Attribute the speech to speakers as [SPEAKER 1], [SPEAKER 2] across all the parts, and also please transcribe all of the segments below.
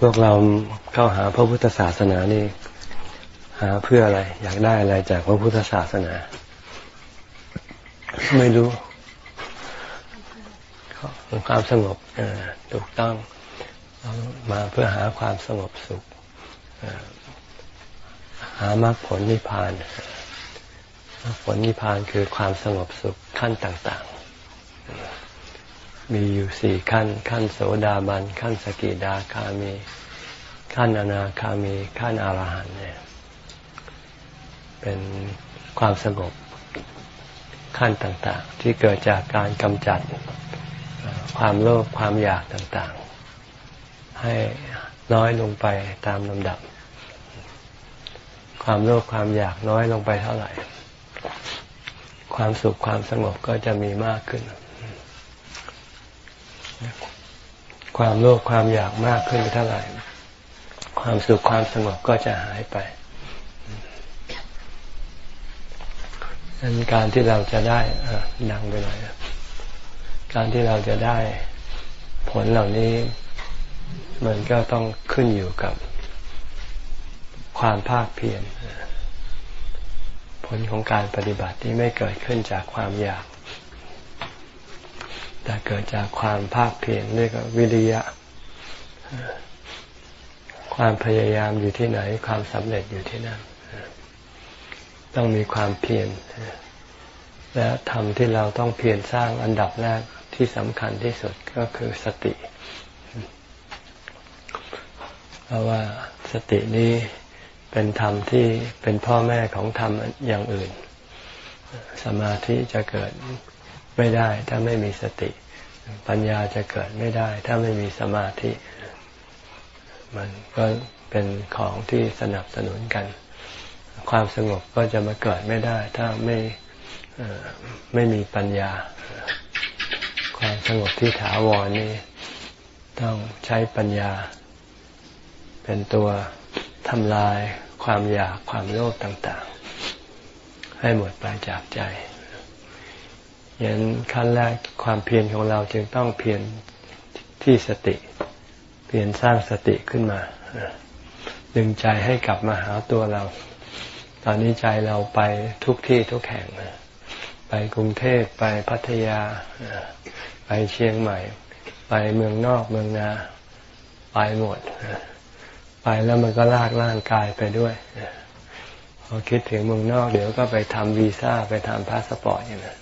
[SPEAKER 1] พวกเราเข้าหาพระพุทธศาสนานี่ หาเพื่ออะไร อยากได้อะไรจากพระพุทธศาสนา ไม่รู้ความสงบถูกต้องมาเพื่อหาความสงบสุขหามรรคผลนิพพานมรรคผลนิพพานคือความสงบสุขขั้นต่าง ๆ มีอยู่สี่ขั้น ขั้นโสดาบัน ขั้นสกิดาคามี ขั้นอนาคามี ขั้นอรหันเนี่ย เป็นความสงบขั้นต่างๆ ที่เกิดจากการกำจัดความโลภความอยากต่างๆ ให้น้อยลงไปตามลำดับ ความโลภความอยากน้อยลงไปเท่าไหร่ ความสุขความสงบก็จะมีมากขึ้น ความโลภความอยากมากขึ้นเท่าไหร่ ความสุขความสงบก็จะหายไปดังการที่เราจะได้ดังไปหน่อยการที่เราจะได้ผลเหล่านี้ มันก็ต้องขึ้นอยู่กับความภาคเพียรผลของการปฏิบัติที่ไม่เกิดขึ้นจากความอยาก แต่เกิดจากความภาคเพียรเรียกว่าวิริยะ ความพยายามอยู่ที่ไหน ความสำเร็จอยู่ที่นั่น ต้องมีความเพียรและทำที่เราต้องเพียรสร้างอันดับแรกที่สำคัญที่สุดก็คือสติ เพราะว่าสตินี้เป็นธรรมที่เป็นพ่อแม่ของธรรมอย่างอื่น สมาธิจะเกิด ไม่ได้ ถ้าไม่มีสติ ปัญญาจะเกิดไม่ได้ ถ้าไม่มีสมาธิ มันก็เป็นของที่สนับสนุนกัน ความสงบก็จะมาเกิดไม่ได้ ถ้าไม่ไม่มีปัญญา ความสงบที่ถาวรนี่ต้องใช้ปัญญา เป็นตัวทำลายความอยากความโลภต่าง ๆ ให้หมดไปจากใจ ยันขั้นแรกความเพียรของเราจึงต้องเพียรที่สติ เพียรสร้างสติขึ้นมาดึงใจให้กลับมาหาตัวเรา ตอนนี้ใจเราไปทุกที่ทุกแห่งไปกรุงเทพไปพัทยา ไปเชียงใหม่ ไปเมืองนอกเมืองนาไปหมดไปแล้วมันก็ลากร่างกายไปด้วยพอคิดถึงเมืองนอกเดี๋ยวก็ไปทำวีซ่าไปทำพาสปอร์ตอย่างนี้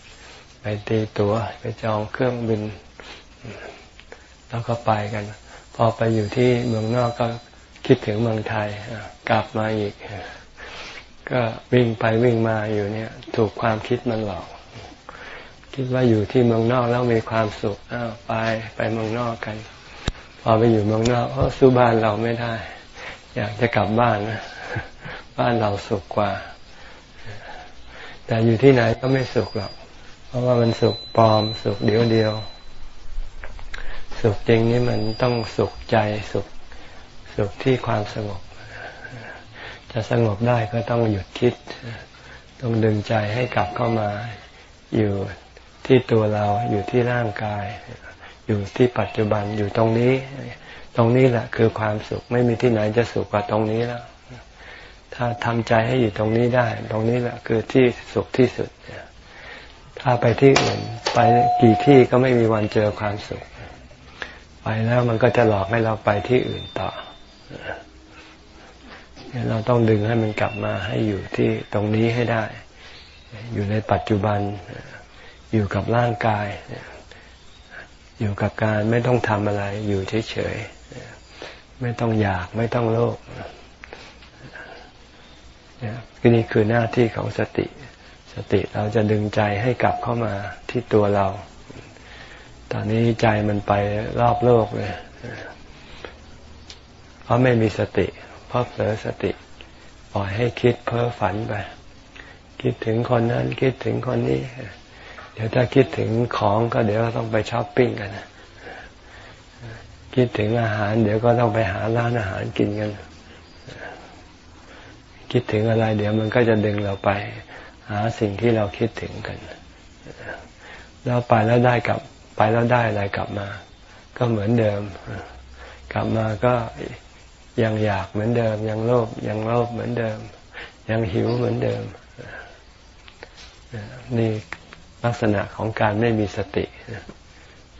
[SPEAKER 1] ไปตีตั๋วไปจองเครื่องบิน แล้วก็ไปกัน พอไปอยู่ที่เมืองนอกก็คิดถึงเมืองไทยกลับมาอีก ก็วิ่งไปวิ่งมาอยู่เนี่ย ถูกความคิดมันหลอก คิดว่าอยู่ที่เมืองนอกแล้วมีความสุขอ้าวไปไปเมืองนอกกัน พอไปอยู่เมืองนอกเออสู้บ้านเราไม่ได้ อยากจะกลับบ้านนะบ้านเราสุขกว่า แต่อยู่ที่ไหนก็ไม่สุขหรอก ราะว่ามันสุขปลอมสุขเดียวเดียว สุขจริงนี่มันต้องสุขใจสุขสุขที่ความสงบ จะสงบได้ก็ต้องหยุดคิด ต้องดึงใจให้กลับเข้ามาอยู่ที่ตัวเราอยู่ที่ร่างกาย อยู่ที่ปัจจุบันอยู่ตรงนี้ ตรงนี้แหละคือความสุขไม่มีที่ไหนจะสุขกว่าตรงนี้แล้ว ถ้าทำใจให้อยู่ตรงนี้ได้ ตรงนี้แหละคือที่สุขที่สุด ถ้าไปที่อื่น ไปกี่ที่ก็ไม่มีวันเจอความสุข ไปแล้วมันก็จะหลอกให้เราไปที่อื่นต่อเราต้องดึงให้มันกลับมาให้อยู่ที่ตรงนี้ให้ได้ อยู่ในปัจจุบัน อยู่กับร่างกาย อยู่กับการไม่ต้องทำอะไร อยู่เฉยๆ ไม่ต้องอยากไม่ต้องโลภนี่นี่คือหน้าที่ของสติ สติเราจะดึงใจให้กลับเข้ามาที่ตัวเรา ตอนนี้ใจมันไปรอบโลกเลยเพราะไม่มีสติ เพราะเผลอสติ ปล่อยให้คิดเพ้อฝันไป คิดถึงคนนั้น คิดถึงคนนี้ เดี๋ยวถ้าคิดถึงของก็เดี๋ยวต้องไปช้อปปิ้งกันนะคิดถึงอาหาร เดี๋ยวก็ต้องไปหาร้านอาหารกินกัน คิดถึงอะไร เดี๋ยวมันก็จะดึงเราไป หาสิ่งที่เราคิดถึงกันแล้วไปแล้วได้กลับไปแล้วได้อะไรกลับมา ก็เหมือนเดิม กลับมาก็ยังอยากเหมือนเดิม ยังโลภยังโลภเหมือนเดิม ยังหิวเหมือนเดิมนี่ลักษณะของการไม่มีสติ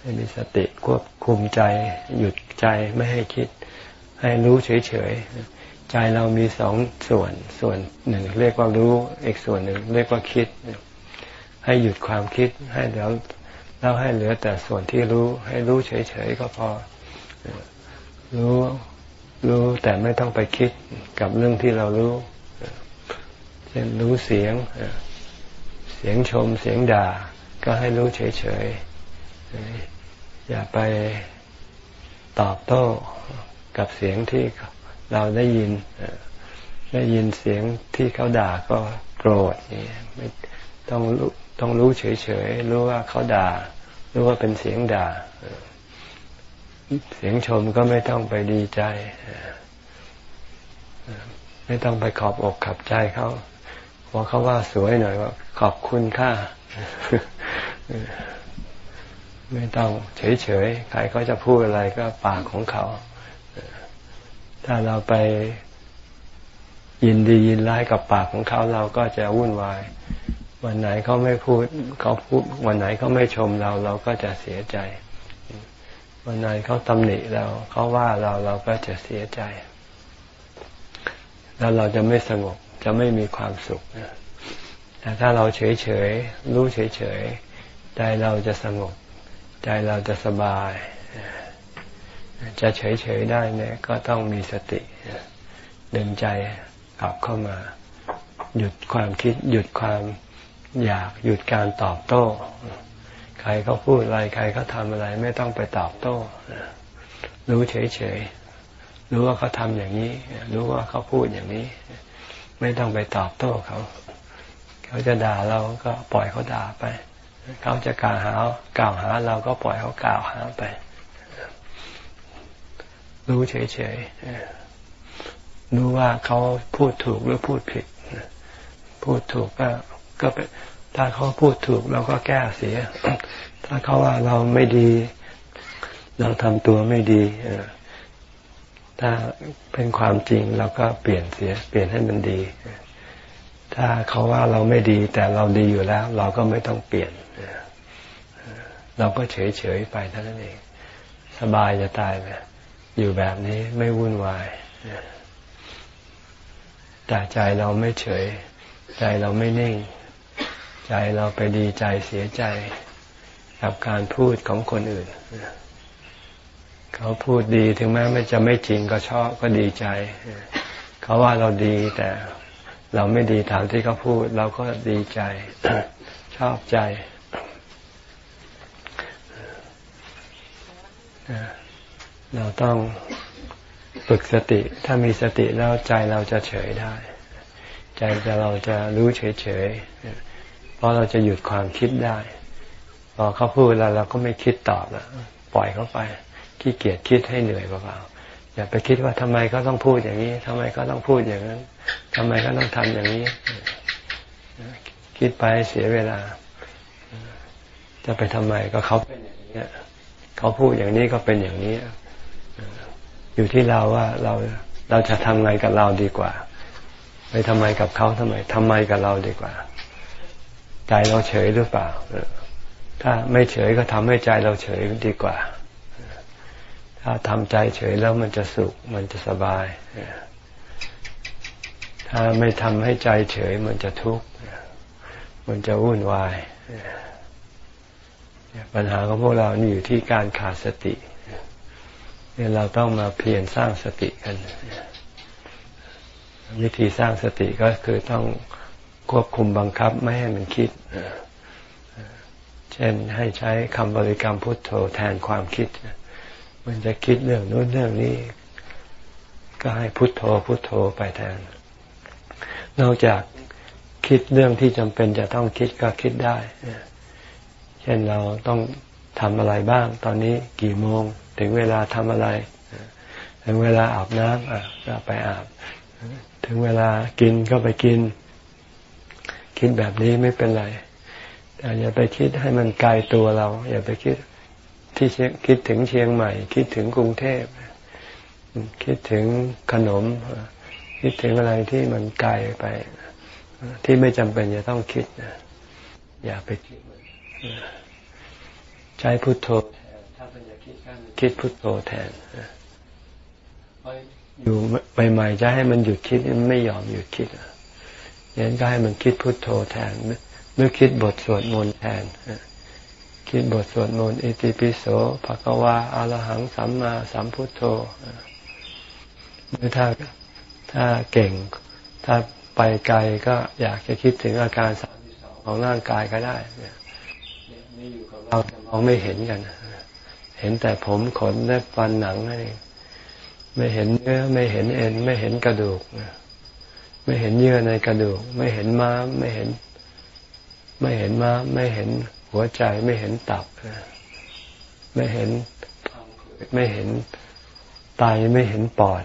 [SPEAKER 1] ไม่มีสติควบคุมใจ หยุดใจไม่ให้คิด ให้รู้เฉยๆ ใจเรามีสองส่วนส่วนหนึ่ง เรียกว่ารู้อีกส่วนหนึ่ง เรียกว่าคิด ให้หยุดความคิดให้เดี๋ยวแล้วให้เหลือแต่ส่วนที่รู้ให้รู้เฉยๆก็พอ รู้รู้แต่ไม่ต้องไปคิดกับเรื่องที่เรารู้เช่นรู้เสียง เสียงชมเสียงด่า ก็ให้รู้เฉยๆอย่าไปตอบโต้กับเสียงที่ เราได้ยินได้ยินเสียงที่เขาด่าก็โกรธนี่ไม่ต้องรู้ต้องรู้เฉยๆรู้ว่าเขาด่ารู้ว่าเป็นเสียงด่า เสียงชมก็ไม่ต้องไปดีใจ ไม่ต้องไปขอบอกขับใจเขาพอเขาว่าสวยหน่อยว่า ขอบคุณค่าไม่ต้องเฉยๆใครเขาจะพูดอะไรก็ปากของเขา ถ้าเราไปยินดียินร้ายกับปากของเขาเราก็จะวุ่นวาย วันไหนเขาไม่พูดเขาพูด วันไหนเขาไม่ชมเราเราก็จะเสียใจ วันไหนเขาตำหนิเราเขาว่าเราเราก็จะเสียใจ แล้วเราจะไม่สงบจะไม่มีความสุขแต่ถ้าเราเฉยเฉยรู้เฉยเฉยใจเราจะสงบ ใจเราจะสบาย จะเฉยเฉยได้เนี่ยก็ต้องมีสติดึงใจกลับเข้ามา หยุดความคิด หยุดความอยากหยุดการตอบโต้ ใครเขาพูดอะไรใครเขาทาอะไร ไม่ต้องไปตอบโต้ รู้เฉยๆรู้ว่าเขาทำอย่างนี้ รู้ว่าเขาพูดอย่างนี้ ไม่ต้องไปตอบโต้เขา เขาจะด่าเราก็ปล่อยเขาด่าไป เขาจะกล่าวหากล่าวหาเราก็ปล่อยเขากล่าวหาไป รู้เฉยๆรู้ว่าเขาพูดถูกหรือพูดผิด พูดถูกก็ก็เป็นถ้าเขาพูดถูกเราก็แก้เสีย ถ้าเขาว่าเราไม่ดี เราทำตัวไม่ดีถ้าเป็นความจริงเราก็เปลี่ยนเสีย เปลี่ยนให้มันดี ถ้าเขาว่าเราไม่ดี แต่เราดีอยู่แล้ว เราก็ไม่ต้องเปลี่ยนเราก็เฉยเฉยไปเท่านั้นเอง สบายจะตายไป อยู่แบบนี้ไม่วุ่นวายแต่ใจเราไม่เฉย ใจเราไม่นิ่ง ใจเราไปดีใจเสียใจ กับการพูดของคนอื่น เขาพูดดีถึงแม้ไม่จะไม่จริงก็ชอบก็ดีใจ เขาว่าเราดีแต่เราไม่ดีตามที่เขาพูด เราก็ดีใจ ชอบใจ เราต้องฝึกสติ ถ้ามีสติแล้วใจเราจะเฉยได้ ใจจะเราจะรู้เฉยเฉยเพราะเราจะหยุดความคิดได้ พอเขาพูดแล้วเราก็ไม่คิดตอบแล้วปล่อยเขาไป ขี้เกียจคิดให้เหนื่อยเปล่าๆอย่าไปคิดว่าทำไมเขาต้องพูดอย่างนี้ทำไมเขาต้องพูดอย่างนั้นทำไมเขาต้องทำอย่างนี้ คิดไปเสียเวลา จะไปทำไมก็เขาเป็นอย่างนี้เขาพูดอย่างนี้ก็เป็นอย่างนี้ อยู่ที่เราว่าเราเราจะทำไงกับเราดีกว่า ไปทำไมกับเขาทำไมทำไมกับเราดีกว่า ใจเราเฉยหรือเปล่า ถ้าไม่เฉยก็ทำให้ใจเราเฉยดีกว่า ถ้าทำใจเฉยแล้วมันจะสุข มันจะสบาย ถ้าไม่ทำให้ใจเฉยมันจะทุกข์ มันจะวุ่นวาย ปัญหาของพวกเรานี่อยู่ที่การขาดสติ เนี่ยเราต้องมาเพียรสร้างสติกัน วิธีสร้างสติก็คือต้องควบคุมบังคับไม่ให้มันคิด เช่นให้ใช้คำบริกรรมพุทโธแทนความคิด มันจะคิดเรื่องนู้นเรื่องนี้ ก็ให้พุทโธพุทโธไปแทน นอกจากคิดเรื่องที่จำเป็นจะต้องคิดก็คิดได้ เช่นเราต้องทำอะไรบ้าง ตอนนี้กี่โมง ถึงเวลาทำอะไร ถึงเวลาอาบน้ำก็ไปอาบ ถึงเวลากินก็ไปกิน คิดแบบนี้ไม่เป็นไรแต่อย่าไปคิดให้มันไกลตัวเรา อย่าไปคิดที่คิดถึงเชียงใหม่ คิดถึงกรุงเทพคิดถึงขนม คิดถึงอะไรที่มันไกลไป ที่ไม่จำเป็นจะต้องคิดอย่าไปคิดใช้พุทโธ คิดพุทโธแทนอยู่ใหม่ๆจะให้มันหยุดคิดมันไม่ยอมหยุดคิดยั้นก็ให้มันคิดพุทโธแทนเมื่อคิดบทสวดมนต์แทนคิดบทสวดมนต์อิติปิโสภะคะวาอรหังสัมมาสัมพุทโธเมื่อถ้าถ้าเก่ง ถ้าไปไกลก็อยากจะคิดถึงอาการสามของร่างกายก็ได้เนี่ยนี่อยู่กับเรามองไม่เห็นกัน เห็นแต่ผมขนและฟันหนังนั่นเองไม่เห็นเนื้อไม่เห็นเอ็น ไม่เห็นกระดูกไม่เห็นเยื่อในกระดูก ไม่เห็นม้ามไม่เห็น ไม่เห็นม้ามไม่เห็นหัวใจไม่เห็นตับไม่เห็นไม่เห็นไตไม่เห็นปอด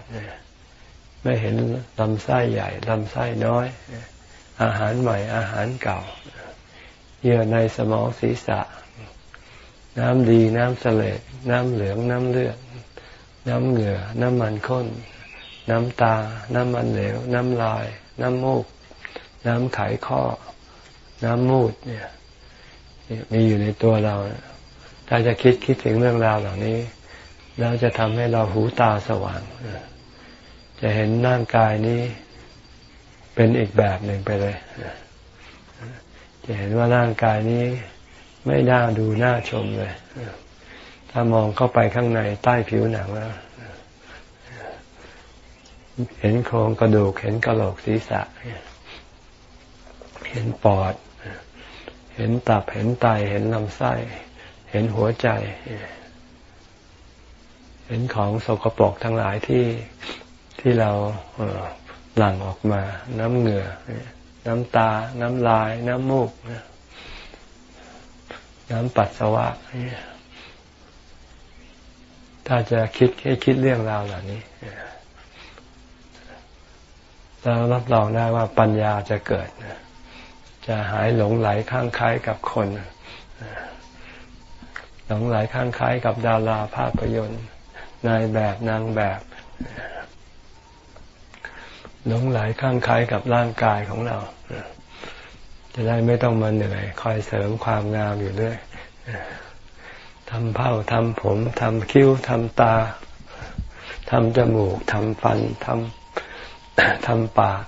[SPEAKER 1] ไม่เห็นลำไส้ใหญ่ลำไส้น้อย อาหารใหม่อาหารเก่า เยื่อในสมองศีรษะ น้ำดีน้ำเสลดน้ำเหลืองน้ำเลือด น้ำเหงื่อ น้ำมันข้น น้ำตา น้ำมันเหลว น้ำลาย น้ำมูก น้ำไขข้อ น้ำมูดเนี่ยมีอยู่ในตัวเรา ถ้าจะคิดคิดถึงเรื่องราวเหล่านี้ แล้วจะทำให้เราหูตาสว่าง จะเห็นร่างกายนี้เป็นอีกแบบหนึ่งไปเลย จะเห็นว่าร่างกายนี้ ไม่น่าดูน่าชมเลย ถ้ามองเข้าไปข้างในใต้ผิวหนังแล้วเห็นโครงกระดูก เห็นกระโหลกศีรษะ เห็นปอด เห็นตับ เห็นไต เห็นลำไส้ เห็นหัวใจ เห็นของสกปรกทั้งหลายที่ที่เราหลั่งออกมา น้ำเหงื่อ น้ำตา น้ำลาย น้ำมูกน้ น้ำปัสสาวะ ถ้าจะคิดให้คิดเรื่องราวเหล่านี้เรารับรองได้ว่าปัญญาจะเกิด จะหายหลงไหลข้างคล้ายกับคน หลงไหลข้างคล้ายกับดาราภาพยนตร์ นายแบบนางแบบ หลงไหลข้างคล้ายกับร่างกายของเรา จะได้ไม่ต้องมาเหนื่อยคอยเสริมความงามอยู่ด้วยทำเผ้าทำผมทำคิ้วทำตาทำจมูกทำฟันทำทำปาก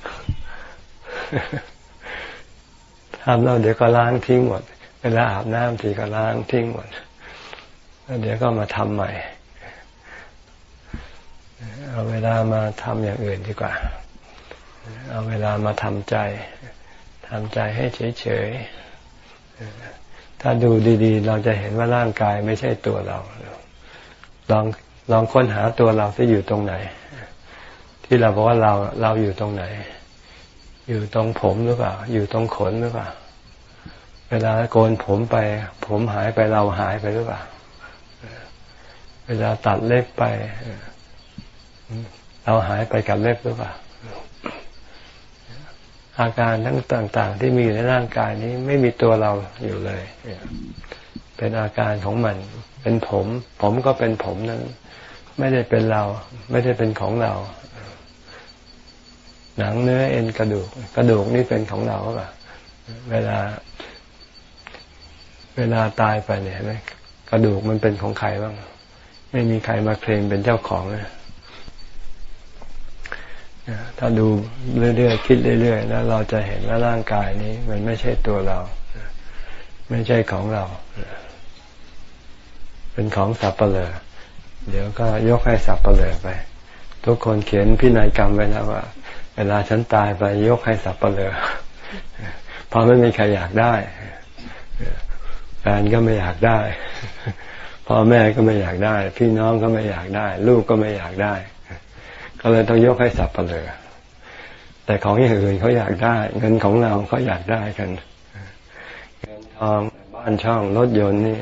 [SPEAKER 1] ทำแล้วเดี๋ยวก็ล้างทิ้งหมด เวลาอาบน้ำทีก็ล้างทิ้งหมดแล้วเดี๋ยวก็มาทำใหม่ เอาเวลามาทำอย่างอื่นดีกว่า เอาเวลามาทำใจ ทำใจให้เฉยๆ ถ้าดูดีๆ เราจะเห็นว่าร่างกายไม่ใช่ตัวเรา ลองลองค้นหาตัวเราที่อยู่ตรงไหน ที่เราบอกว่าเราเราอยู่ตรงไหน อยู่ตรงผมหรือเปล่า อยู่ตรงขนหรือเปล่า เวลาโกนผมไป ผมหายไปเราหายไปหรือเปล่า เวลาตัดเล็บไป เราหายไปกับเล็บหรือเปล่า อาการทั้งต่าง ๆ ที่มีอยู่ในร่างกายนี้ไม่มีตัวเราอยู่เลย เป็นอาการของมัน เป็นผม ผมก็เป็นผมนั้น ไม่ได้เป็นเรา ไม่ได้เป็นของเรา หนังเนื้อเอ็นกระดูก กระดูกนี่เป็นของเราป่ะ เวลา เวลาตายไปเนี่ยกระดูกมันเป็นของใครบ้าง ไม่มีใครมาเคลมเป็นเจ้าของนะ ถ้าดูเรื่อยๆคิดเรื่อยๆแล้วเราจะเห็นว่าร่างกายนี้ มันไม่ใช่ตัวเรา ไม่ใช่ของเรา เป็นของสับเปลือเดี๋ยวก็ยกให้สับเปลือไป ทุกคนเขียนพินัยกรรมไว้แล้วว่า เวลาฉันตายไปยกให้สับเปลือเพราะไม่มีใครอยากได้แฟนก็ไม่อยากได้พ่อแม่ก็ไม่อยากได้ พี่น้องก็ไม่อยากได้ ลูกก็ไม่อยากได้ ก็เลยต้องยกให้สับเปลือแต่ของอย่างอื่นเขาอยากได้ เงินของเราเขาอยากได้กันเงินทองบ้านช่องรถยนต์นี่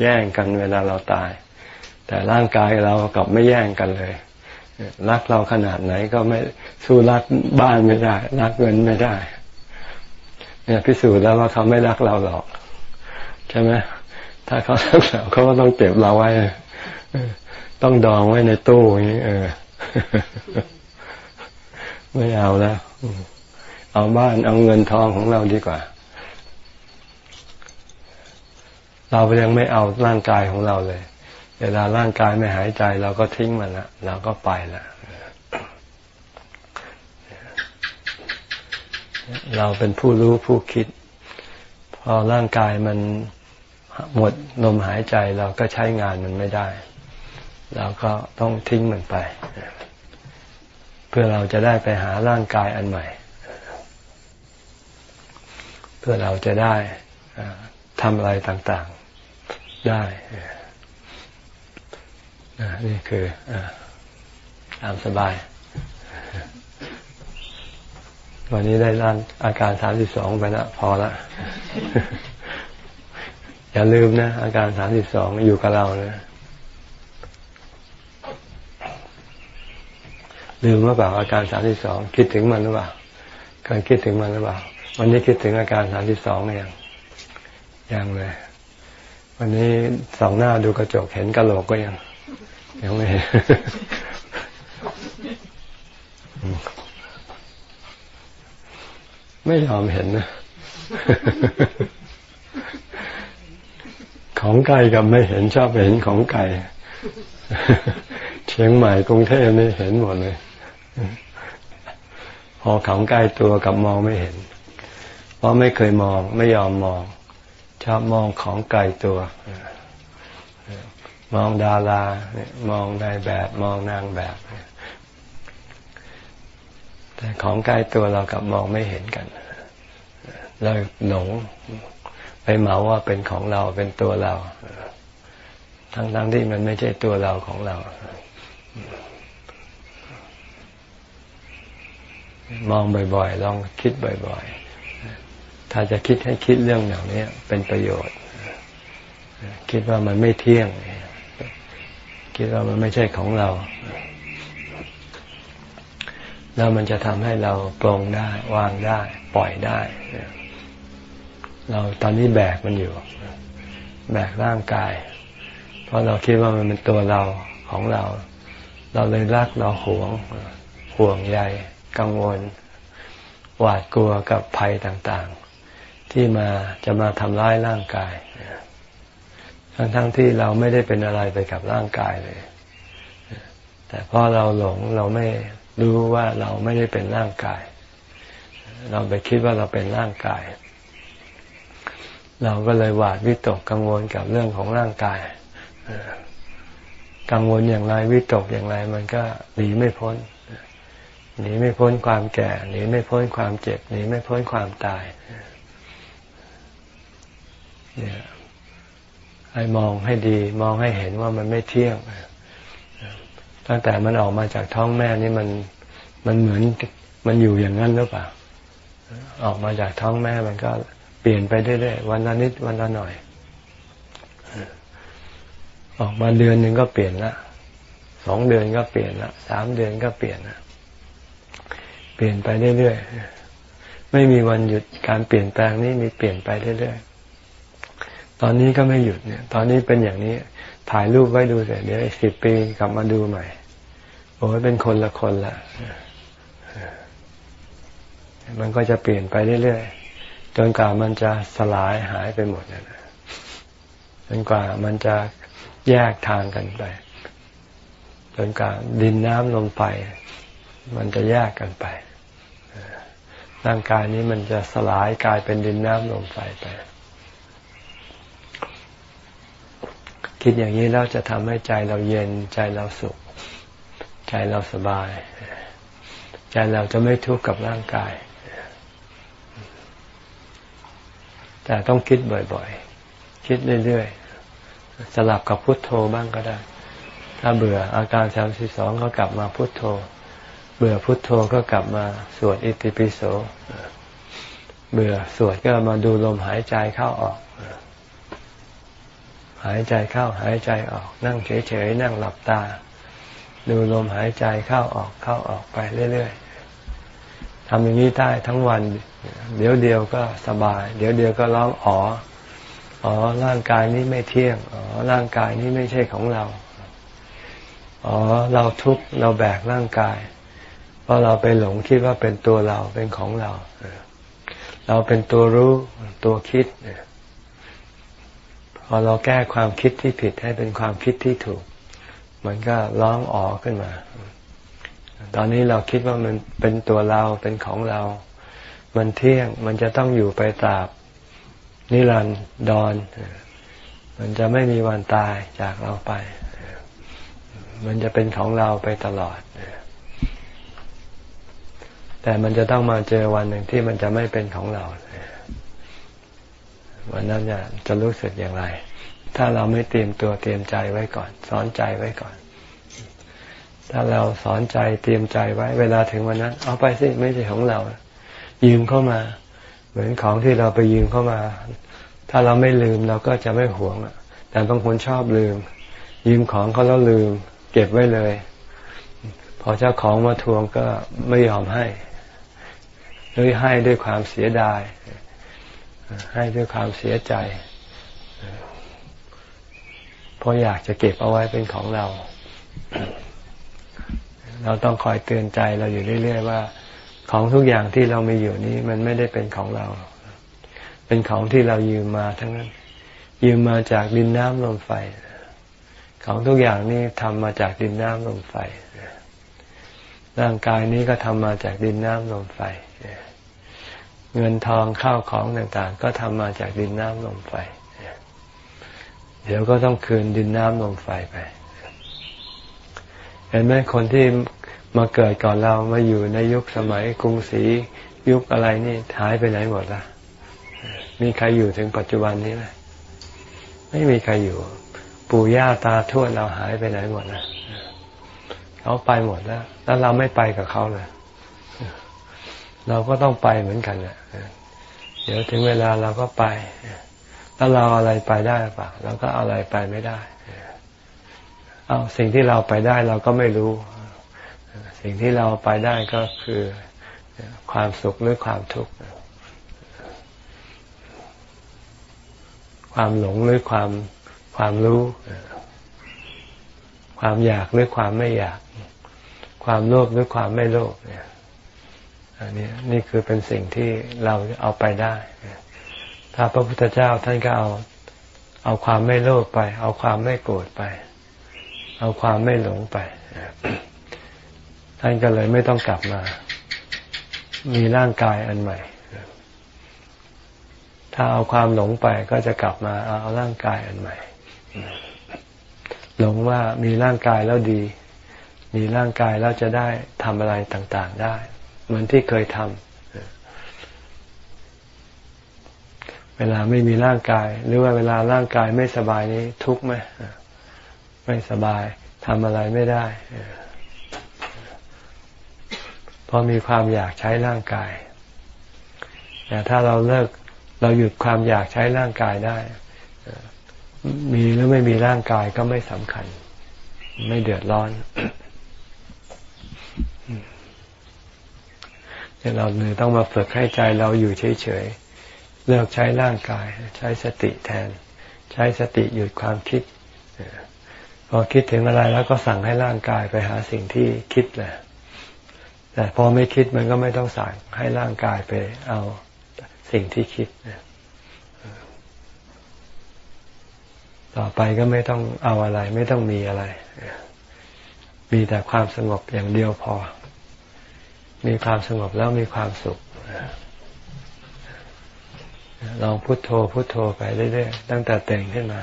[SPEAKER 1] แย่งกันเวลาเราตาย แต่ร่างกายเรากับไม่แย่งกันเลยรักเราขนาดไหนก็ไม่สู้รักบ้านไม่ได้รักเงินไม่ได้ เนี่ยพิสูจน์แล้วว่าเขาไม่รักเราหรอกใช่ไหมถ้าเขารักเราเขาก็ต้องเก็บเราไว้ต้องดองไว้ในตู้อย่างนี้เออ ไม่เอาแล้วเอาบ้านเอาเงินทองของเราดีกว่า เรายังไม่เอาร่างกายของเราเลย เวลาร่างกายไม่หายใจ เราก็ทิ้งมันละเราก็ไปละเราเป็นผู้รู้ผู้คิด พอร่างกายมันหมดลมหายใจเราก็ใช้งานมันไม่ได้ เราก็ต้องทิ้งมันไป เพื่อเราจะได้ไปหาร่างกายอันใหม่ เพื่อเราจะได้ทำอะไรต่างๆได้นี่คือตามสบาย วันนี้ได้ร่างอาการสามสิบสองไปแล้วพอละ อย่าลืมนะ อาการสามสิบสองอยู่กับเรานะ ลืมหรือเปล่าอาการสามสิบสองคิดถึงมันหรือเปล่าเคยคิดถึงมันหรือเปล่า วันนี้คิดถึงอาการสามสิบสองยังยังเลย วันนี้สองหน้าดูกระจกเห็นกระโหลกก็ยังยังไม่เห็นไม่ยอมเห็นนะของไกลกับไม่เห็นชอบเห็นของไกลเชียงใหม่กรุงเทพนี่เห็นหมดเลย พอของใกล้ตัวกับมองไม่เห็น เพราะไม่เคยมองไม่ยอมมอง ชอบมองของไกลตัว มองดารา มองนายแบบ มองนางแบบ แต่ของใกล้ตัวเรากับมองไม่เห็นกันเลยหลงไปเหมาว่าเป็นของเราเป็นตัวเรา ทั้งๆทที่มันไม่ใช่ตัวเราของเรา มองบ่อยๆ ลองคิดบ่อยๆ ถ้าจะคิดให้คิดเรื่องอย่างนี้เป็นประโยชน์ คิดว่ามันไม่เที่ยง คิดว่ามันไม่ใช่ของเรา แล้วมันจะทำให้เราปลงได้วางได้ ปล่อยได้ เราตอนนี้แบกมันอยู่ แบกร่างกาย เพราะเราคิดว่ามันเป็นตัวเราของเรา เราเลยรักเราหวงห่วงใย กังวล หวาดกลัวกับภัยต่างๆ ที่มาจะมาทำร้ายร่างกายทั้งๆทที่เราไม่ได้เป็นอะไรไปกับร่างกายเลย แต่พราะเราหลงเราไม่รู้ว่าเราไม่ได้เป็นร่างกาย เราไปคิดว่าเราเป็นร่างกาย เราก็เลยหวาดวิตกกังวลกับเรื่องของร่างกายกังวลอย่างไรวิตกอย่างไร มันก็หนีไม่พ้น หนีไม่พ้นความแก่หนีไม่พ้นความเจ็บหนีไม่พ้นความตายเนี่ยให้มองให้ดี มองให้เห็นว่ามันไม่เที่ยงตั้งแต่มันออกมาจากท้องแม่นี่มันมันเหมือนมันอยู่อย่างนั้นหรือเปล่า ออกมาจากท้องแม่มันก็เปลี่ยนไปเรื่อยๆวันละนิดวันละหน่อย ออกมาเดือนหนึ่งก็เปลี่ยนละสองเดือนก็เปลี่ยนละสามเดือนก็เปลี่ยนละ เปลี่ยนไปเรื่อยๆ ไม่มีวันหยุดการเปลี่ยนแปลงนี้มีเปลี่ยนไปเรื่อยๆ ตอนนี้ก็ไม่หยุดเนี่ย ตอนนี้เป็นอย่างนี้ถ่ายรูปไว้ดูเสร็จเดี๋ยวอีกสิบปีกลับมาดูใหม่โอ้ยเป็นคนละคนละมันก็จะเปลี่ยนไปเรื่อยๆจนกว่ามันจะสลายหายไปหมดนะจนกว่ามันจะแยกทางกันไป จนกว่าดินน้ำลมไฟ มันจะแยกกันไป ร่างกายนี้มันจะสลายกลายเป็นดินน้ำลมไฟไป คิดอย่างนี้แล้วจะทำให้ใจเราเย็นใจเราสุข ใจเราสบาย ใจเราจะไม่ทุกข์กับร่างกาย แต่ต้องคิดบ่อยๆ คิดเรื่อยๆ สลับกับพุทโธบ้างก็ได้ ถ้าเบื่ออาการสามสิบสองก็กลับมาพุทโธ เบื่อพุทโธก็กลับมาสวดอิติปิโส เบื่อสวดก็มาดูลมหายใจเข้าออก หายใจเข้าหายใจออก นั่งเฉยๆนั่งหลับตา ดูลมหายใจเข้าออกเข้าออกไปเรื่อยๆทำอย่างนี้ได้ทั้งวัน เดี๋ยวเดียวก็สบาย เดี๋ยวเดียวก็ร้องอ๋ออ๋อร่างกายนี้ไม่เที่ยงอ๋อร่างกายนี้ไม่ใช่ของเรา อ๋อเราทุกข์เราแบกร่างกาย เพราะเราไปหลงคิดว่าเป็นตัวเราเป็นของเรา เราเป็นตัวรู้ตัวคิดพอเราแก้ความคิดที่ผิดให้เป็นความคิดที่ถูก มันก็ร้องอ๋อขึ้นมา ตอนนี้เราคิดว่ามันเป็นตัวเราเป็นของเรา มันเที่ยงมันจะต้องอยู่ไปตราบนิรันดรมันจะไม่มีวันตายจากเราไป มันจะเป็นของเราไปตลอด แต่มันจะต้องมาเจอวันหนึ่งที่มันจะไม่เป็นของเรา วันนั้นจะจะรู้สึกอย่างไร ถ้าเราไม่เตรียมตัวเตรียมใจไว้ก่อน สอนใจไว้ก่อน ถ้าเราสอนใจเตรียมใจไว้ เวลาถึงวันนั้น เอาไปสิไม่ใช่ของเรา ยืมเข้ามา เหมือนของที่เราไปยืมเข้ามา ถ้าเราไม่ลืมเราก็จะไม่หวงแต่บางคนชอบลืม ยืมของเขาแล้วลืม เก็บไว้เลยพอเจ้าของมาทวงก็ไม่ยอมให้ หรือให้ด้วยความเสียดาย ให้ด้วยความเสียใจ เพราะอยากจะเก็บเอาไว้เป็นของเรา เราต้องคอยเตือนใจเราอยู่เรื่อย ๆ ว่า ของทุกอย่างที่เรามีอยู่นี้มันไม่ได้เป็นของเรา เป็นของที่เรายืมมาทั้งนั้น ยืมมาจากดินน้ำลมไฟ ของทุกอย่างนี้ทำมาจากดินน้ำลมไฟ ร่างกายนี้ก็ทำมาจากดินน้ำลมไฟ เงินทองข้าวของต่างๆ ก็ทำมาจากดินน้ำลมไฟ เดี๋ยวก็ต้องคืนดินน้ำลมไฟไป เห็นไหมคนที่มาเกิดก่อนเรามาอยู่ในยุคสมัยกรุงศรียุคอะไรนี่หายไปไหนหมดละมีใครอยู่ถึงปัจจุบันนี้ไหมไม่มีใครอยู่ ปู่ย่าตาทวดเราหายไปไหนหมดละ เขาไปหมดแล้ว แล้วเราไม่ไปกับเขาเลยเราก็ต้องไปเหมือนกันเนี่ยเดี๋ยวถึงเวลาเราก็ไปแล้วเราอะไรไปได้ปะเราก็อะไรไปไม่ได้ เอาสิ่งที่เราไปได้เราก็ไม่รู้ สิ่งที่เราไปได้ก็คือความสุขหรือความทุกข์ความหลงหรือความความรู้ ความอยากหรือความไม่อยาก ความโลภหรือความไม่โลภเนี่ยอันนี้นี่คือเป็นสิ่งที่เราเอาไปได้ ถ้าพระพุทธเจ้าท่านก็เอาเอาความไม่โลภไป เอาความไม่โกรธไป เอาความไม่หลงไป ท่านก็เลยไม่ต้องกลับมา มีร่างกายอันใหม่ ถ้าเอาความหลงไปก็จะกลับมาเอาร่างกายอันใหม่ หลงว่ามีร่างกายแล้วดี มีร่างกายแล้วจะได้ทำอะไรต่างๆได้ เหมือนที่เคยทำเวลาไม่มีร่างกาย หรือว่าเวลาร่างกายไม่สบายนี้ทุกข์ไหมไม่สบายทำอะไรไม่ได้เพราะมีความอยากใช้ร่างกายแต่ถ้าเราเลิกเราหยุดความอยากใช้ร่างกายได้ มีหรือไม่มีร่างกายก็ไม่สำคัญ ไม่เดือดร้อน เราเลยต้องมาฝึกให้ใจเราอยู่เฉยๆ เลิกใช้ร่างกาย ใช้สติแทน ใช้สติหยุดความคิด พอคิดถึงอะไรแล้วก็สั่งให้ร่างกายไปหาสิ่งที่คิดแหละแต่พอไม่คิดมันก็ไม่ต้องสั่งให้ร่างกายไปเอาสิ่งที่คิด ต่อไปก็ไม่ต้องเอาอะไร ไม่ต้องมีอะไร มีแต่ความสงบอย่างเดียวพอ มีความสงบแล้วมีความสุข ลองพุโทโธพุโทโธไปเรื่อยๆตั้งแต่เต่งขึ้นมา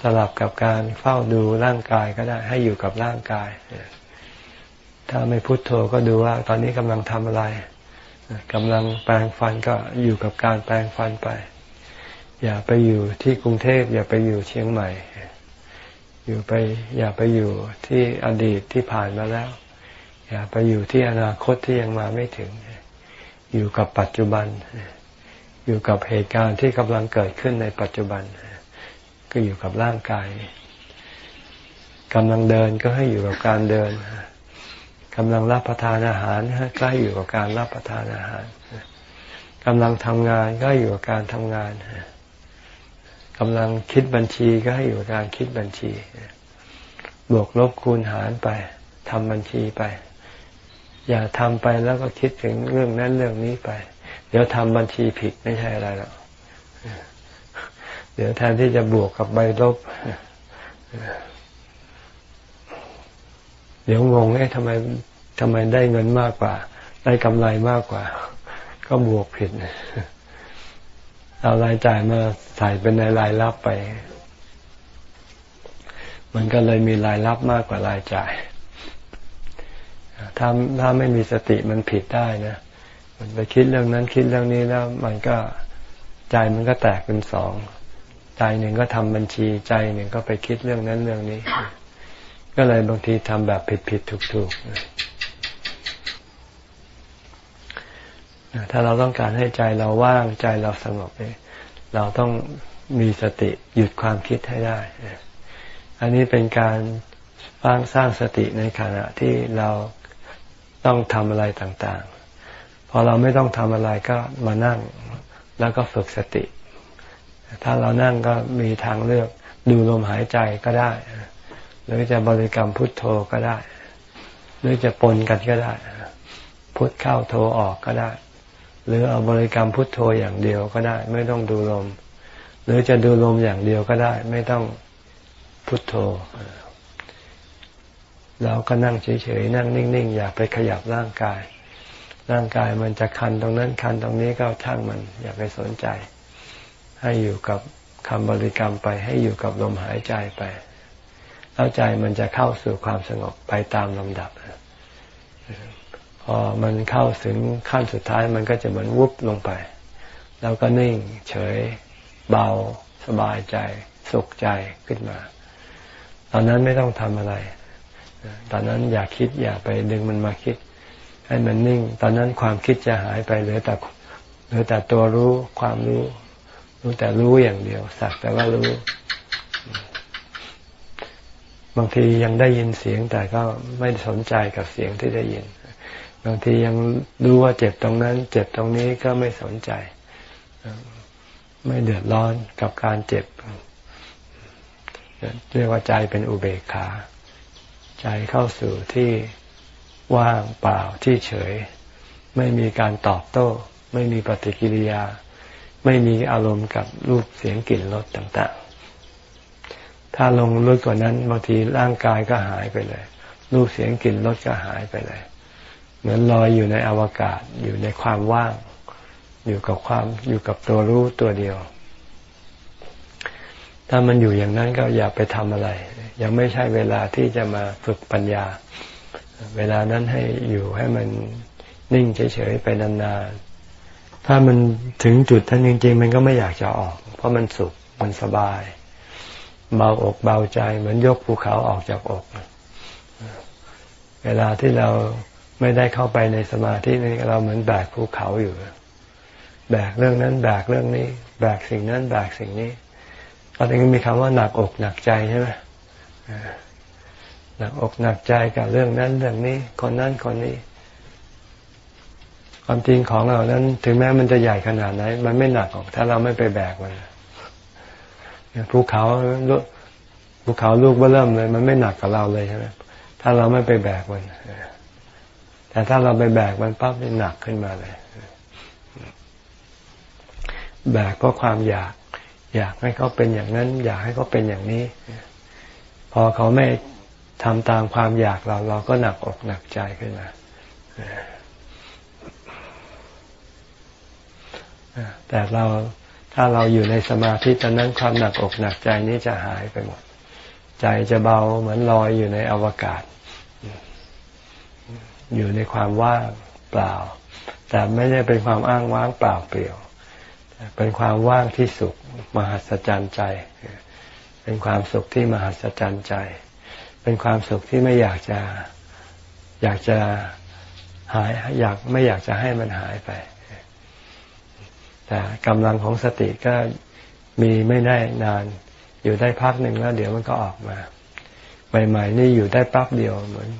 [SPEAKER 1] สลับกับการเฝ้าดูร่างกายก็ได้ ให้อยู่กับร่างกาย ถ้าไม่พุโทโธก็ดูว่า ตอนนี้กำลังทำอะไรกำลังแปลงฟันก็อยู่กับการแปลงฟันไป อย่าไปอยู่ที่กรุงเทพอย่าไปอยู่เชียงใหม่ อยู่ไป อย่าไปอยู่ที่อดีตที่ผ่านมาแล้ว อย่าไปอยู่ที่อนาคตที่ยังมาไม่ถึง อยู่กับปัจจุบัน อยู่กับเหตุการณ์ที่กำลังเกิดขึ้นในปัจจุบัน ก็อยู่กับร่างกายกำลังเดินก็ให้อยู่กับการเดินกำลังรับประทานอาหารก็ให้อยู่กับการรับประทานอาหารกำลังทำงานก็อยู่กับการทำงานกำลังคิดบัญชีก็ให้อยู่กับการคิดบัญชี บวกลบคูณหารไปทำบัญชีไป อย่าทำไปแล้วก็คิดถึงเรื่องนั้นเรื่องนี้ไป เดี๋ยวทำบัญชีผิดไม่ใช่อะไรหรอกเดี๋ยวแทนที่จะบวกกับใบลบ เดี๋ยวงงเอ๊ะทำไมทำไมได้เงินมากกว่า ได้กำไรมากกว่า ก็บวกผิดเอารายจ่ายมาใส่เป็นในรายรับไป มันก็เลยมีรายรับมากกว่ารายจ่าย ถ้าถ้าไม่มีสติมันผิดได้นะ มันไปคิดเรื่องนั้นคิดเรื่องนี้แล้วมันก็ใจมันก็แตกเป็นสอง ใจหนึ่งก็ทำบัญชีใจหนึ่งก็ไปคิดเรื่องนั้นเรื่องนี้ ก็เลยบางทีทำแบบผิดผิดถูกถูกถ้าเราต้องการให้ใจเราว่างใจเราสงบเราต้องมีสติหยุดความคิดให้ได้ อันนี้เป็นการสร้างสร้างสติในขณะที่เรา ต้องทำอะไรต่างๆ พอเราไม่ต้องทำอะไรก็มานั่งแล้วก็ฝึกสติ ถ้าเรานั่งก็มีทางเลือกดูลมหายใจก็ได้ หรือจะบริกรรมพุทโธก็ได้ หรือจะปนกันก็ได้ พุทเข้าโธออกก็ได้ หรือเอาบริกรรมพุทโธอย่างเดียวก็ได้ ไม่ต้องดูลม หรือจะดูลมอย่างเดียวก็ได้ ไม่ต้องพุทโธ เราก็นั่งเฉยๆนั่งนิ่งๆอย่าไปขยับร่างกาย ร่างกายมันจะคันตรงนั้นคันตรงนี้ก็ช่างมัน อย่าไปสนใจ ให้อยู่กับคำบริกรรมไป ให้อยู่กับลมหายใจไปแล้วใจมันจะเข้าสู่ความสงบไปตามลำดับพอมันเข้าถึงขั้นสุดท้ายมันก็จะเหมือนวุบลงไป แล้วก็นิ่ง เฉย เบา สบายใจ สุขใจขึ้นมา ตอนนั้นไม่ต้องทำอะไร ตอนนั้นอย่าคิดอย่าไปดึงมันมาคิด ให้มันนิ่ง ตอนนั้นความคิดจะหายไปเหลือแต่เหลือแต่ตัวรู้ความรู้ รู้แต่รู้อย่างเดียว สักแต่ว่ารู้ บางทียังได้ยินเสียงแต่ก็ไม่สนใจกับเสียงที่ได้ยิน บางทียังรู้ว่าเจ็บตรงนั้น เจ็บตรงนี้ก็ไม่สนใจ ไม่เดือดร้อนกับการเจ็บเรียกว่าใจเป็นอุเบกขา ใจเข้าสู่ที่ว่างเปล่าที่เฉย ไม่มีการตอบโต้ ไม่มีปฏิกิริยา ไม่มีอารมณ์กับรูปเสียงกลิ่นรสต่างๆ ถ้าลงลึกกว่านั้นบางทีร่างกายก็หายไปเลย รูปเสียงกลิ่นรสก็หายไปเลย เหมือนลอยอยู่ในอวกาศอยู่ในความว่าง อยู่กับความอยู่กับตัวรู้ตัวเดียว ถ้ามันอยู่อย่างนั้นก็อย่าไปทำอะไร ยังไม่ใช่เวลาที่จะมาฝึกปัญญา เวลานั้นให้อยู่ให้มันนิ่งเฉยๆไปนานๆ ถ้ามันถึงจุดท่านจริง ๆ มันก็ไม่อยากจะออก เพราะมันสุขมันสบาย เบาอกเบาใจเหมือนยกภูเขาออกจากอก เวลาที่เราไม่ได้เข้าไปในสมาธินี่เราเหมือนแบกภูเขาอยู่ แบกเรื่องนั้นแบกเรื่องนี้ แบกสิ่งนั้นแบกสิ่งนี้ ตอนนี้มีคำว่าหนักอกหนักใจใช่ไหมหนักอกหนักใจกับเรื่องนั้นเรื่องนี้ คนนั้นคนนี้ ความจริงของเรานั้น ถึงแม้มันจะใหญ่ขนาดไหนมันไม่หนักหรอกถ้าเราไม่ไปแบกมันภูเขาภูเขาลูกเริ่มเลย มันไม่หนักกับเราเลยใช่ไหมถ้าเราไม่ไปแบกมันแต่ถ้าเราไปแบกมันปั๊บมันหนักขึ้นมาเลย แบกเพราะความอยาก อยากให้เขาเป็นอย่างนั้น อยากให้เขาเป็นอย่างนี้ พอเขาไม่ทำตามความอยากเราเราก็หนักอกหนักใจขึ้นมาแต่เราถ้าเราอยู่ในสมาธิตอนนั้นความหนักอกหนักใจนี้จะหายไปหมด ใจจะเบาเหมือนลอยอยู่ในอวกาศ อยู่ในความว่างเปล่า แต่ไม่ได้เป็นความอ้างว้างเปล่าเปลี่ยว เป็นความว่างที่สุข มหัศจรรย์ใจ เป็นความสุขที่มหัศจรรย์ใจ เป็นความสุขที่ไม่อยากจะอยากจะหายอยากไม่อยากจะให้มันหายไป แต่กำลังของสติก็มีไม่ได้นาน อยู่ได้พักหนึ่งแล้ว เดี๋ยวมันก็ออกมาใหม่ๆนี่อยู่ได้ปั๊บเดียวเหมือน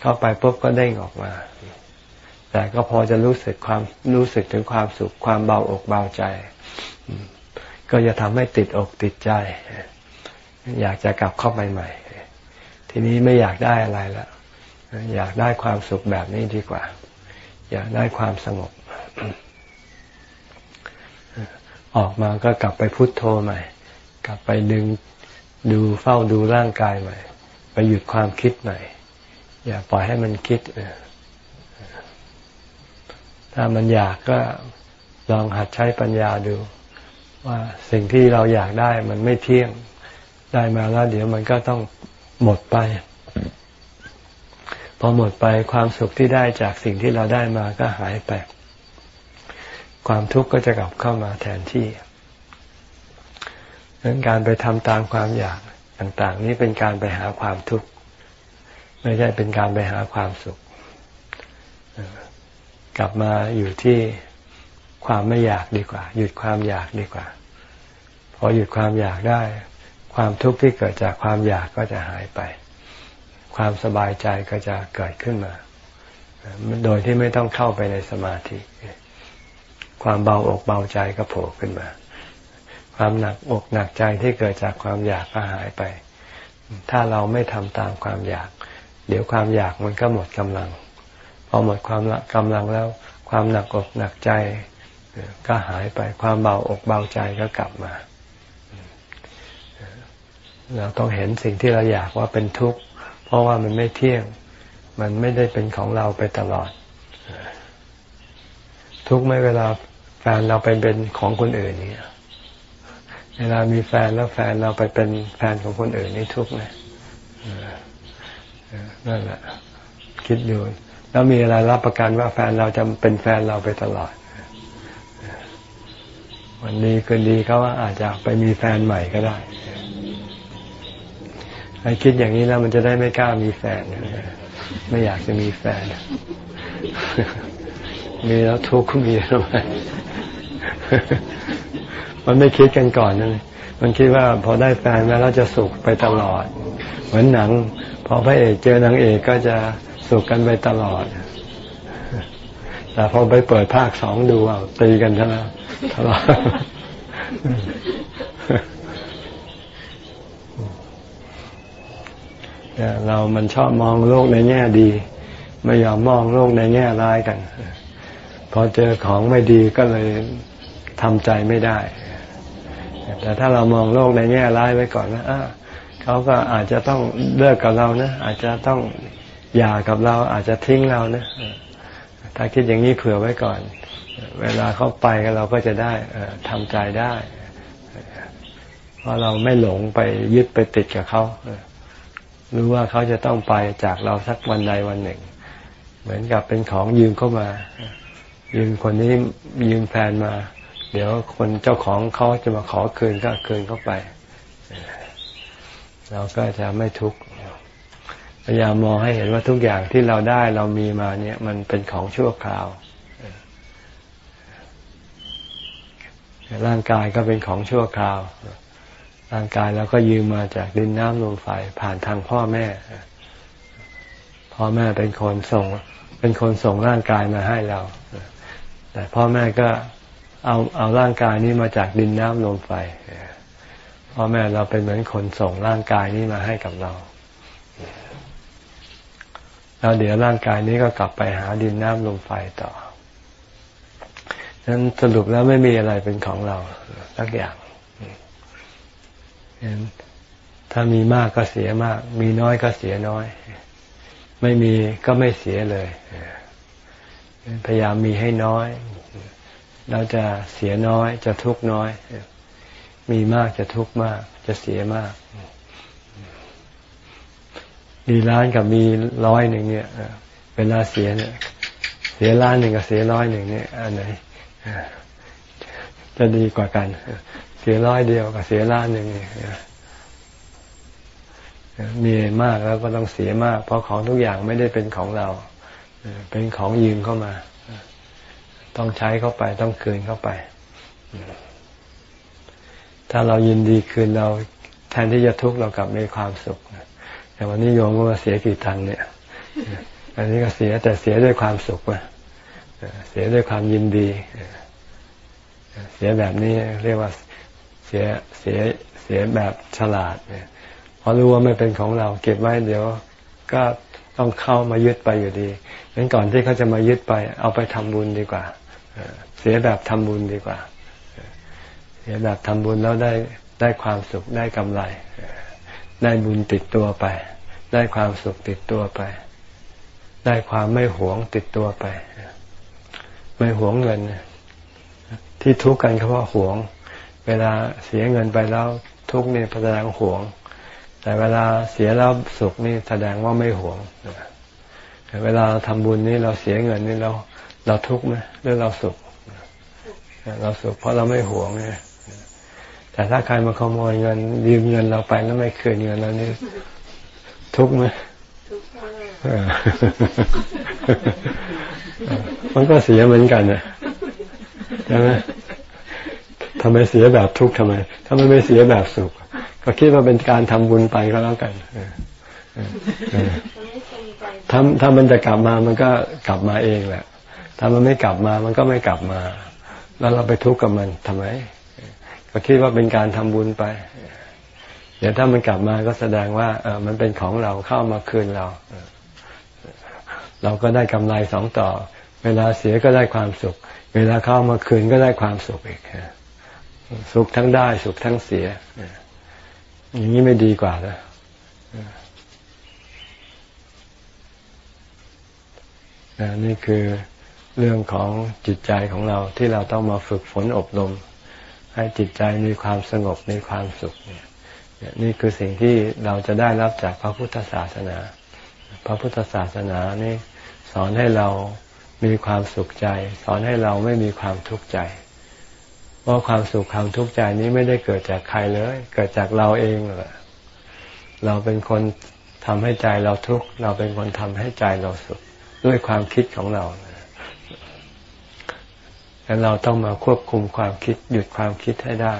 [SPEAKER 1] เข้าไปปุ๊บก็เด้งออกมา แต่ก็พอจะรู้สึกความรู้สึกถึงความสุขความเบาอกเบาใจ ก็จะทำให้ติดอกติดใจ อยากจะกลับเข้าไปใหม่ ทีนี้ไม่อยากได้อะไรแล้วอยากได้ความสุขแบบนี้ดีกว่า อยากได้ความสงบ ออกมาก็กลับไปพุโทโธใหม่ กลับไปดึงดูเฝ้าดูร่างกายใหม่ ไปหยุดความคิดใหม่ อย่าปล่อยให้มันคิดถ้ามันอยากก็ลองหัดใช้ปัญญาดู ว่าสิ่งที่เราอยากได้มันไม่เที่ยงได้มาแล้วเดี๋ยวมันก็ต้องหมดไป พอหมดไปความสุขที่ได้จากสิ่งที่เราได้มาก็หายไป ความทุกข์ก็จะกลับเข้ามาแทนที่ดังนั้นการไปทำตามความอยากต่างๆ นี้เป็นการไปหาความทุกข์ไม่ใช่เป็นการไปหาความสุข กลับมาอยู่ที่ ความไม่อยากดีกว่า หยุดความอยากดีกว่า พอหยุดความอยากได้ ความทุกข์ที่เกิดจากความอยากก็จะหายไป ความสบายใจก็จะเกิดขึ้นมา โดยที่ไม่ต้องเข้าไปในสมาธิ ความเบาอกเบาใจก็โผล่ขึ้นมา ความหนักอกหนักใจที่เกิดจากความอยากก็หายไป ถ้าเราไม่ทำตามความอยาก เดี๋ยวความอยากมันก็หมดกำลัง พอหมดความกำลังแล้ว ความหนักอกหนักใจ ก็หายไปความเบาอกเบาใจก็กลับมาเราต้องเห็นสิ่งที่เราอยากว่าเป็นทุกข์ เพราะว่ามันไม่เที่ยง มันไม่ได้เป็นของเราไปตลอด ทุกข์ไม่เวลาแฟนเราไปเป็นของคนอื่นเนี่ยเวลามีแฟนแล้วแฟนเราไปเป็นแฟนของคนอื่นนี่ทุกข์ไหมนั่นแหละ คิดดู แล้วมีอะไรรับประกันว่าแฟนเราจะเป็นแฟนเราไปตลอด วันนี้คืนดีเขาอาจจะไปมีแฟนใหม่ก็ได้ไอ้คิดอย่างนี้แล้วมันจะได้ไม่กล้ามีแฟน ไม่อยากจะมีแฟน มีแล้วทุกข์มีทำไมมันไม่คิดกันก่อนนั่นมันคิดว่าพอได้แฟนแล้วจะสุขไปตลอด เหมือนหนัง พอพระเอกเจอนางเอกก็จะสุขกันไปตลอด แต่พอไปเปิดภาคสองดูเอาตีกันใช่ไหม ทะเลาะเรามันชอบมองโลกในแง่ดี ไม่ยอมมองโลกในแง่ร้ายกัน พอเจอของไม่ดีก็เลยทำใจไม่ได้ แต่ถ้าเรามองโลกในแง่ร้ายไว้ก่อนนะเขาก็อาจจะต้องเลิกกับเรานะอาจจะต้องหย่ากับเราอาจจะทิ้งเรานะถ้าคิดอย่างนี้เผื่อไว้ก่อน เวลาเขาไปเราก็จะได้ทำใจได้ เพราะเราไม่หลงไปยึดไปติดกับเขารู้ว่าเขาจะต้องไปจากเราสักวันใดวันหนึ่ง เหมือนกับเป็นของยืมเข้ามา ยืมคนนี้ยืมแฟนมา เดี๋ยวคนเจ้าของเขาจะมาขอคืนก็คืนเข้าไป เราก็จะไม่ทุกข์พยายามมองให้เห็นว่าทุกอย่างที่เราได้เรามีมาเนี่ย มันเป็นของชั่วคราว ร่างกายก็เป็นของชั่วคราว ร่างกายเราก็ยืมมาจากดินน้ำลมไฟผ่านทางพ่อแม่ พ่อแม่เป็นคนส่ง เป็นคนส่งร่างกายมาให้เรา แต่พ่อแม่ก็เอาเอาร่างกายนี้มาจากดินน้ำลมไฟพ่อแม่เราเป็นเหมือนคนส่งร่างกายนี้มาให้กับเราแล้วเดี๋ยวร่างกายนี้ก็กลับไปหาดินน้ำลมไฟต่อ นั้นสรุปแล้วไม่มีอะไรเป็นของเราสักอย่างถ้ามีมากก็เสียมาก มีน้อยก็เสียน้อย ไม่มีก็ไม่เสียเลยพยายามมีให้น้อย เราจะเสียน้อย จะทุกน้อย มีมากจะทุกมาก จะเสียมาก มีล้านกับมีร้อยหนึ่งเนี่ยเวลาเสียเนี่ย เสียล้านหนึ่งกับเสียร้อยหนึ่งเนี่ยอันไหน จะดีกว่ากัน เสียร้อยเดียวกับเสียล้านหนึ่งมีมากแล้วก็ต้องเสียมาก เพราะของทุกอย่างไม่ได้เป็นของเรา เป็นของยืมเข้ามา ต้องใช้เข้าไป ต้องคืนเข้าไป ถ้าเรายินดีคืนเรา แทนที่จะทุกข์เรากลับมีความสุขแต่วันนี้โยมก็มาเสียกี่ตังเนี่ย อันนี้ก็เสียแต่เสียด้วยความสุขว่ะ เสียด้วยความยินดี เสียแบบนี้เรียกว่าเสียเสียเสียแบบฉลาดเนี่ยพอรู้ว่าไม่เป็นของเราเก็บไว้เดี๋ยวก็ต้องเข้ามายึดไปอยู่ดีงั้นก่อนที่เขาจะมายึดไป เอาไปทำบุญดีกว่า เสียแบบทำบุญดีกว่า เสียแบบทำบุญแล้วได้ได้ความสุขได้กำไร ได้บุญติดตัวไป ได้ความสุขติดตัวไป ได้ความไม่หวงติดตัวไป ไม่หวงเงิน ที่ทุกข์กันเพราะหวง เวลาเสียเงินไปแล้วทุกข์นี่แสดงหวง แต่เวลาเสียแล้วสุขนี่แสดงว่าไม่หวงเวลาทำบุญนี่เราเสียเงินนี่เราเราทุกข์ไหมหรือเราสุข เราสุขเพราะเราไม่หวงไงแต่ถ้าใครมาขโมยเงินยืมเงินเราไปแล้วไม่คืนเงินเรานี่ทุกข์ไหม มันก็เสียเหมือนกันนะใช่ไหมทำไมเสียแบบทุกข์ทำไมถ้ามันไม่เสียแบบสุข ก็คิดว่าเป็นการทำบุญไปก็แล้วกันถ้าถ้ามันจะกลับมามันก็กลับมาเองแหละ ถ้ามันไม่กลับมามันก็ไม่กลับมา แล้วเราไปทุกข์กับมันทำไม ก็คิดว่าเป็นการทำบุญไป เดี๋ยวถ้ามันกลับมาก็แสดงว่าเออมันเป็นของเราเข้ามาคืนเราเเราก็ได้กำไรสองต่อ เวลาเสียก็ได้ความสุข เวลาเข้ามาคืนก็ได้ความสุขอีกสุขทั้งได้สุขทั้งเสียอย่างนี้ไม่ดีกว่านะนี่คือเรื่องของจิตใจของเราที่เราต้องมาฝึกฝนอบรม ให้จิตใจมีความสงบมีความสุขเนี่ยนี่คือสิ่งที่เราจะได้รับจากพระพุทธศาสนา พระพุทธศาสนานี่ สอนให้เรามีความสุขใจ สอนให้เราไม่มีความทุกข์ใจ เพราะความสุขความทุกข์ใจนี้ไม่ได้เกิดจากใครเลย เกิดจากเราเองแหละเราเป็นคนทำให้ใจเราทุกข์เราเป็นคนทำให้ใจเราสุขด้วยความคิดของเราแล้วเราต้องมาควบคุมความคิดหยุดความคิดให้ได้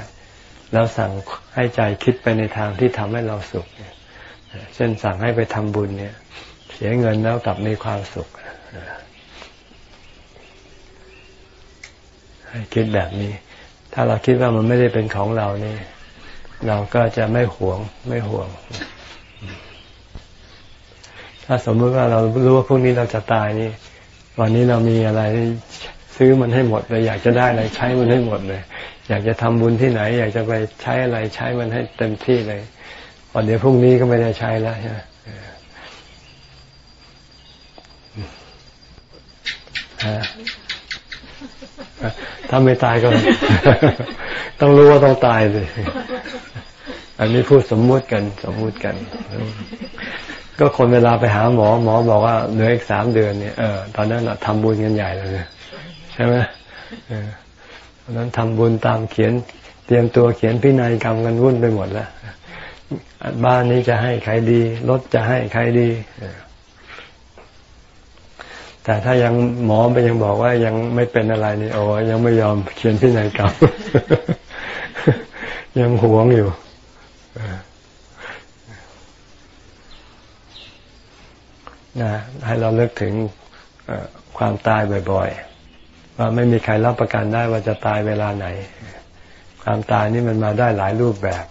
[SPEAKER 1] แล้วสั่งให้ใจคิดไปในทางที่ทำให้เราสุขเช่นสั่งให้ไปทำบุญเนี่ย สียเงินแล้วกลับมีความสุขให้คิดแบบนี้ ถ้าเราคิดว่ามันไม่ได้เป็นของเรานี่ เราก็จะไม่หวง ไม่ห่วง ถ้าสมมติว่าเรารู้ว่าพรุ่งนี้เราจะตายนี่ วันนี้เรามีอะไรซื้อมันให้หมดเลย อยากจะได้อะไรใช้มันให้หมดเลย อยากจะทำบุญที่ไหน อยากจะไปใช้อะไรใช้มันให้เต็มที่เลยพอเดี๋ยวพรุ่งนี้ก็ไม่ได้ใช้แล้วใช่ไหม ถ้าไม่ตายก็ ต้องรู้ว่าต้องตายเลยอันนี้พูดสมมุติกัน สมมุติกัน ก็คนเวลาไปหาหมอ หมอบอกว่าเหลืออีกสามเดือนเนี่ยเออตอนนั้นเราทำบุญกันใหญ่เลยใช่ไหมตอนนั้นทำบุญตามเขียน เตรียมตัวเขียนพินัยกรรมกันวุ่นไปหมดแล้วบ้านนี้จะให้ใครดีรถจะให้ใครดี แต่ถ้ายังหมอไปยังบอกว่ายังไม่เป็นอะไรนี่โอ้ยังไม่ยอมเขียนพินัยกรรมยังหวงอยู่นะให้เราเลิกถึงความตายบ่อย ๆ ว่าไม่มีใครรับประกันได้ว่าจะตายเวลาไหน ความตายนี่มันมาได้หลายรูปแบบ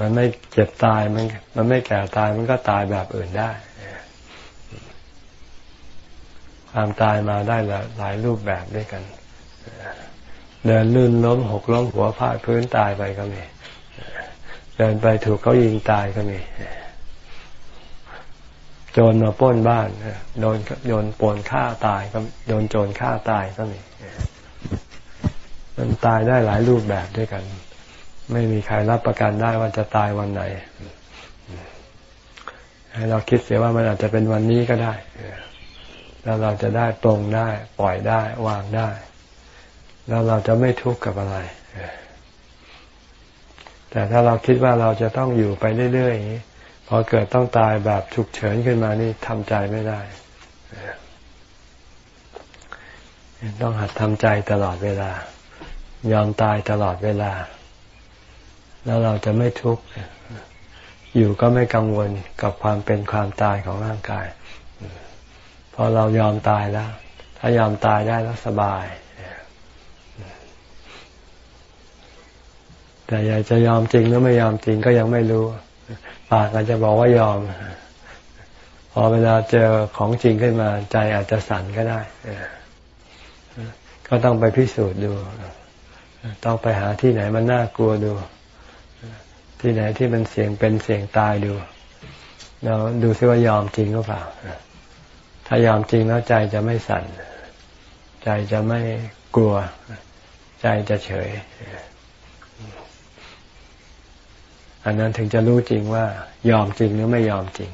[SPEAKER 1] มันไม่เจ็บตายมัน มันไม่แก่ตายมันก็ตายแบบอื่นได้ ความตายมาได้หลายรูปแบบด้วยกัน เดินลื่นล้มหกล้มหัวพาดพื้นตายไปก็มีเดินไปถูกเขายิงตายก็มีโจรมาป้นบ้านโดนโยนปนฆ่าตายก็โดนโจรฆ่าตายก็มีมันตายได้หลายรูปแบบด้วยกัน ไม่มีใครรับประกันได้ว่าจะตายวันไหนให้เราคิดเสียว่ามันอาจจะเป็นวันนี้ก็ได้ แล้วเราจะได้ตรงได้ ปล่อยได้ วางได้ แล้วเราจะไม่ทุกข์กับอะไร แต่ถ้าเราคิดว่าเราจะต้องอยู่ไปเรื่อยๆอย่างนี้พอเกิดต้องตายแบบฉุกเฉินขึ้นมานี่ทำใจไม่ได้ ต้องหัดทำใจตลอดเวลา ยอมตายตลอดเวลา แล้วเราจะไม่ทุกข์อยู่ก็ไม่กังวลกับความเป็นความตายของร่างกาย พอเรายอมตายแล้ว ถ้ายอมตายได้แล้วสบาย แต่อยากจะยอมจริงหรือไม่ยอมจริงก็ยังไม่รู้ ปากอาจจะบอกว่ายอม พอเวลาเจอของจริงขึ้นมา ใจอาจจะสั่นก็ได้ ก็ต้องไปพิสูจน์ดู ต้องไปหาที่ไหนมันน่ากลัวดู ที่ไหนที่มันเสี่ยงเป็นเสี่ยงตายดูเราดูซิว่ายอมจริงหรือเปล่า ถ้ายอมจริงแล้วใจจะไม่สั่น ใจจะไม่กลัว ใจจะเฉย อันนั้นถึงจะรู้จริงว่า ยอมจริงหรือไม่ยอมจริง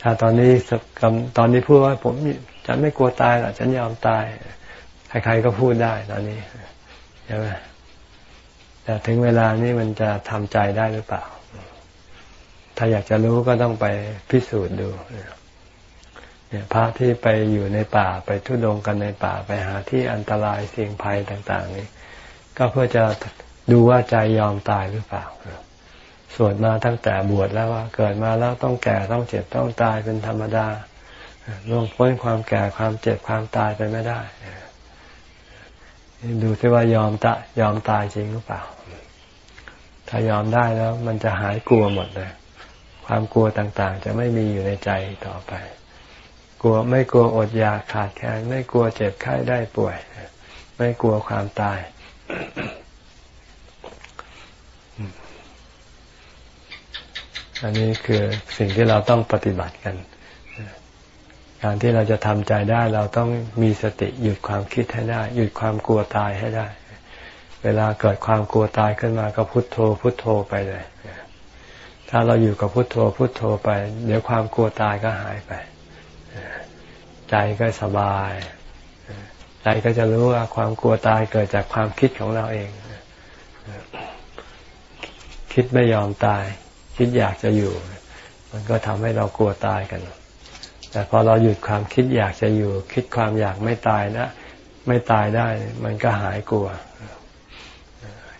[SPEAKER 1] ถ้าตอนนี้ตอนนี้พูดว่า ผมฉันไม่กลัวตายหรอกฉันยอมตายใครๆก็พูดได้ตอนนี้ใช่ไหมแต่ถึงเวลานี้มันจะทำใจได้หรือเปล่า ถ้าอยากจะรู้ก็ต้องไปพิสูจน์ดู เนี่ยพระที่ไปอยู่ในป่าไปทุดงกันในป่าไปหาที่อันตรายเสี่ยงภัยต่างๆ นี้ก็เพื่อจะดูว่าใจยอมตายหรือเปล่าสวดมาตั้งแต่บวชแล้วว่าเกิดมาแล้วต้องแก่ต้องเจ็บต้องตายเป็นธรรมดาล่วงพ้นความแก่ความเจ็บความตายไปไม่ได้ ดูซิว่ายอมตะยอมตายจริงหรือเปล่า ถ้ายอมได้แล้ว มันจะหายกลัวหมดเลย ความกลัวต่างๆ จะไม่มีอยู่ในใจต่อไป กลัวไม่กลัวอดอยากขาดแคลนไม่กลัวเจ็บไข้ได้ป่วย ไม่กลัวความตาย อันนี้คือสิ่งที่เราต้องปฏิบัติกันการที่เราจะทำใจได้เราต้องมีสติหยุดความคิดให้ได้ หยุดความกลัวตายให้ได้ เวลาเกิดความกลัวตายขึ้นมาก็พุโทโธ พุโทโธไปเลย ถ้าเราอยู่กับพุโทโธ พุโทโธไป เดี๋ยวความกลัวตายก็หายไป ใจก็สบาย ใจก็จะรู้ว่าความกลัวตายเกิดจากความคิดของเราเอง คิดไม่ยอมตาย คิดอยากจะอยู่ มันก็ทำให้เรากลัวตายกัน แต่พอเราหยุดความคิดอยากจะอยู่ คิดความอยากไม่ตายนะ ไม่ตายได้ มันก็หายกลัว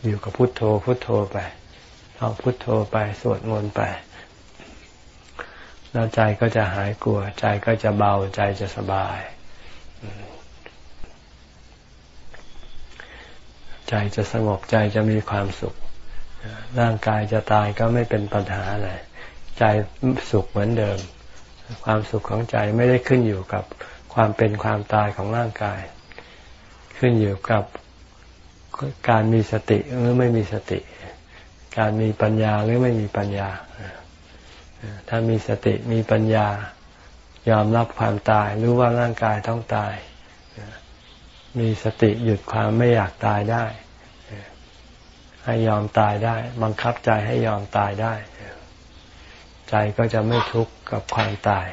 [SPEAKER 1] อยู่กับพุทโธพุทโธไปท่องพุทโธไปสวดมนต์ไป แล้วใจก็จะหายกลัว ใจก็จะเบาใจจะสบาย ใจจะสงบใจจะมีความสุข ร่างกายจะตายก็ไม่เป็นปัญหาอะไรใจสุขเหมือนเดิม ความสุขของใจไม่ได้ขึ้นอยู่กับความเป็นความตายของร่างกาย ขึ้นอยู่กับการมีสติหรือไม่มีสติ การมีปัญญาหรือไม่มีปัญญา ถ้ามีสติมีปัญญายอมรับความตาย รู้ว่าร่างกายต้องตาย มีสติหยุดความไม่อยากตายได้ ให้ยอมตายได้ บังคับใจให้ยอมตายได้ ใจก็จะไม่ทุกข์กับความตาย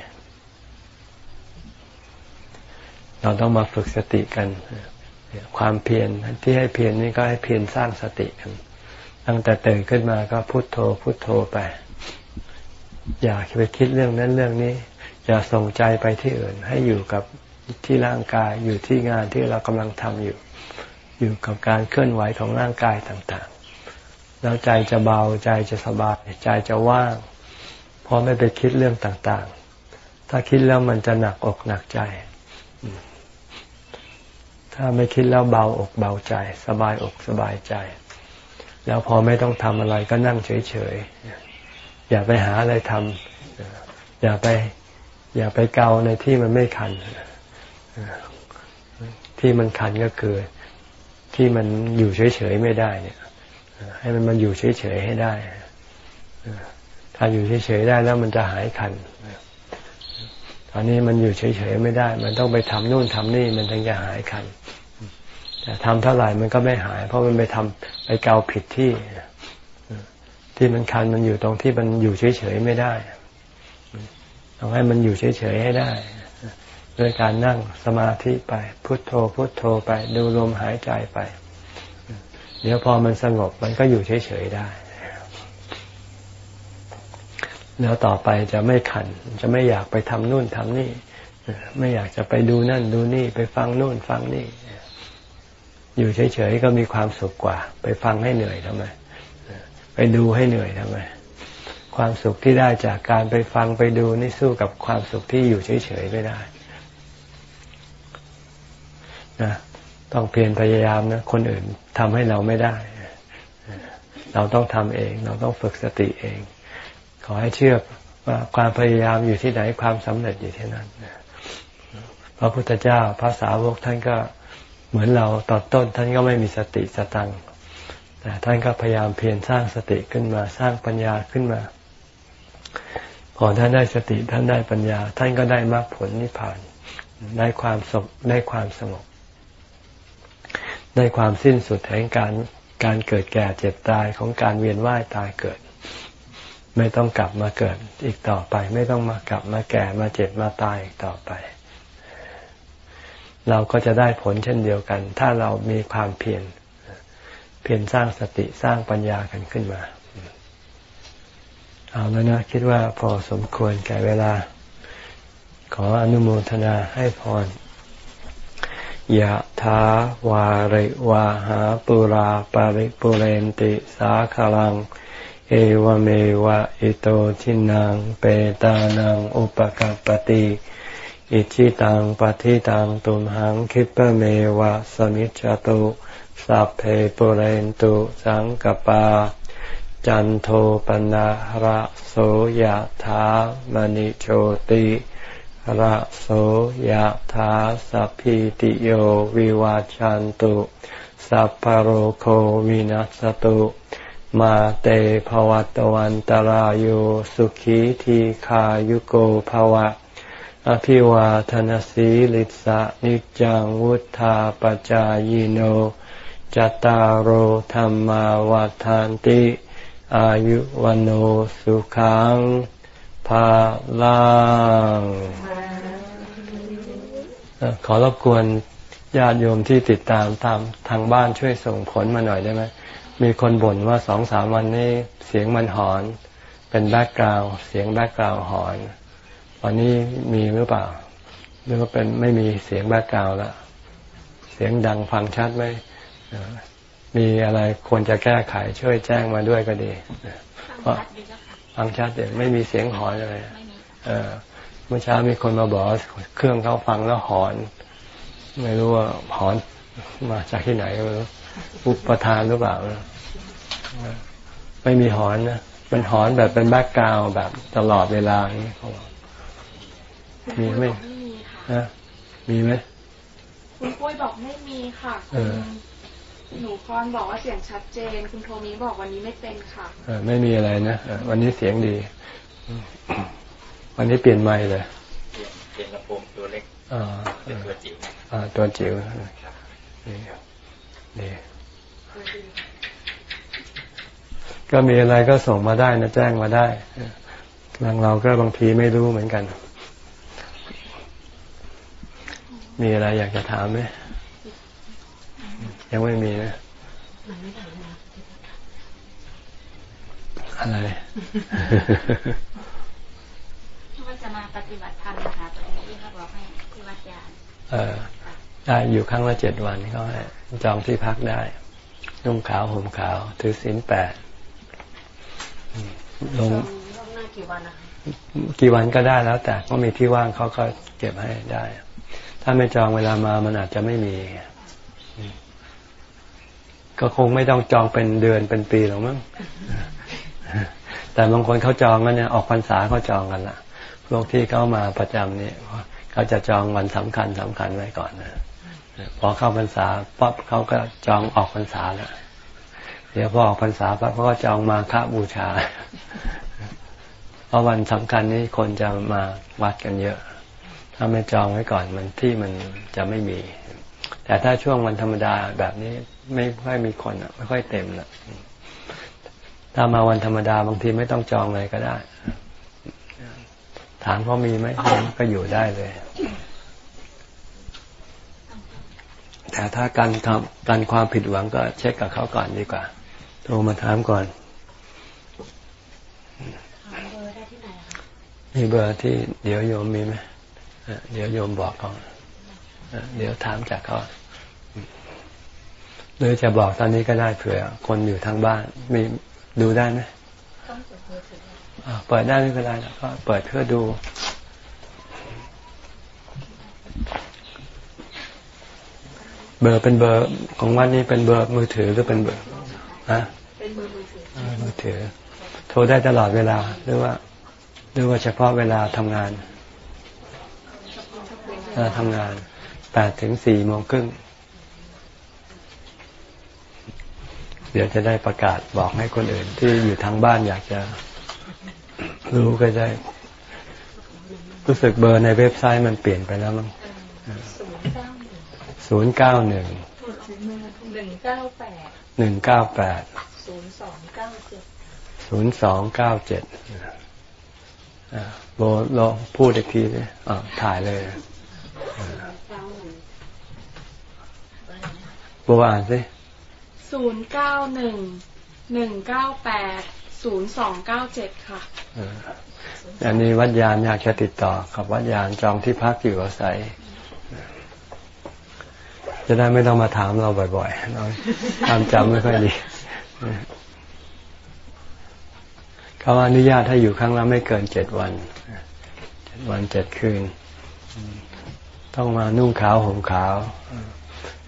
[SPEAKER 1] เราต้องมาฝึกสติกัน ความเพียรที่ให้เพียรนี่ก็ให้เพียรสร้างสติกันตั้งแต่ตื่นขึ้นมาก็พุโทโธพุโทโธไป อย่าไปคิดเรื่องนั้นเรื่องนี้ อย่าส่งใจไปที่อื่น ให้อยู่กับที่ร่างกายอยู่ที่งานที่เรากำลังทำอยู่ อยู่กับการเคลื่อนไหวของร่างกายต่างๆ แล้วใจจะเบาใจจะสบาย ใจจะว่างพราะไม่ไปคิดเรื่องต่างๆ ถ้าคิดแล้วมันจะหนักอกหนักใจ ถ้าไม่คิดแล้วเบาอกเบาใจ สบายอกสบายใจ แล้วพอไม่ต้องทำอะไรก็นั่งเฉยๆ อย่าไปหาอะไรทำอย่าไป อย่าไปเกาในที่มันไม่คันที่มันคันก็คือ ที่มันอยู่เฉยๆไม่ได้เนี่ย ให้มันมันอยู่เฉยๆให้ได้ถ้าอยู่เฉยๆได้แล้วมันจะหายคันตอนนี้มันอยู่เฉยๆไม่ได้ มันต้องไปทำนู่นทำนี่มันถึงจะหายคันแต่ทำเท่าไหร่มันก็ไม่หาย เพราะมันไปทำไปเกาผิดที่ ที่มันคันมันอยู่ตรงที่มันอยู่เฉยๆไม่ได้ต้องให้มันอยู่เฉยๆให้ได้ด้วยการนั่งสมาธิไป พุโทโธ พุโทโธไป ดูลมหายใจไป เดี๋ยวพอมันสงบมันก็อยู่เฉยๆได้ แล้วต่อไปจะไม่ขัน จะไม่อยากไปทำนู่นทำนี่ ไม่อยากจะไปดูนั่นดูนี่ ไปฟังนู่นฟังนี่ อยู่เฉยๆก็มีความสุขกว่า ไปฟังให้เหนื่อยทำไม ไปดูให้เหนื่อยทำไมความสุขที่ได้จากการไปฟังไปดูนี่สู้กับความสุขที่อยู่เฉยๆไม่ได้นะต้องเพียรพยายามนะคนอื่นทำให้เราไม่ได้ เราต้องทำเอง เราต้องฝึกสติเอง ขอให้เชื่อว่าความพยายามอยู่ที่ไหนความสำเร็จอยู่ที่นั่นพระพุทธเจ้าพระสาวกท่านก็เหมือนเราตอนต้น ท่านก็ไม่มีสติสตัง แต่ท่านก็พยายามเพียรสร้างสติขึ้นมาสร้างปัญญาขึ้นมา พอท่านได้สติท่านได้ปัญญา ท่านก็ได้มรรคผลนิพพานได้ความสุขได้ความสงบได้ความสิ้นสุดแห่งการการเกิดแก่เจ็บตายของการเวียนว่ายตายเกิด ไม่ต้องกลับมาเกิดอีกต่อไป ไม่ต้องมากลับมาแก่มาเจ็บมาตายอีกต่อไป เราก็จะได้ผลเช่นเดียวกัน ถ้าเรามีความเพียร พียรสร้างสติสร้างปัญญากันขึ้นมา เอาแล้วนะคิดว่าพอสมควรแก่เวลา ขออนุโมทนาให้พรยะถาวาริวาหาปุราปาริปุเรนติสาคลัง เอวเมวะอิโตทินังเปตานังอุปกปติอิชิตังปฏิตังตุมหังคิปเมวะสมิจจตุ สัพเพปุเรนตุสังกปา จันโทปนะระโสยถามณิโชติระโสยถาสัพพิติโยวิวาจันตุ สัพพโรโควินัสตุ มาเตภวัตวันตารโยสุขีทีขายุโกภวะ อภิวาทนสีลิสะนิจังวุธาปจายโน จตารโหธรรมาวาทานติ อายุวัณโณ สุขัง พะลังขอรบกวนญาติโยมที่ติดตามตามทางบ้านช่วยส่งผลมาหน่อยได้ไหมมีคนบ่นว่าสองสามวันนี้เสียงมันหอน เป็น background เสียง background หอน วันนี้มีหรือเปล่า หรือว่าเป็นไม่มีเสียง background แล้วเสียงดังฟังชัดไหม มีอะไรควรจะแก้ไขช่วยแจ้งมาด้วยก็ดีเพราะฟังชัดเดี๋ยวไม่มีเสียงหอนเลยเออเมื่อเช้ามีคนมาบอกเครื่องเขาฟังแล้วหอน ไม่รู้ว่าหอนมาจากที่ไหนไม่รู้อุปทานหรือเปล่าไม่มีหอนนะเป็นหอนแบบเป็นแบ็กกราวแบบตลอดเวลาอย่างนี้เขาบอกมีไหมนะมีไหม
[SPEAKER 2] คุณปุ้ยบอกไม่มีค่ะ หนูพรบอกว่าเสียงชัดเจน คุณโทนี้บอกวันนี้ไม่เป็นค่ะ
[SPEAKER 1] ไม่มีอะไรนะวันนี้เสียงดี วันนี้เปลี่ยนไมค์เลย
[SPEAKER 3] เปลี่ยนลำโพงตัวเล็กเป็นตัวจิ๋ว
[SPEAKER 1] อ่าตัวจิ๋วนี่นี่ก็มีอะไรก็ส่งมาได้นะแจ้งมาได้บางเราก็บางทีไม่รู้เหมือนกัน มีอะไรอยากจะถามไหม ยังไม่มีนะอะไร
[SPEAKER 2] ว่าจะมาปฏิบัติธรรมนะคะตรงนี้ที่เขาบอกให้ที่วัดยาน
[SPEAKER 1] เออได้อยู่ครั้งละเจ็ดวันก็ให้จองที่พักได้นุ่งขาวห่มขาว ถือศีลแปดลงกี่วันนะคะกี่วันก็ได้แล้ว แต่ก็มีที่ว่างเขาก็เก็บให้ได้ ถ้าไม่จองเวลามามันอาจจะไม่มี ก็คงไม่ต้องจองเป็นเดือนเป็นปีหรอกมั้งแต่บางคนเขาจองกันเนี่ยออกพรรษาเขาจองกันละพวกที่เข้ามาประจำเนี่ยเขาจะจองวันสำคัญสำคัญไว้ก่อนนะพอเข้าพรรษาปั๊บเขาก็จองออกพรรษาแล้วเดี๋ยวพอออกพรรษาปั๊บเขาก็จองมาฆบูชา เพราะวันสำคัญนี้คนจะมาวัดกันเยอะ ถ้าไม่จองไว้ก่อนมันที่มันจะไม่มี แต่ถ้าช่วงวันธรรมดาแบบนี้ ไม่ค่อยมีคนอะ ไม่ค่อยเต็มละถ้ามาวันธรรมดาบางทีไม่ต้องจองเลยก็ได้ ถามเขามีไหมก็อยู่ได้เลย แต่ถ้าการทำการความผิดหวังก็เช็คกับเขาก่อนดีกว่าโทรมาถามก่อนมีเบอร์ที่เดี๋ยวโยมมีไหมเดี๋ยวโยมบอกเขาเดี๋ยวถามจากเขา หรือจะบอกตอนนี้ก็ได้เผื่อ คนอยู่ทางบ้านมีดูได้ไหมเปิดได้ไม่เป็นไรก็เปิดเพื่อดูเบอร์เป็นเบอร์ของวัดนี้เป็นเบอร์มือถือหรือเป็นเบอร์ฮะเป็นเบอร์มือถือมือถือ โทรได้ตลอดเวลาหรือว่าหรือว่าเฉพาะเวลาทำงานเวลาทำงานแปดถึงสี่โมงครึ่ง เดี๋ยวจะได้ประกาศบอกให้คนอื่น ที่อยู่ทางบ้านอยากจะรู้ก็ได้ รู้สึกเบอร์ในเว็บไซต์มันเปลี่ยนไปแล้วมั้งศูนย์เก้าหนึ่ง
[SPEAKER 2] หนึ่งเก้าแปด
[SPEAKER 1] หนึ่งเก้าแปด
[SPEAKER 2] ศูนย์สองเก้าเจ็ด
[SPEAKER 1] ศูนย์สองเก้าเจ็ดโบลองพูดอีกทีเลยถ่ายเลยโบอ่านสิ
[SPEAKER 2] ศูนย์เก้าหนึ่งหนึ่งเก้าแปดศูนย์สองเก้าเจ็ดค่ะ
[SPEAKER 1] อันนี้วัดยานอยากจะติดต่อกับวัดยานจองที่พักอยู่อาศัย จะได้ไม่ต้องมาถามเราบ่อยๆเราความจำไม่ค่อยดีเขาอนุญาตให้อยู่ครั้งละไม่เกินเจ็ดวันเจ็ดวันเจ็ดคืน ต้องมานุ่งขาวห่มขาว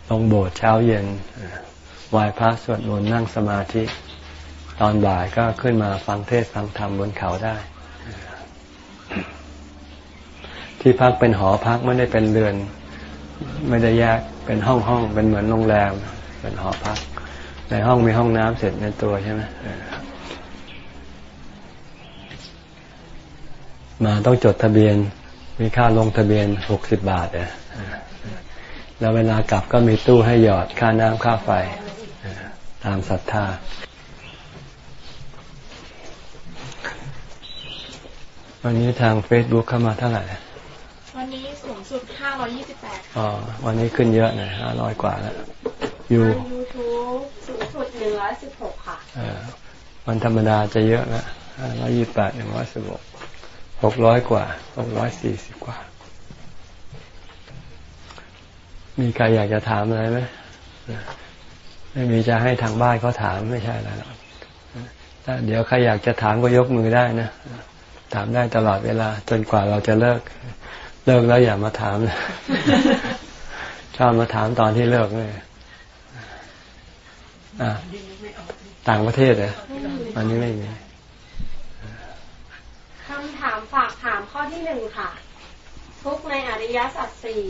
[SPEAKER 1] ลงโบสถ์เช้าเย็น ไหว้พระสวดมนต์นั่งสมาธิ ตอนบ่ายก็ขึ้นมาฟังเทศฟังธรรมบนเขาได้ ที่พักเป็นหอพักไม่ได้เป็นเรือน ไม่ได้แยกเป็นห้องห้องเป็นเหมือนโรงแรม เป็นหอพัก ในห้องมีห้องน้ำเสร็จในตัวใช่ไหมมาต้องจดทะเบียนมีค่าลงทะเบียนหกสิบบาทเนี่ยแล้วเวลากลับก็มีตู้ให้หยอดค่าน้ำค่าไฟ ตามศรัทธา วันนี้ทางเฟซบุ๊กเข้ามาเท่าไหร่
[SPEAKER 2] วันนี้สูงสุดห้าร้อยี่สิบแปด
[SPEAKER 1] อ๋อ วันนี้ขึ้นเยอะหน่อยห้าร้อยกว่าแล้วอยู่
[SPEAKER 2] ยูทูบสูงสุดหนึ่งร้อยสิบหกค่ะ
[SPEAKER 1] วันธรรมดาจะเยอะนะห้าร้อยยี่สิบแปดหนึ่งร้อยสิบหกหกร้อยกว่าหกร้อยสี่สิบกว่า มีใครอยากจะถามอะไรไหม ไม่มีจะให้ทางบ้านเขาถามไม่ใช่แล้วเดี๋ยวใครอยากจะถามก็ยกมือได้นะ ถามได้ตลอดเวลา จนกว่าเราจะเลิก เลิกแล้วอย่ามาถามนะชอบมาถามตอนที่เลิกเลยต่างประเทศเหรออันนี้ไม่มี
[SPEAKER 2] คำถามฝากถามข้อที่หนึ่งค่ะ ทุกในอริยสัจสี่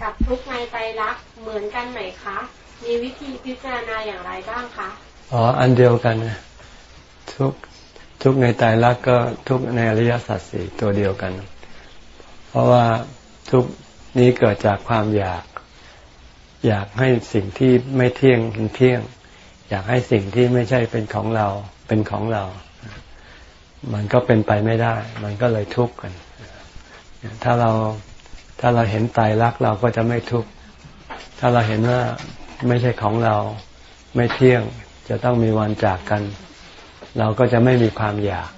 [SPEAKER 2] กับทุกในไตรลักษณ์เหมือนกันไหมคะ มีวิธีพิจารณาอย่างไรบ้างคะอ๋อ
[SPEAKER 1] อันเดียวกันนะทุกทุกในตายรักก็ทุกในอริยสัจสี่ตัวเดียวกัน เพราะว่าทุกนี้เกิดจากความอยาก อยากให้สิ่งที่ไม่เที่ยงเป็นเที่ยง อยากให้สิ่งที่ไม่ใช่เป็นของเราเป็นของเรา มันก็เป็นไปไม่ได้ มันก็เลยทุกข์กัน ถ้าเราถ้าเราเห็นตายรักเราก็จะไม่ทุกข์ถ้าเราเห็นว่า ไม่ใช่ของเราไม่เที่ยงจะต้องมีวันจากกัน เราก็จะไม่มีความอยาก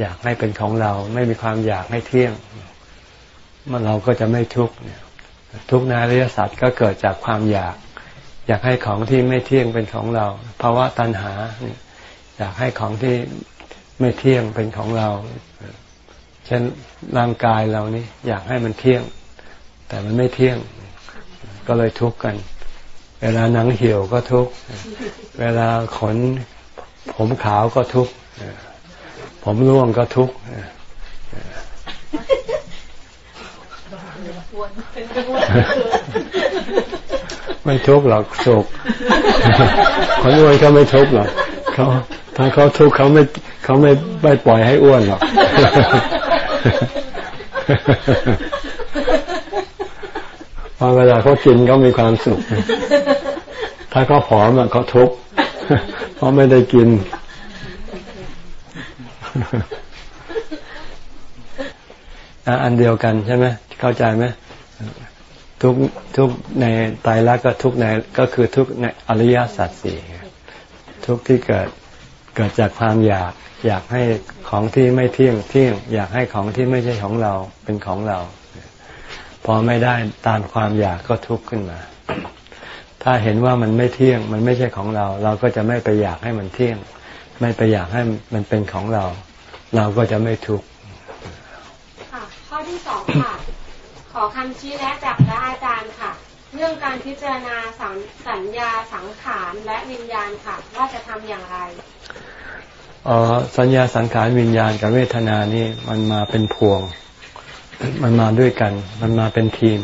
[SPEAKER 1] อยากให้เป็นของเรา ไม่มีความอยากให้เที่ยงมันเราก็จะไม่ทุกข์ทุกนาริยสัตว์ก็เกิดจากความอยาก อยากให้ของที่ไม่เที่ยงเป็นของเราภาวะตัณหาอยากให้ของที่ไม่เที่ยงเป็นของเราเช่นร่างกายเรานี่อยากให้มันเที่ยง แต่มันไม่เที่ยง ก็เลยทุกข์กัน เวลาหนังเหี่ยวก็ทุกข์เวลาขนผมขาวก็ทุกข์ผมร่วงก็ทุกข์ไม่ทุกข์หรอกสุขคนอ้วนก็ไม่ทุกข์หรอกเขาถ้าเขาทุกข์เขาไม่เขาไม่ไม่ปล่อยให้อ้วนหรอก พอเวลาเขากินเขามีความสุข ถ้าเขาผอมเขาทุกข์เพราะไม่ได้กิน อันเดียวกันใช่ไหมเข้าใจไหมทุกทุกในตายแล้วก็ทุกในก็คือทุกในอริยสัจสี่ทุกที่เกิดเกิดจากความอยาก อยากให้ของที่ไม่เที่ยงเที่ยง อยากให้ของที่ไม่ใช่ของเราเป็นของเรา พอไม่ได้ตามความอยากก็ทุกข์ขึ้นมา ถ้าเห็นว่ามันไม่เที่ยง มันไม่ใช่ของเรา เราก็จะไม่ไปอยากให้มันเที่ยง ไม่ไปอยากให้มันเป็นของเรา เราก็จะไม่ทุกข์
[SPEAKER 2] ค่ะข้อที่สองค่ะ ขอคำชี้แนะจากพระอาจารย์ค่ะ เรื่องการพิจารณาสัญญาสังขารและวิญญาณค่ะ ว่าจะทำอย่างไร
[SPEAKER 1] อ๋อสัญญาสังขารวิญญาณกับเวทนานี่มันมาเป็นพวง มันมาด้วยกัน มันมาเป็นทีม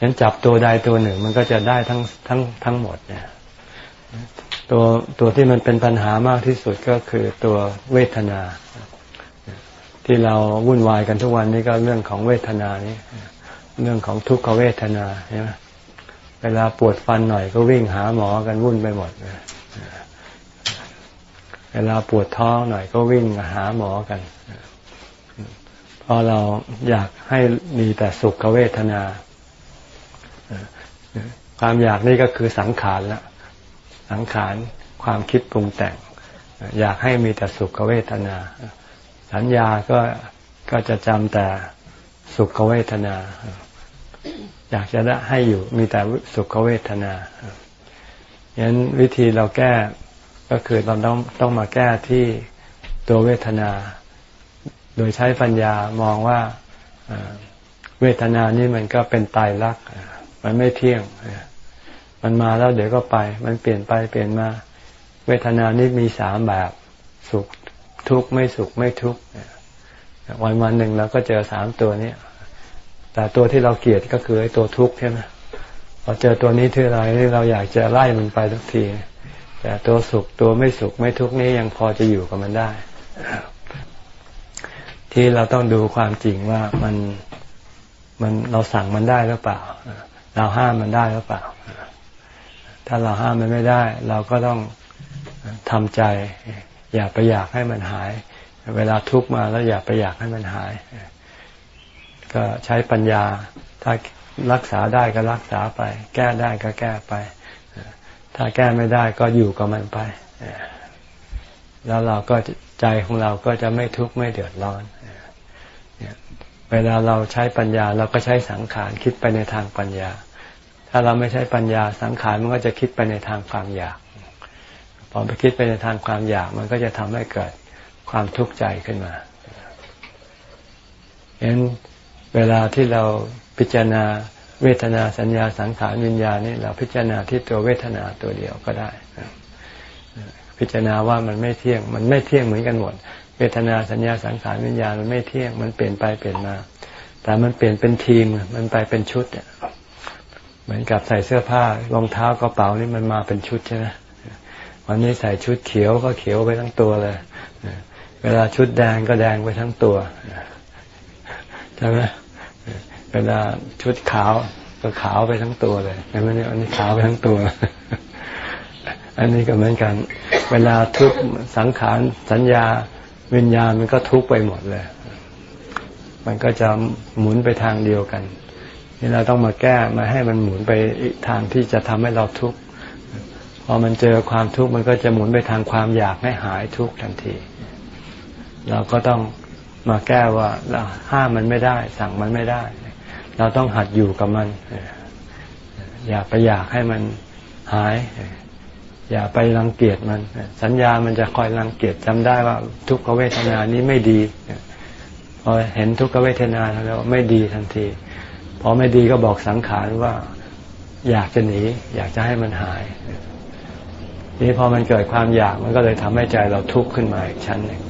[SPEAKER 1] งั้นจับตัวใดตัวหนึ่ง มันก็จะได้ทั้งทั้งทั้งหมดเนี่ยตัวตัวที่มันเป็นปัญหามากที่สุดก็คือตัวเวทนา ที่เราวุ่นวายกันทุกวันนี้ก็เรื่องของเวทนานี้เรื่องของทุกขเวทนาใช่ไหมเวลาปวดฟันหน่อยก็วิ่งหาหมอกันวุ่นไปหมดเวลาปวดท้องหน่อยก็วิ่งหาหมอกัน เพราะเราอยากให้มีแต่สุขเวทนาความอยากนี่ก็คือสังขารละสังขารความคิดปรุงแต่ง อยากให้มีแต่สุขเวทนา สัญญาก็ก็จะจำแต่สุขเวทนา อยากจะได้ให้อยู่มีแต่สุขเวทนาอย่างนั้นวิธีเราแก้ก็คือเราต้องต้องมาแก้ที่ตัวเวทนา โดยใช้ปัญญามองว่าเวทนานี่มันก็เป็นตายรัก มันไม่เที่ยง มันมาแล้วเดี๋ยวก็ไป มันเปลี่ยนไปเปลี่ยนมา เวทนานี่มีสามแบบสุขทุกข์ไม่สุขไม่ทุกข์วันวันหนึ่งเราก็เจอสามตัวนี้แต่ตัวที่เราเกลียดก็คือไอ้ตัวทุกข์ใช่ไหมพอเจอตัวนี้ที่ไรเราอยากจะไล่มันไปทุกที แต่ตัวสุขตัวไม่สุขไม่ทุกข์นี้ยังพอจะอยู่กับมันได้ ที่เราต้องดูความจริงว่ามันมันเราสั่งมันได้หรือเปล่า เราห้ามมันได้หรือเปล่า ถ้าเราห้ามมันไม่ได้ เราก็ต้องทำใจ อย่าไปอยากให้มันหาย เวลาทุกข์มาแล้วอย่าไปอยากให้มันหาย ก็ใช้ปัญญา ถ้ารักษาได้ก็รักษาไป แก้ได้ก็แก้ไป ถ้าแก้ไม่ได้ก็อยู่กับมันไป แล้วเราก็ใจของเราก็จะไม่ทุกข์ไม่เดือดร้อน เวลาเราใช้ปัญญาเราก็ใช้สังขารคิดไปในทางปัญญา ถ้าเราไม่ใช้ปัญญาสังขารมันก็จะคิดไปในทางความอยากพอไปคิดไปในทางความอยากมันก็จะทำให้เกิดความทุกข์ใจขึ้นมาเห็นเวลาที่เราพิจารณาเวทนาสัญญาสังขารวิญญาณนี่เราพิจารณาที่ตัวเวทนาตัวเดียวก็ได้ พิจารณาว่ามันไม่เที่ยง มันไม่เที่ยงเหมือนกันหมด เวทนาสัญญาสังขารวิญญาณมันไม่เที่ยงมันเปลี่ยนไปเปลี่ยนมา แต่มันเปลี่ยนเป็นทีมมันไปเป็นชุดเหมือนกับใส่เสื้อผ้ารองเท้ากระเป๋านี่มันมาเป็นชุดใช่ไหมวันนี้ใส่ชุดเขียวก็เขียวไปทั้งตัวเลยเวลาชุดแดงก็แดงไปทั้งตัวใช่ไหมเวลาชุดขาวก็ขาวไปทั้งตัวเลยใช่ไหมเนี่ยอันนี้ขาวไปทั้งตัว อันนี้ก็เหมือนกัน เวลาทุกสังขารสัญญา วิญญาณมันก็ทุกไปหมดเลย มันก็จะหมุนไปทางเดียวกัน นี่เราต้องมาแก้มาให้มันหมุนไปทางที่จะทำให้เราทุกข์พอมันเจอความทุกข์มันก็จะหมุนไปทางความอยากให้หายทุกข์ทันที เราก็ต้องมาแก้ว่าเราห้ามมันไม่ได้ สั่งมันไม่ได้ เราต้องหัดอยู่กับมัน อย่าไปอยากให้มันหาย อย่าไปรังเกียจมัน สัญญามันจะคอยรังเกียจจำได้ว่าทุกขเวทนานี้ไม่ดีพอเห็นทุกขเวทนาแล้วไม่ดีทันทีพอไม่ดีก็บอกสังขารว่าอยากจะหนี อยากจะให้มันหาย นี่พอมันเกิดความอยากมันก็เลยทำให้ใจเราทุกข์ขึ้นมาอีกชั้นหนึ่ง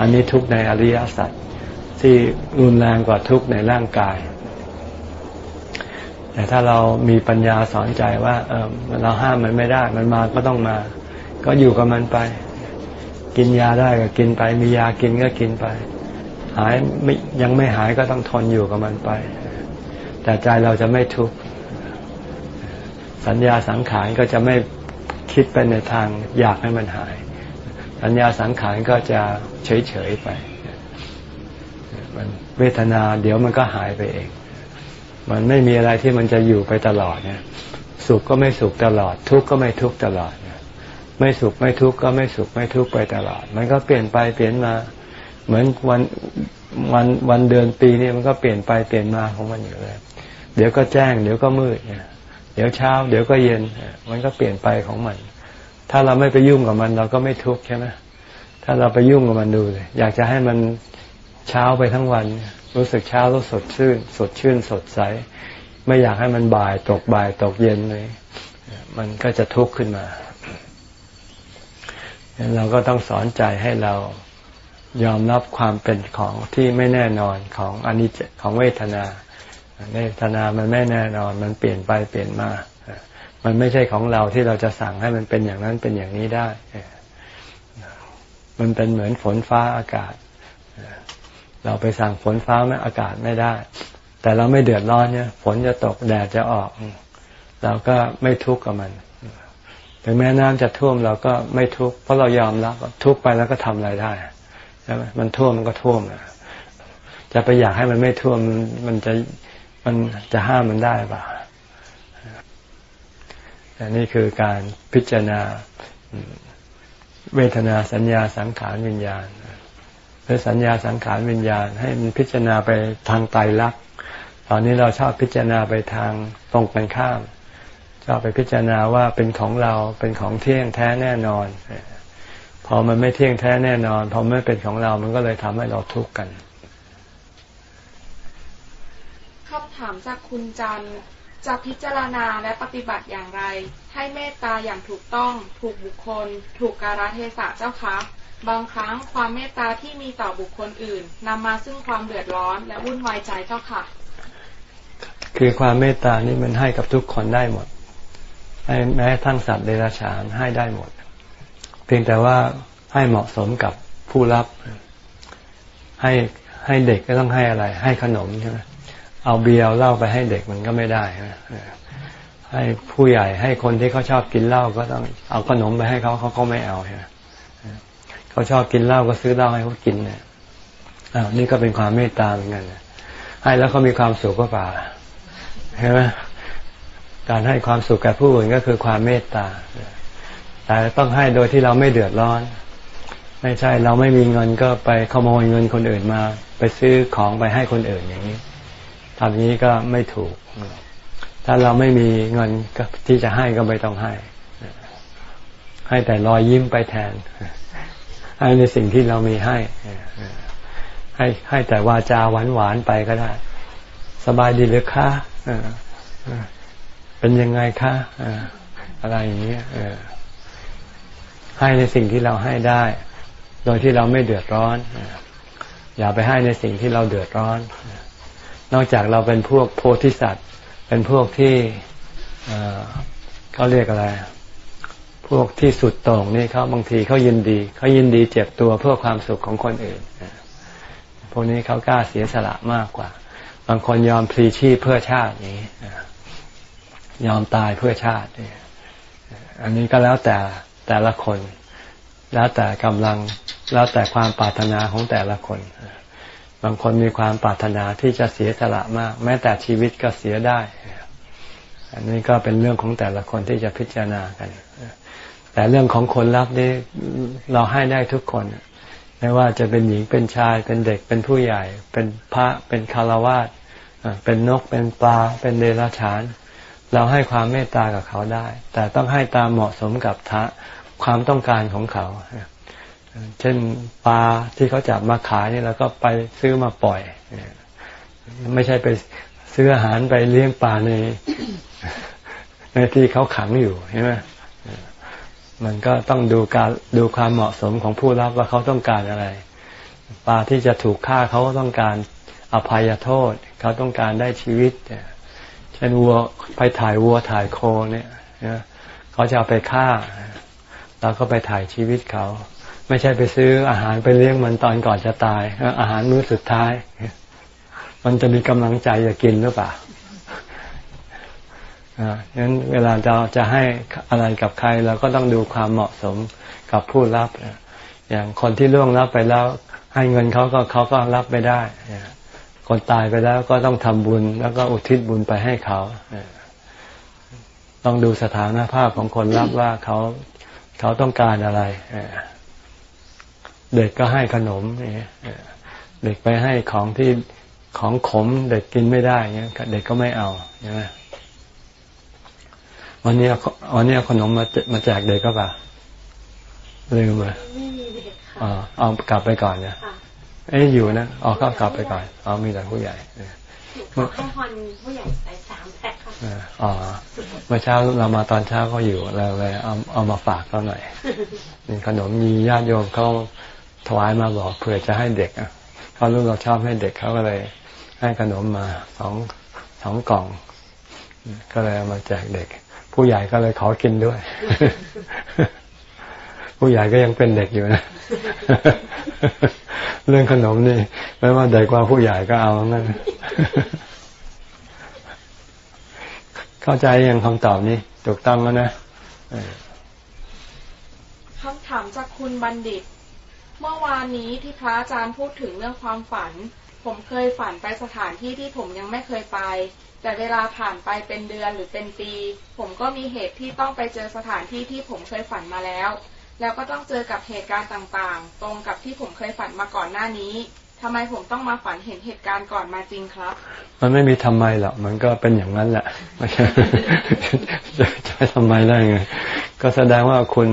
[SPEAKER 1] อันนี้ทุกข์ในอริยสัจที่รุนแรงกว่าทุกข์ในร่างกาย แต่ถ้าเรามีปัญญาสอนใจว่าเออเราห้ามมันไม่ได้ มันมาก็ต้องมา ก็อยู่กับมันไป กินยาได้ก็กินไป มียากินก็กินไป หายไม่ยังไม่หายก็ต้องทนอยู่กับมันไป แต่ใจเราจะไม่ทุกข์สัญญาสังขารก็จะไม่คิดไปในทางอยากให้มันหาย สัญญาสังขารก็จะเฉยๆไปมันเวทนาเดี๋ยวมันก็หายไปเอง มันไม่มีอะไรที่มันจะอยู่ไปตลอดเนี่ย สุขก็ไม่สุขตลอด ทุกข์ก็ไม่ทุกข์ตลอดไม่สุขไม่ทุกข์ก็ไม่สุขไม่ทุกข์ไปตลอด มันก็เปลี่ยนไปเปลี่ยนมา เหมือนวันวันวันเดือนปีนี่มันก็เปลี่ยนไปเปลี่ยนมาของมันอยู่เลย เดี๋ยวก็แจ้ง เดี๋ยวก็มืดเนี่ยเดี๋ยวเช้า เดี๋ยวก็เย็น มันก็เปลี่ยนไปของมัน ถ้าเราไม่ไปยุ่งกับมัน เราก็ไม่ทุกข์ใช่ไหมถ้าเราไปยุ่งกับมันดูเลยอยากจะให้มันเช้าไปทั้งวัน รู้สึกเช้ารู้สดชื่น สดชื่นสดใส ไม่อยากให้มันบ่ายตกบ่ายตกเย็นเลย มันก็จะทุกข์ขึ้นมาดังนั้นเราก็ต้องสอนใจให้เรายอมรับความเป็นของที่ไม่แน่นอนของอนิจจของเวทนาเวทนามันไม่แน่นอน มันเปลี่ยนไปเปลี่ยนมา มันไม่ใช่ของเราที่เราจะสั่งให้มันเป็นอย่างนั้นเป็นอย่างนี้ได้ มันเป็นเหมือนฝนฟ้าอากาศ เราไปสั่งฝนฟ้าไม่อากาศไม่ได้ แต่เราไม่เดือดร้อนเนี่ยฝนจะตกแดดจะออก เราก็ไม่ทุกข์กับมันถึงแม้น้ำจะท่วมเราก็ไม่ทุกข์เพราะเรายอมรับทุกข์ไปแล้วก็ทำอะไรได้ใช่ไหมมันท่วมมันก็ท่วมจะไปอยากให้มันไม่ท่วมมันจะมันจะห้ามมันได้ป่ะอันนี้คือการพิจารณาเวทนาสัญญาสังขารวิญญาณ หรือสัญญาสังขารวิญญาณ ให้มันพิจารณาไปทางไตรลักษณ์ตอนนี้เราชอบพิจารณาไปทางตรงกันข้ามชอบไปพิจารณาว่าเป็นของเราเป็นของเที่ยงแท้แน่นอน พอมันไม่เที่ยงแท้แน่นอน พอไม่เป็นของเรา มันก็เลยทำให้เราทุกข์กัน
[SPEAKER 4] คำถามจากคุณจันจะพิจารณาและปฏิบัติอย่างไร ให้เมตตาอย่างถูกต้อง ถูกบุคคล ถูกการเทศะเจ้าคะ บางครั้งความเมตตาที่มีต่อบุคคลอื่นนำมาซึ่งความเดือดร้อนและวุ่นวายใจเจ้าค่ะ
[SPEAKER 1] คือความเมตตานี่มันให้กับทุกคนได้หมดแม้ทั้งสัตว์เดรัจฉานให้ได้หมด เพียงแต่ว่าให้เหมาะสมกับผู้รับ ให้ให้เด็กก็ต้องให้อะไร ให้ขนมใช่ไหมเอาเบียร์เล่าไปให้เด็กมันก็ไม่ได้ให้ผู้ใหญ่ให้คนที่เขาชอบกินเหล้าก็ต้องเอาขนมไปให้เขาเขาก็ไม่เอาใช่ไหม เขาชอบกินเหล้าก็ซื้อเหล้าให้เขากินเนี่ยอ้าวนี่ก็เป็นความเมตตาเหมือนกันให้แล้วเขามีความสุขก็ป่าใช่ไหมการให้ความสุขแก่ผู้อื่นก็คือความเมตตา แต่ต้องให้โดยที่เราไม่เดือดร้อน ไม่ใช่เราไม่มีเงินก็ไปขโมยเงินคนอื่นมา ไปซื้อของไปให้คนอื่นอย่างนี้ทำนี้ก็ไม่ถูก ถ้าเราไม่มีเงินที่จะให้ก็ไม่ต้องให้ ให้แต่รอยยิ้มไปแทน ให้ในสิ่งที่เรามีให้ให้ให้แต่วาจาหวานหวานไปก็ได้ สบายดีหรือคะเป็นยังไงคะอะไรอย่างเงี้ยให้ในสิ่งที่เราให้ได้ โดยที่เราไม่เดือดร้อนอย่าไปให้ในสิ่งที่เราเดือดร้อน นอกจากเราเป็นพวกโพธิสัตว์ เป็นพวกที่เขาเรียกอะไร พวกที่สุดโต่งนี่เขาบางทีเขายินดีเขายินดีเจ็บตัวเพื่อความสุขของคนอื่นพวกนี้เขากล้าเสียสละมากกว่า บางคนยอมพลีชีพเพื่อชาตินี้ยอมตายเพื่อชาติอันนี้ก็แล้วแต่แต่ละคน แล้วแต่กำลังแล้วแต่ความปรารถนาของแต่ละคน บางคนมีความปรารถนาที่จะเสียสละมาก แม้แต่ชีวิตก็เสียได้ อันนี้ก็เป็นเรื่องของแต่ละคนที่จะพิจารณากัน แต่เรื่องของคนรับนี่เราให้ได้ทุกคนไม่ว่าจะเป็นหญิงเป็นชายเป็นเด็กเป็นผู้ใหญ่ เป็นพระเป็นคารวาสเป็นนกเป็นปลา เป็นเดรัจฉาน เราให้ความเมตตากับเขาได้ แต่ต้องให้ตามเหมาะสมกับทะความต้องการของเขา เช่นปลาที่เขาจับมาขายนี่เราก็ไปซื้อมาปล่อย ไม่ใช่ไปซื้ออาหารไปเลี้ยงปลาในในที่เขาขังอยู่ใช่ไหม มันก็ต้องดูการดูความเหมาะสมของผู้รับว่าเขาต้องการอะไร ปลาที่จะถูกฆ่าเขาต้องการอภัยโทษ เขาต้องการได้ชีวิตเช่นวัวไปถ่ายวัวถ่ายโคเนี่ยเขาจะเอาไปฆ่าเราก็ไปถ่ายชีวิตเขา ไม่ใช่ไปซื้ออาหารไปเลี้ยงมันตอนก่อนจะตาย อาหารมื้อสุดท้าย มันจะมีกำลังใจจะกินหรือเปล่า อ่างั้นเวลาเราจะให้อะไรกับใครเราก็ต้องดูความเหมาะสมกับผู้รับอย่างคนที่ล่วงรับไปแล้ว ให้เงินเขาก็เขาก็รับไม่ได้คนตายไปแล้วก็ต้องทำบุญ แล้วก็อุทิศบุญไปให้เขาต้องดูสถานภาพของคนรับว่าเขาเขาต้องการอะไรเด็กก็ให้ขนมเด็กไปให้ของที่ของขม เด็กกินไม่ได้เงี้ยเด็กก็ไม่เอาใช่ไหม วันนี้วันนี้ขนมมามาแจกเด็กก็ป่ะลืมเลยไม่มีเด็กค่ะเอากลับไปก่อนเนี่ยเอ้ยอยู่นะเอาเข้ากลับไปก่อนเอามีแต่ผู้ใหญ่
[SPEAKER 2] ขอให้คนผู้ใหญ่ไปสามามแพ็คค่ะ
[SPEAKER 1] อ๋อเมื่อเช้าเรามาตอนเช้าก็อยู่เราเลยเอาเอามาฝากเขาหน่อยมีขนมมีญาติโยมเขาถวายมาบอกเผื่อจะให้เด็กอะเขารู้เราชอบให้เด็กเขาก็เลย ให้ขนมมาสองสองกล่อง ก็เลยเอามาแจกเด็ก ผู้ใหญ่ก็เลยขอกินด้วย ผู้ใหญ่ก็ยังเป็นเด็กอยู่นะ เรื่องขนมนี่ไม่ว่าเด็กกว่าผู้ใหญ่ก็เอางั้นเข้าใจยังคำตอบนี้ถูกต้องแล้วนะ
[SPEAKER 4] คำถามจากคุณบัณฑิต เมื่อวานนี้ที่พระอาจารย์พูดถึงเรื่องความฝัน ผมเคยฝันไปสถานที่ที่ผมยังไม่เคยไป แต่เวลาผ่านไปเป็นเดือนหรือเป็นปี ผมก็มีเหตุที่ต้องไปเจอสถานที่ที่ผมเคยฝันมาแล้ว แล้วก็ต้องเจอกับเหตุการณ์ต่างๆ ตรงกับที่ผมเคยฝันมาก่อนหน้านี้ทำไมผมต้องมาฝันเห็นเหตุการณ์ก่อนมาจริงครับ
[SPEAKER 1] มันไม่มีทำไมหรอกมันก็เป็นอย่างนั้นแหละไม่ใช่จะทำไมได้ไงก็แสดงว่าคุณ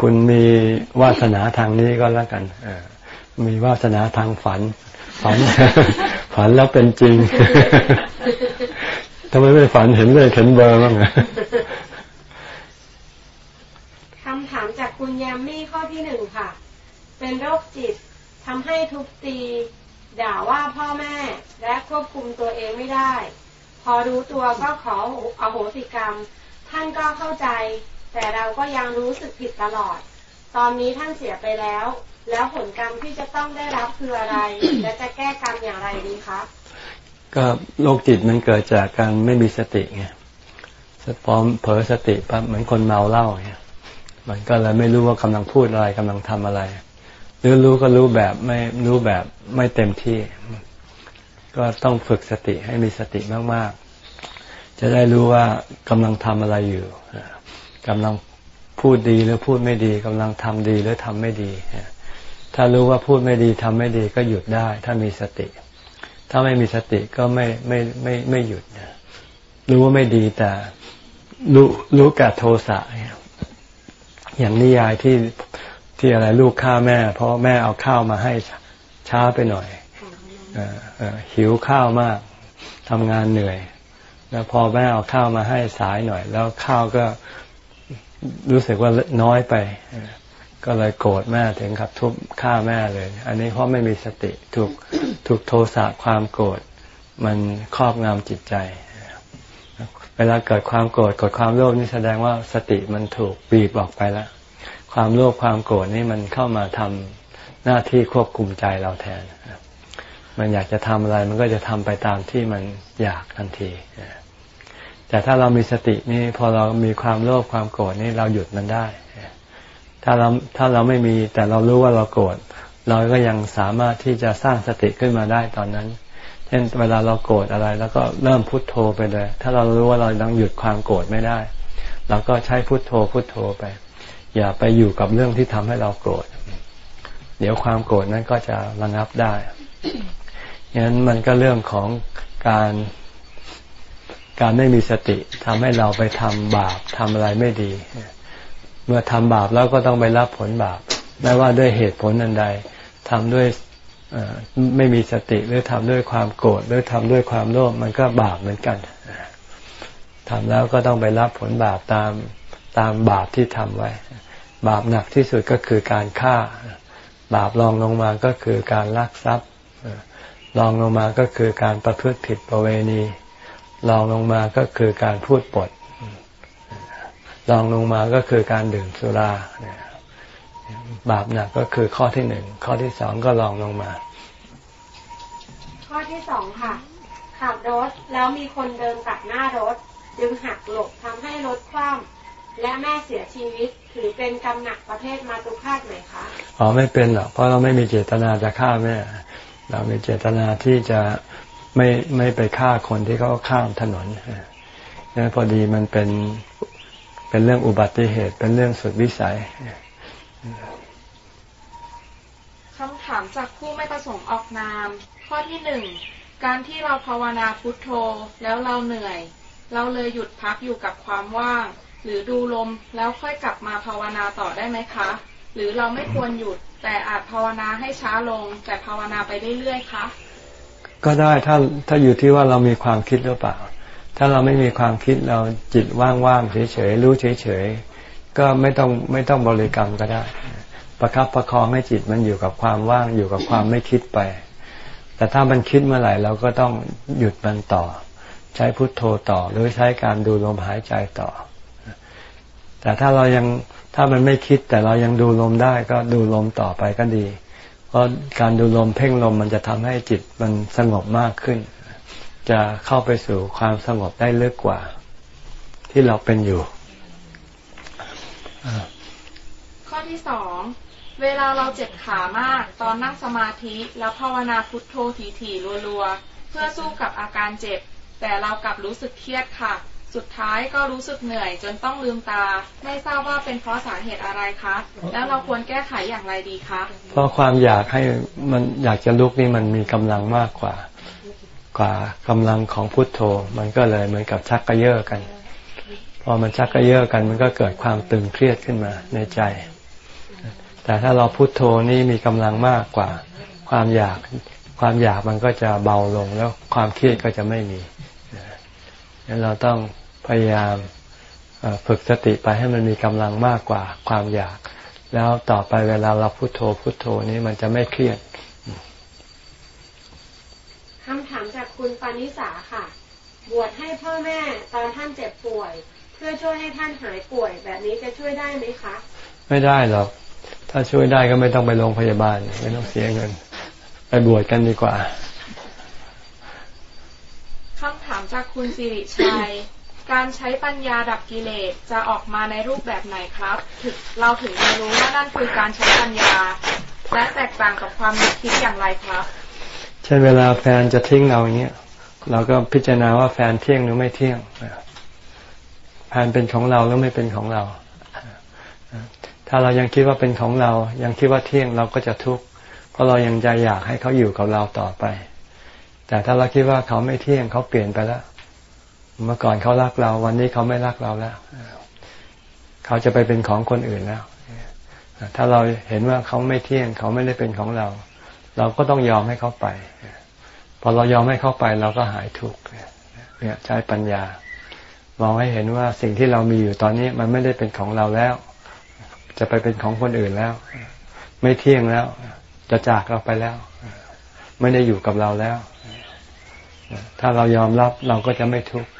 [SPEAKER 1] คุณมีวาสนาทางนี้ก็แล้วกันอมีวาสนาทางฝัน ฝัน ฝันแล้วเป็นจริงทำไมไม่ฝันเห็นเลยเห็นเบอร์บ้าง
[SPEAKER 2] คำถามจากคุณยมมี่ข้อที่หนึ่งค่ะ เป็นโรคจิตทำให้ทุบตี ด่าว่าพ่อแม่และควบคุมตัวเองไม่ได้ พอรู้ตัวก็ขออโหสิกรรม ท่านก็เข้าใจ แต่เราก็ยังรู้สึกผิดตลอด ตอนนี้ท่านเสียไปแล้ว แล้วผลกรรมที่จะต้องได้รับคืออะไร และจะแก้กรรมอย่างไรดีคะ
[SPEAKER 1] ก็โรคจิตมันเกิดจากการไม่มีสติไงพอมเผลอสติปั๊บเหมือนคนเมาเหล้าไงมันก็เลยไม่รู้ว่ากำลังพูดอะไรกำลังทำอะไร หรือรู้ก็รู้แบบไม่รู้แบบไม่เต็มที่ ก็ต้องฝึกสติให้มีสติมากๆ จะได้รู้ว่ากำลังทำอะไรอยู่กำลังพูดดีหรือพูดไม่ดีกำลังทำดีหรือทำไม่ดี ถ้ารู้ว่าพูดไม่ดีทำไม่ดีก็หยุดได้ ถ้ามีสติ ถ้าไม่มีสติก็ไม่ไม่ไม่ไม่หยุดรู้ว่าไม่ดีแต่รู้รู้กับโทสะอย่างนิยายที่ที่อะไรลูกฆ่าแม่ เพราะแม่เอาข้าวมาให้ช้าไปหน่อยหิวข้าวมากทำงานเหนื่อย แล้วพอแม่เอาข้าวมาให้สายหน่อย แล้วข้าวก็รู้สึกว่าน้อยไป ก็เลยโกรธแม่ถึงกับทุบฆ่าแม่เลย อันนี้เพราะไม่มีสติถูกถูกโทสะความโกรธมันครอบงำจิตใจ เวลาเกิดความโกรธกดความโลภนี่แสดงว่าสติมันถูกบีบออกไปแล้ว ความโลภความโกรธนี่มันเข้ามาทำหน้าที่ควบคุมใจเราแทน มันอยากจะทำอะไรมันก็จะทำไปตามที่มันอยากทันที แต่ถ้าเรามีสตินี่พอเรามีความโลภความโกรธนี่เราหยุดมันได้ ถ้าเราถ้าเราไม่มีแต่เรารู้ว่าเราโกรธเราก็ยังสามารถที่จะสร้างสติขึ้นมาได้ตอนนั้น เช่นเวลาเราโกรธอะไร แล้วก็เริ่มพุทโธไปเลย ถ้าเรารู้ว่าเราต้องหยุดความโกรธไม่ได้ เราก็ใช้พุทโธพุทโธไป อย่าไปอยู่กับเรื่องที่ทำให้เราโกรธ เดี๋ยวความโกรธนั้นก็จะระงับได้งั้นมันก็เรื่องของการการไม่มีสติทำให้เราไปทำบาปทำอะไรไม่ดี เมื่อทำบาปแล้วก็ต้องไปรับผลบาปไม่ว่าด้วยเหตุผลอันใดทำด้วยไม่มีสติหรือทำด้วยความโกรธหรือทำด้วยความโลภมันก็บาปเหมือนกันทำแล้วก็ต้องไปรับผลบาปตามตามบาปที่ทำไว้ บาปหนักที่สุดก็คือการฆ่า บาปรองลงมาก็คือการลักทรัพย์รองลงมาก็คือการประพฤติผิดประเวณีรองลงมาก็คือการพูดปด รองลงมาก็คือการดื่มสุราบาปหนักก็คือข้อที่หนึ่งข้อที่สองก็รองลงมา
[SPEAKER 2] ข้อที่สองค่ะ ขับรถแล้วมีคนเดินตัดหน้ารถจึงหักหลบทำให้รถคว่ำและแม่เสียชีวิตถือเป็นกรรมหนักประเภทมาตุคาตไหมคะอ๋
[SPEAKER 1] อไม่เป็นหรอกเพราะเราไม่มีเจตนาจะฆ่าแม่เรามีเจตนาที่จะไม่ไม่ไปฆ่าคนที่เขาข้ามถนนนี่พอดีมันเป็น เป็นเรื่องอุบัติเหตุ เป็นเรื่องสุดวิสัย
[SPEAKER 4] คำถามจากผู้ไม่ประสงค์ออกนาม ข้อที่หนึ่งการที่เราภาวนาพุทโธแล้วเราเหนื่อย เราเลยหยุดพักอยู่กับความว่าง หรือดูลมแล้วค่อยกลับมาภาวนาต่อได้ไหมคะ หรือเราไม่ควรหยุด แต่อาจภาวนาให้ช้าลง แต่ภาวนาไปเรื่อยๆคะ
[SPEAKER 1] ก็ได้ถ้าถ้าอยู่ที่ว่าเรามีความคิดหรือเปล่า ถ้าเราไม่มีความคิดเราจิตว่างๆเฉยๆรู้เฉยๆก็ไม่ต้องไม่ต้องบริกรรมก็ได้ ประครับประคองให้จิตมันอยู่กับความว่างอยู่กับความไม่คิดไป แต่ถ้ามันคิดเมื่อไหร่เราก็ต้องหยุดมันต่อ ใช้พุทโธต่อหรือใช้การดูลมหายใจต่อ แต่ถ้าเรายังถ้ามันไม่คิดแต่เรายังดูลมได้ก็ดูลมต่อไปก็ดี เพราะการดูลมเพ่งลมมันจะทำให้จิตมันสงบมากขึ้น จะเข้าไปสู่ความสงบได้ลึกกว่า ที่เราเป็นอยู่
[SPEAKER 4] ข้อที่สองเวลาเราเจ็บขามาก ตอนนั่งสมาธิแล้วภาวนาพุทโธทีๆรัวๆ เพื่อสู้กับอาการเจ็บ แต่เรากลับรู้สึกเครียดค่ะ สุดท้ายก็รู้สึกเหนื่อย จนต้องลืมตา ไม่ทราบว่าเป็นเพราะสาเหตุอะไรคะ แล้วเราควรแก้ไขอย่างไรดีคะ
[SPEAKER 1] เพราะความอยากให้มันอยากจะลุกนี่มันมีกำลังมากกว่า กว่ากำลังของพุทโธ มันก็เลยเหมือนกับชักกระเยาะกัน พอมันชักกระเยาะกัน มันก็เกิดความตึงเครียดขึ้นมาในใจ แต่ถ้าเราพุทโธนี่มีกำลังมากกว่า ความอยากความอยากมันก็จะเบาลงแล้วความเครียดก็จะไม่มีดังนั้นเราต้องพยายามฝึกสติไปให้มันมีกำลังมากกว่าความอยาก แล้วต่อไปเวลาเราพุโทโธพุโทโธนี้มันจะไม่เครียด
[SPEAKER 2] คำถาม จากคุณปานิสาค่ะ บวชให้พ่อแม่ตอนท่านเจ็บป่วย เพื่อช่วยให้ท่านหายป่วย แบบนี้จะช่วยได้ไหมคะ
[SPEAKER 1] ไม่ได้หรอก ถ้าช่วยได้ก็ไม่ต้องไปโรงพยาบาล ไม่ต้องเสียเงิน ไปบวชกันดีกว่า
[SPEAKER 4] คำถามจากคุณสิริชัย การใช้ปัญญาดับกิเลสจะออกมาในรูปแบบไหนครับถึงเราถึงจะรู้ว่านั่นคือการใช้ปัญญา และแตกต่างกับความนึกคิดอย่างไรครับ
[SPEAKER 1] เช่นเวลาแฟนจะทิ้งเราอย่างเงี้ยเราก็พิจารณาว่าแฟนเที่ยงหรือไม่เที่ยงแฟนเป็นของเราหรือไม่เป็นของเรา ถ้าเรายังคิดว่าเป็นของเรา ยังคิดว่าเที่ยงเราก็จะทุกข์เพราะเรายังใจอยากให้เขาอยู่กับเราต่อไป แต่ถ้าเราคิดว่าเขาไม่เที่ยงเขาเปลี่ยนไปแล้วเมื่อก่อนเขารักเรา วันนี้เขาไม่รักเราแล้วเขาจะไปเป็นของคนอื่นแล้วถ้าเราเห็นว่าเขาไม่เที่ยงเขาไม่ได้เป็นของเรา เราก็ต้องยอมให้เขาไป พอเรายอมให้เข้าไปเราก็หายทุกข์เนี่ยใช้ปัญญามองให้เห็นว่าสิ่งที่เรามีอยู่ตอนนี้มันไม่ได้เป็นของเราแล้ว จะไปเป็นของคนอื่นแล้ว ไม่เที่ยงแล้ว จะจากเราไปแล้ว ไม่ได้อยู่กับเราแล้ว ถ้าเรายอมรับเราก็จะไม่ทุกข์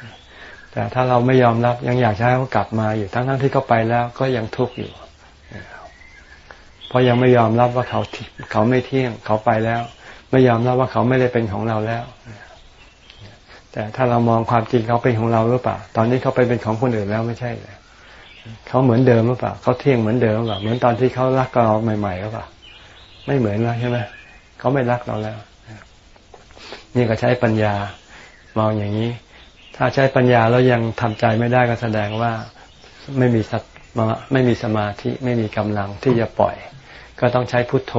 [SPEAKER 1] แต่ถ้าเราไม่ยอมรับยังอยากให้เขากลับมาอยู่ทั้งทั้งที่เขาไปแล้ว ก็ยังทุกข์อยู่เพราะยังไม่ยอมรับว่าเขาเขาไม่เที่ยงเขาไปแล้ว ไม่ยอมรับว่าเขาไม่ได้เป็นของเราแล้ว แต่ถ้าเรามองความจริงเขาเป็นของเราหรือเปล่า ตอนนี้เขาไปเป็นของคนอื่นแล้วไม่ใช่เลยเขาเหมือนเดิมหรือเปล่าเขาเที่ยงเหมือนเดิมหรือเปล่าเหมือนตอนที่เขารักเราใหม่ๆหรือเปล่าไม่เหมือนแล้วใช่ไหมเขาไม่รักเราแล้วนี่ก็ใช้ปัญญามองอย่างนี้ ถ้าใช้ปัญญาแล้วยังทำใจไม่ได้ก็แสดงว่าไม่มีสัไม่มีสมาธิไม่มีกำลังที่จะปล่อย ก็ต้องใช้พุทโธ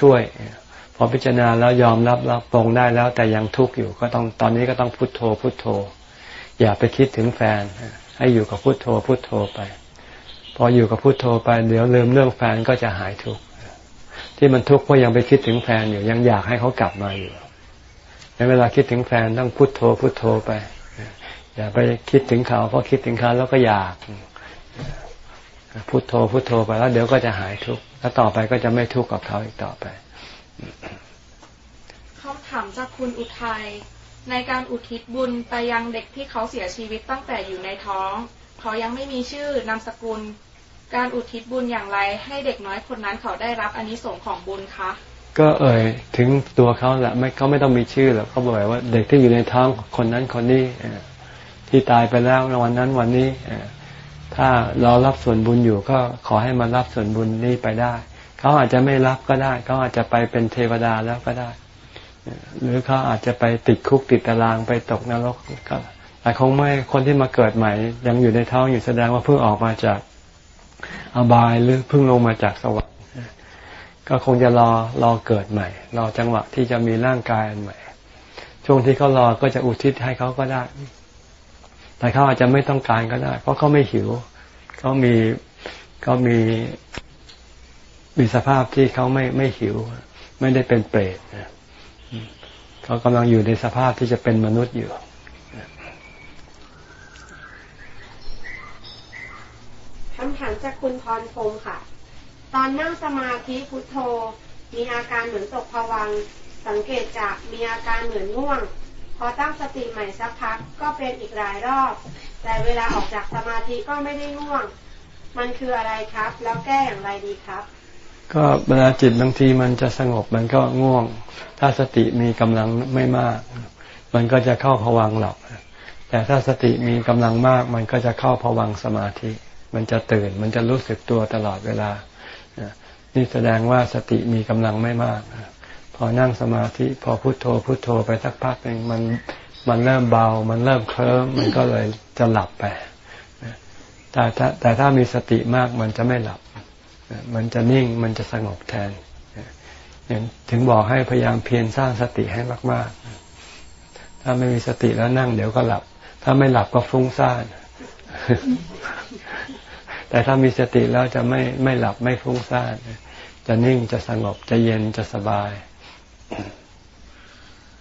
[SPEAKER 1] ช่วย พอพิจารณาแล้วยอมรับรับปรงได้แล้วแต่ยังทุกข์อยู่ก็ต้องตอนนี้ก็ต้องพุทโธพุทโธ อย่าไปคิดถึงแฟน ให้อยู่กับพุทโธพุทโธไป พออยู่กับพุทโธไปเดี๋ยวลืมเรื่องแฟนก็จะหายทุกข์ที่มันทุกข์เพราะยังไปคิดถึงแฟนอยู่ยังอยากให้เขากลับมาอยู่ในเวลาคิดถึงแฟนต้องพุโทโธพุโทโธไป อย่าไปคิดถึงเขาเพราะคิดถึงเขาแล้วก็อยากพุโทโธพุโทโธไปแล้วเดี๋ยวก็จะหายทุกข์แล้วต่อไปก็จะไม่ทุกข์กับเขาอีกต่อไป
[SPEAKER 4] คำถามจากคุณอุทัย ในการอุทิศบุญไปยังเด็กที่เขาเสียชีวิตตั้งแต่อยู่ในท้อง เขายังไม่มีชื่อนามสกุล การอุทิศบุญอย่างไรให้เด็กน้อยคนนั้นเขาได้รับอนนิสงส์ของบุญคะ
[SPEAKER 1] ก็เอ่ยถึงตัวเขาแหละไม่เขาไม่ต้องมีชื่อหรอกเขาบอกว่าเด็กที่อยู่ในท้องคนนั้นคนนี้ที่ตายไปแล้ววันนั้นวันนี้ถ้ารอรับส่วนบุญอยู่ก็ขอให้มารับส่วนบุญนี้ไปได้ เขาอาจจะไม่รับก็ได้ เขาอาจจะไปเป็นเทวดาแล้วก็ได้ หรือเขาอาจจะไปติดคุกติดตารางไปตกนรกก็แต่คงไม่คนที่มาเกิดใหม่ ยังอยู่ในท้องอยู่แสดงว่าเพิ่งออกมาจากอบายหรือเพิ่งลงมาจากสวรรค์ก็คงจะรอรอเกิดใหม่ รอจังหวะที่จะมีร่างกายอันใหม่ ช่วงที่เขารอก็จะอุทิศให้เขาก็ได้ แต่เขาอาจจะไม่ต้องการก็ได้ เพราะเขาไม่หิวเขามีเขามี มีสภาพที่เขาไม่ไม่หิว ไม่ได้เป็นเปรตเขากำลังอยู่ในสภาพที่จะเป็นมนุษย์อยู่คำถาม
[SPEAKER 2] จากคุณพรพงศ์ค่ะ ตอนนั่งสมาธิพุทโธ มีอาการเหมือนตกผวัง สังเกตจากมีอาการเหมือนง่วง พอตั้งสติใหม่สักพักก็เป็นอีกหลายรอบ แต่เวลาออกจากสมาธิก็ไม่ได้ง่วง มันคืออะไรครับ แล้วแก้อย่างไรดีครับ
[SPEAKER 1] ก็เวลาจิตบางทีมันจะสงบมันก็ง่วง ถ้าสติมีกำลังไม่มาก มันก็จะเข้าผวังหลับ แต่ถ้าสติมีกำลังมาก มันก็จะเข้าผวังสมาธิ มันจะตื่น มันจะรู้สึกตัวตลอดเวลา นี่แสดงว่าสติมีกำลังไม่มาก พอนั่งสมาธิ พอพุโทโธพุโทโธไปสักพักหนึ่งมันมันเริ่มเบา มันเริ่มเคลิ้มมันก็เลยจะหลับไปแต่ถ้าแต่ถ้ามีสติมากมันจะไม่หลับ มันจะนิ่งมันจะสงบแทนยังถึงบอกให้พยายามเพียรสร้างสติให้มาก ๆ ถ้าไม่มีสติแล้วนั่งเดี๋ยวก็หลับ ถ้าไม่หลับก็ฟุ้งซ่าน แต่ถ้ามีสติแล้วจะไม่ไม่หลับไม่ฟุ้งซ่าน จะนิ่งจะสงบจะเย็นจะสบาย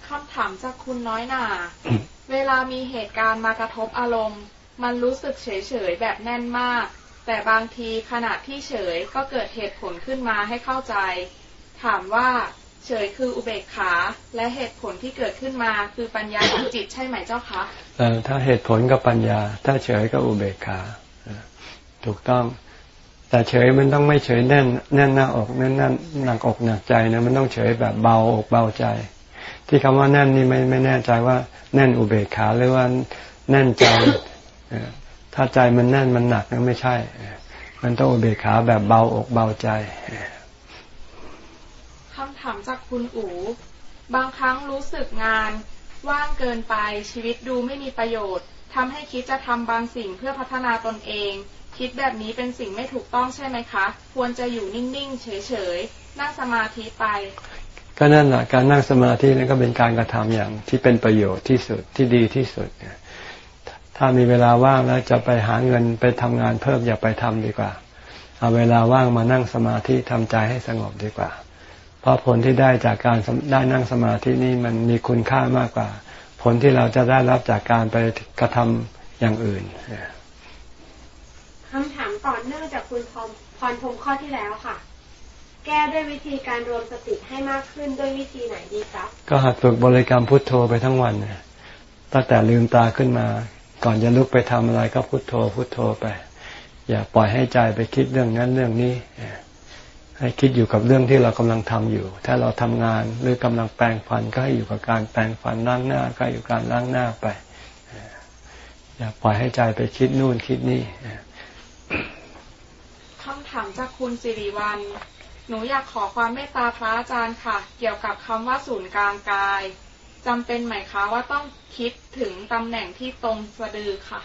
[SPEAKER 4] คำถามจากคุณน้อยหนา เวลามีเหตุการณ์มากระทบอารมณ์ มันรู้สึกเฉยๆแบบแน่นมาก แต่บางทีขณะที่เฉยก็เกิดเหตุผลขึ้นมาให้เข้าใจ ถามว่าเฉยคืออุเบกขา และเหตุผลที่เกิดขึ้นมาคือปัญญาของจิตใช่ไหมเจ้าคะ
[SPEAKER 1] เออถ้าเหตุผลก็ปัญญา ถ้าเฉยก็อุเบกขาถูกต้อง แต่เฉยมันต้องไม่เฉยแน่นแน่นหน้าอกแน่นหนักอกหนักใจนะมันต้องเฉยแบบเบาอกเบาใจ ที่คำว่าแน่นนี่ไม่ไม่แน่ใจว่าแน่นอุเบกขาหรือว่าแน่นใจ ถ้าใจมันแน่นมันหนักนั่นไม่ใช่ มันต้องอุเบกขาแบบเบาอกเบาใจ
[SPEAKER 4] คำถามจากคุณอู๋บางครั้งรู้สึกงานว่างเกินไปชีวิตดูไม่มีประโยชน์ทำให้คิดจะทำบางสิ่งเพื่อพัฒนาตนเอง คิดแบบนี้เป็นสิ่งไม่ถูกต้องใช่ไหมคะ ควรจะอยู่นิ่งๆ เฉยๆ นั่งสมาธิไป
[SPEAKER 1] ก็นั่นแหละการนั่งสมาธินั่นก็เป็นการกระทำอย่างที่เป็นประโยชน์ที่สุดที่ดีที่สุด ถ้ามีเวลาว่างแล้วจะไปหาเงินไปทำงานเพิ่มอย่าไปทำดีกว่า เอาเวลาว่างมานั่งสมาธิทำใจให้สงบดีกว่า เพราะผลที่ได้จากการได้นั่งสมาธินี่มันมีคุณค่ามากกว่า ผลที่เราจะได้รับจากการไปกระทำอย่างอื่น
[SPEAKER 2] คำถามต่อเนื่องจากคุณพรพรพมข้อที่แล้วค่ะ แก้ด้วยวิธีการรวมสติให้มากขึ้นด้วยวิธีไหนดีครับ
[SPEAKER 1] ก็หัดฝึกบริกรรมพุทโธไปทั้งวันตั้งแต่ลืมตาขึ้นมา ก่อนจะลุกไปทำอะไรก็พุโทโธพุโทโธไป อย่าปล่อยให้ใจไปคิดเรื่องนั้นเรื่องนี้ ให้คิดอยู่กับเรื่องที่เรากำลังทำอยู่ ถ้าเราทำงานหรือกำลังแปลงฟันก็ให้อยู่กับการแปลงฟันล้างหน้า ก็อยู่การล้างหน้าไป อย่าปล่อยให้ใจไปคิดนู่นคิดนี่
[SPEAKER 4] คำถามจากคุณสิริวัลหนูอยากขอความเมตตาพระอาจารย์ค่ะ เกี่ยวกับคำว่าศูนย์กลางกาย จำเป็นไหมคะว่าต้องคิดถึงตำแหน่งที่ตรงสะดือค่ะ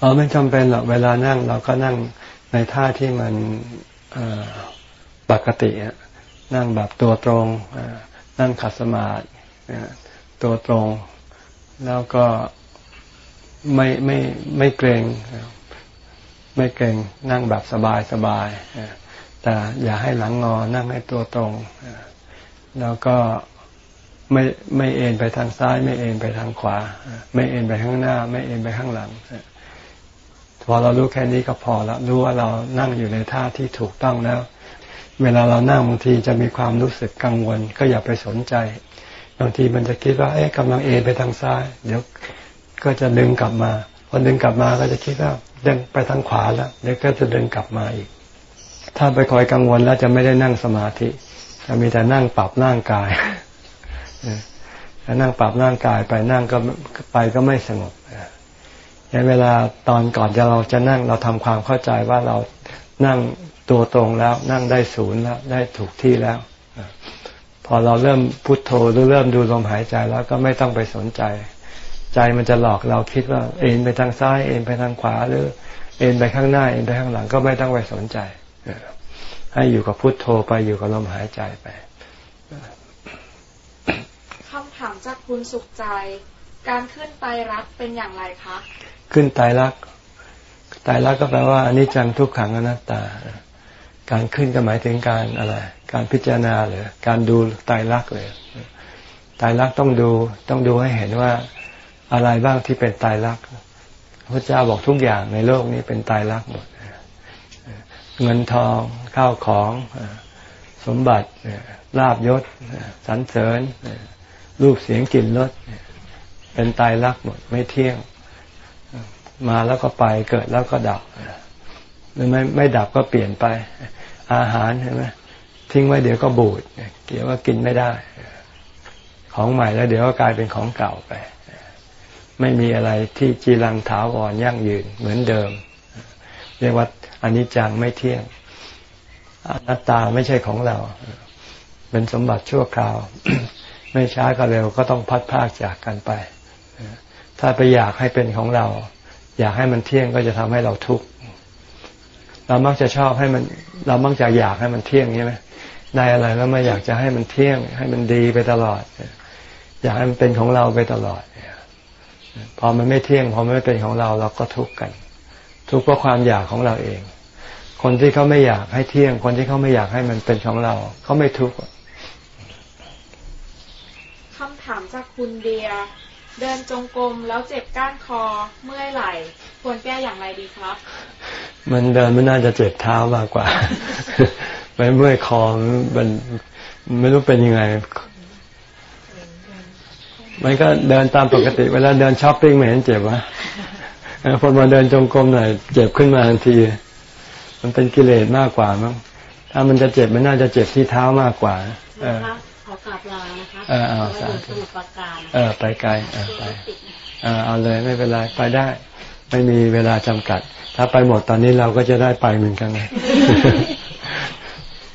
[SPEAKER 1] อ๋อไม่จำเป็นหรอกเวลานั่งเราก็นั่งในท่าที่มันปกตินั่งแบบตัวตรงนั่งขัดสมาธิตัวตรง แล้วก็ไม่ไม่ไม่เกรงไม่เกรงนั่งแบบสบายสบายแต่อย่าให้หลังงอนั่งให้ตัวตรงแล้วก็ ไม่ไม่เอ็นไปทางซ้าย ไม่เอ็นไปทางขวา ไม่เอ็นไปข้างหน้า ไม่เอ็นไปข้างหลังพอเรารู้แค่นี้ก็พอแล้วรู้ว่าเรานั่งอยู่ในท่าที่ถูกต้องแล้ว เวลาเรานั่งบางทีจะมีความรู้สึกกังวล ก็อย่าไปสนใจ บางทีมันจะคิดว่า เอ๊ะกำลังเอ็นไปทางซ้าย เดี๋ยวก็จะดึงกลับมาพอดึงกลับมาก็จะคิดว่าดึงไปทางขวาแล้วเดี๋ยวก็จะดึงกลับมาอีก ถ้าไปคอยกังวลแล้วจะไม่ได้นั่งสมาธิ จะมีแต่นั่งปรับร่างกาย นั่งปรับร่างกายไปนั่งก็ไปก็ไม่สงบในเวลาตอนก่อนจะเราจะนั่งเราทำความเข้าใจว่าเรานั่งตัวตรงแล้วนั่งได้ศูนย์แล้วได้ถูกที่แล้ว พอเราเริ่มพุโทโธหรือเริ่มดูลมหายใจแล้วก็ไม่ต้องไปสนใจ ใจมันจะหลอกเราคิดว่า เอ็นไปทางซ้าย เอ็นไปทางขวาหรือ เอ็นไปข้างหน้า เอ็นไปข้างหลังก็ไม่ต้องไปสนใจให้อยู่กับพุโทโธไปอยู่กับลมหายใจไป
[SPEAKER 4] ถาม จากคุณสุขใจ การขึ้นไตรักเป็นอย่างไรคะ
[SPEAKER 1] ขึ้นไตรักไตรักก็แปลว่าอนิจจังทุกขังอนัตตา การขึ้นก็หมายถึงการอะไร การพิจารณาหรือการดูไตรักเลยไตรักต้องดูต้องดูให้เห็นว่าอะไรบ้างที่เป็นไตรักพระเจ้าบอกทุกอย่างในโลกนี้เป็นไตรักหมดเงินทองข้าวของสมบัติลาบยศสรรเสริญ รูปเสียงกลิ่นรสเป็นตายรักหมดไม่เที่ยง มาแล้วก็ไปเกิดแล้วก็ดับหรือไม่ไม่ดับก็เปลี่ยนไป อาหารเห็นไหมทิ้งไว้เดี๋ยวก็บูดเกี่ยวว่ากินไม่ได้ ของใหม่แล้วเดี๋ยวก็กลายเป็นของเก่าไป ไม่มีอะไรที่จีรังถาวรยั่งยืนเหมือนเดิม เรียกว่าอันนี้จังไม่เที่ยงอนัตตาไม่ใช่ของเรา เป็นสมบัติชั่วคราว ไม่ช้าก็เร็วก็ต้องพัดพากจากกันไป ถ้าไปอยากให้เป็นของเรา อยากให้มันเที่ยงก็จะทำให้เราทุกข์เรามักจะชอบให้มัน เรามักจะอยากให้มันเที่ยงใช่ไหมได้อะไรแล้วไมาอยากจะให้มันเที่ยง ให้มันดีไปตลอด อยากให้มันเป็นของเราไปตลอดพอมันไม่เที่ยงพอมันไม่เป็นของเราเราก็ทุกข์กัน ทุกข์เพราะความอยากของเราเอง คนที่เขาไม่อยากให้เที่ยง คนที่เขาไม่อยากให้มันเป็นของเราเขาไม่ทุกข์า
[SPEAKER 4] มจากคุณเดีย เดินจงกรมแล้วเจ็บก้านคอเมื่อยไหล่ควรแก้อย่างไรดีครับ
[SPEAKER 1] มันเดินมันน่าจะเจ็บเท้ามากกว่าไปเมื่อยคอมันไม่รู้เป็นยังไงมันก็เดินตามปกติ เวลาเดินช้อปปิ้งไม่เห็นเจ็บวะพอมาเดินจงกรมหน่อยเจ็บขึ้นมาทันที มันเป็นกิเลสมากกว่ามั้งถ้ามันจะเจ็บมันน่าจะเจ็บที่เท้ามากกว่า
[SPEAKER 2] เออข อกลับลานะคะ
[SPEAKER 1] เออเอาสาธุเออไปไกลเออไปเออเอาเลยไม่เป็นไรไปได้ ไม่มีเวลาจำกัด ถ้าไปหมดตอนนี้เราก็จะได้ไปเหมือนกันไง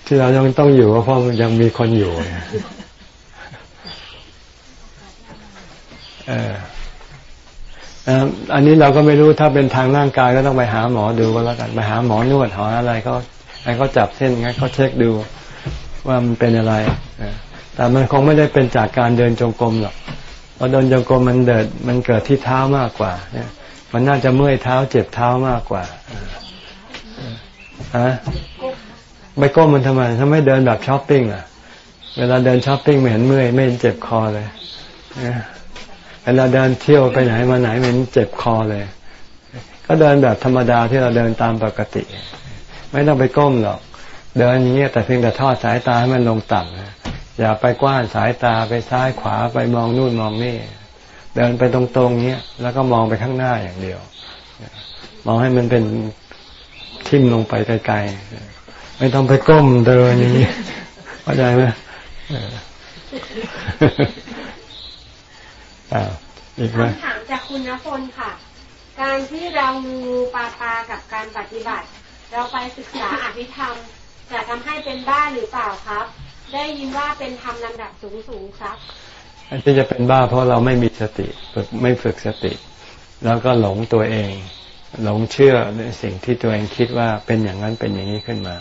[SPEAKER 1] ที่เรายังต้องอยู่เพราะมันยังมีคนอยู่เอออันนี้เราก็ไม่รู้ถ้าเป็นทางร่างกายก็ต้องไปหาหมอดูก็แล้วกันไปหาหมอนวดหาอะไรก็ให้เขาจับเส้นงั้นเขาเช็คดูว่ามันเป็นอะไร แต่มันคงไม่ได้เป็นจากการเดินจงกรมหรอกเพราะเดินจงกรมมันเดิดมันเกิดที่เท้ามากกว่าเนี่ยมันน่าจะเมื่อยเท้าเจ็บเท้ามากกว่าฮะไม่ก้มมันทำไมถ้าไม่เดินแบบช้อปปิ้งอะ เวลาเดินช้อปปิ้งไม่เห็นเมื่อยไม่เห็นเจ็บคอเลยเวลาเดินเที่ยวไปไหนมาไหนไมันเจ็บคอเลย ก็เดินแบบธรรมดาที่เราเดินตามปกติ ไม่ต้องไปก้มหรอก เดินอย่างนี้แต่เพียงแต่ทอดสายตาให้มันลงต่ำ อย่าไปกว้านสายตาไปซ้ายขวาไปมองนู่นมองนี่ เดินไปตรงๆเนี้ยแล้วก็มองไปข้างหน้าอย่างเดียว มองให้มันเป็นทิ่มลงไปไกลๆไม่ต้องไปก้มเดินอย่างนี้เข้าใจไหม
[SPEAKER 2] อ่าอีกไหมคำถามจากคุณณพลค่ะ การที่เรางูปลาปากับการปฏิบัติ เราไปศึกษาอภิธรรมจะทำให้เป็นบ้าหรือเปล่าครับ ได้ยินว่าเป็นธรรมลำดับสูงสูงครับ
[SPEAKER 1] อันที่จะเป็นบ้าเพราะเราไม่มีสติฝึกไม่ฝึกสติ แล้วก็หลงตัวเอง หลงเชื่อในสิ่งที่ตัวเองคิดว่าเป็นอย่างนั้นเป็นอย่างนี้ขึ้นมา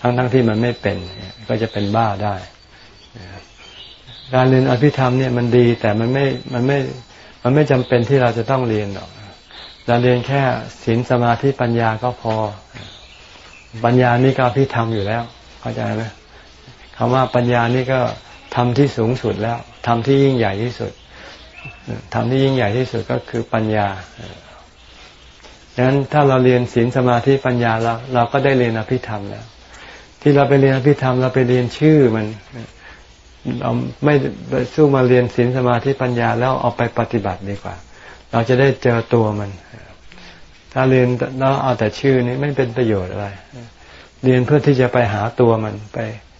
[SPEAKER 1] ทั้งทั้งที่มันไม่เป็นก็จะเป็นบ้าได้ การเรียนอภิธรรมเนี่ยมันดีแต่มันไม่มันไม่มันไม่จำเป็นที่เราจะต้องเรียนหรอกเราเรียนแค่ศีลสมาธิปัญญาก็พอ ปัญญานี่ก็อภิธรรมอยู่แล้ว เข้าใจไหม คำว่าปัญญานี่ก็ทำที่สูงสุดแล้วทำที่ยิ่งใหญ่ที่สุดทำที่ยิ่งใหญ่ที่สุดก็คือปัญญาดังนั้นถ้าเราเรียนศีลสมาธิปัญญาเราเราก็ได้เรียนอภิธรรมแล้ว ที่เราไปเรียนอภิธรรมเราไปเรียนชื่อมันเราไม่สู้มาเรียนศีลสมาธิปัญญาแล้วเอาไปปฏิบัติดีกว่า เราจะได้เจอตัวมัน ถ้าเรียนแล้วเอาแต่ชื่อนี้ไม่เป็นประโยชน์อะไร เรียนเพื่อที่จะไปหาตัวมันไป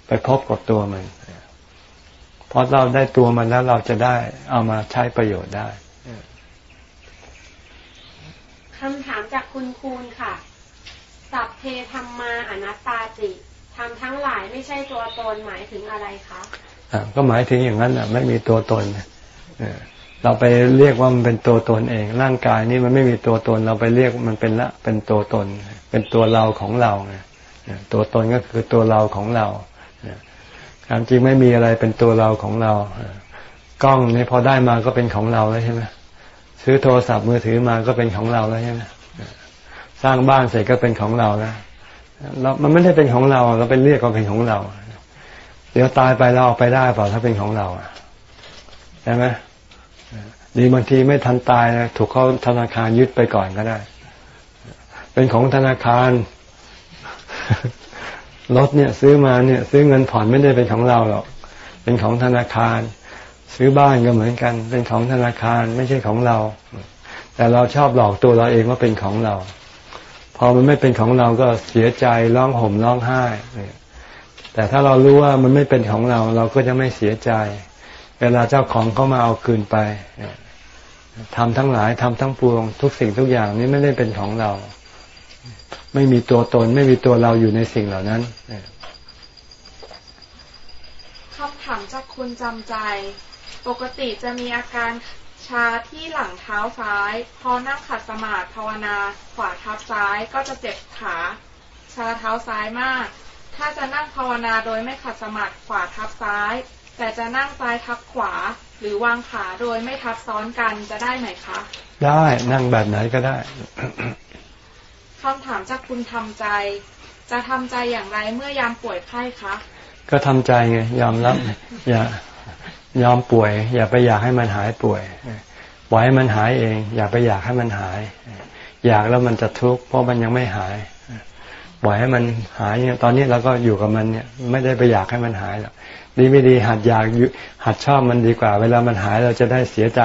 [SPEAKER 1] ไปพบกับตัวมันเพราะเราได้ตัวมันแล้วเราจะได้เอามาใช้ประโยชน์ได้
[SPEAKER 2] คำถามจากคุณคูณค่ะ สัพเพธรรมาอนัตตาจิทำทั้งหลายไม่ใช่ตัวตนหมายถึงอะไรคะ
[SPEAKER 1] ก็หมายถึงอย่างนั้นอะ ไม่มีตัวตนเราไปเรียกว่ามันเป็นตัวตนเอง ร่างกายนี้มันไม่มีตัวตน เราไปเรียกมันเป็นละเป็นตัวตน เป็นตัวเราของเราไงตัวตนก็คือตัวเราของเรา ความจริงไม่มีอะไรเป็นตัวเราของเรา กล้องนี่พอได้มาก็เป็นของเราแล้วใช่ไหมซื้อโทรศัพท์มือถือมาก็เป็นของเราแล้วใช่ไหมสร้างบ้านเสร็จก็เป็นของเราแล้วเรามันไม่ได้เป็นของเราเราเป็นเรียกว่าเป็นของเรา เดี๋ยวตายไปเราออกไปได้เปล่าถ้าเป็นของเราใช่ไหมดีบางทีไม่ทันตายนะถูกเขาธนาคารยึดไปก่อนก็ได้ เป็นของธนาคาร รถเนี่ยซื้อมาเนี่ย ซื้อเงินผ่อนไม่ได้เป็นของเราหรอก เป็นของธนาคาร ซื้อบ้านก็เหมือนกัน เป็นของธนาคารไม่ใช่ของเรา แต่เราชอบหลอกตัวเราเองว่าเป็นของเรา พอมันไม่เป็นของเราก็เสียใจร้องห่มร้องไห้แต่ถ้าเรารู้ว่ามันไม่เป็นของเรา เราก็จะไม่เสียใจ เวลาเจ้าของเขามาเอาคืนไปทำทั้งหลายทำทั้งปวง ทุกสิ่งทุกอย่างนี้ไม่ได้เป็นของเรา ไม่มีตัวตน ไม่มีตัวเราอยู่ในสิ่งเหล่านั้น
[SPEAKER 4] คำถามจากคุณจำใจ ปกติจะมีอาการชาที่หลังเท้าซ้าย พอนั่งขัดสมาธิภาวนา ขวาทับซ้ายก็จะเจ็บขา ชาเท้าซ้ายมาก ถ้าจะนั่งภาวนาโดยไม่ขัดสมาธิขวาทับซ้าย แต่จะนั่งซ้ายทับขวา หรือวางขาโดยไม่ทับซ้อนกันจะได้ไหมคะ
[SPEAKER 1] ได้นั่งแบบไหนก็ได้
[SPEAKER 4] คำถามจากคุณทำใจ จะทำใจอย่างไรเมื่อยามป่วยไข้คะ
[SPEAKER 1] ก็ทำใจไงยอมรับ อย่ายอมป่วย อย่าไปอยากให้มันหายป่วยปล่อยให้มันหายเอง อย่าไปอยากให้มันหาย อยากแล้วมันจะทุกข์เพราะมันยังไม่หายปล่อยให้มันหายเนี่ยตอนนี้เราก็อยู่กับมันเนี่ย ไม่ได้ไปอยากให้มันหายหรอกดีไม่ดีหัดอยากหัดชอบมันดีกว่า เวลามันหายเราจะได้เสียใจ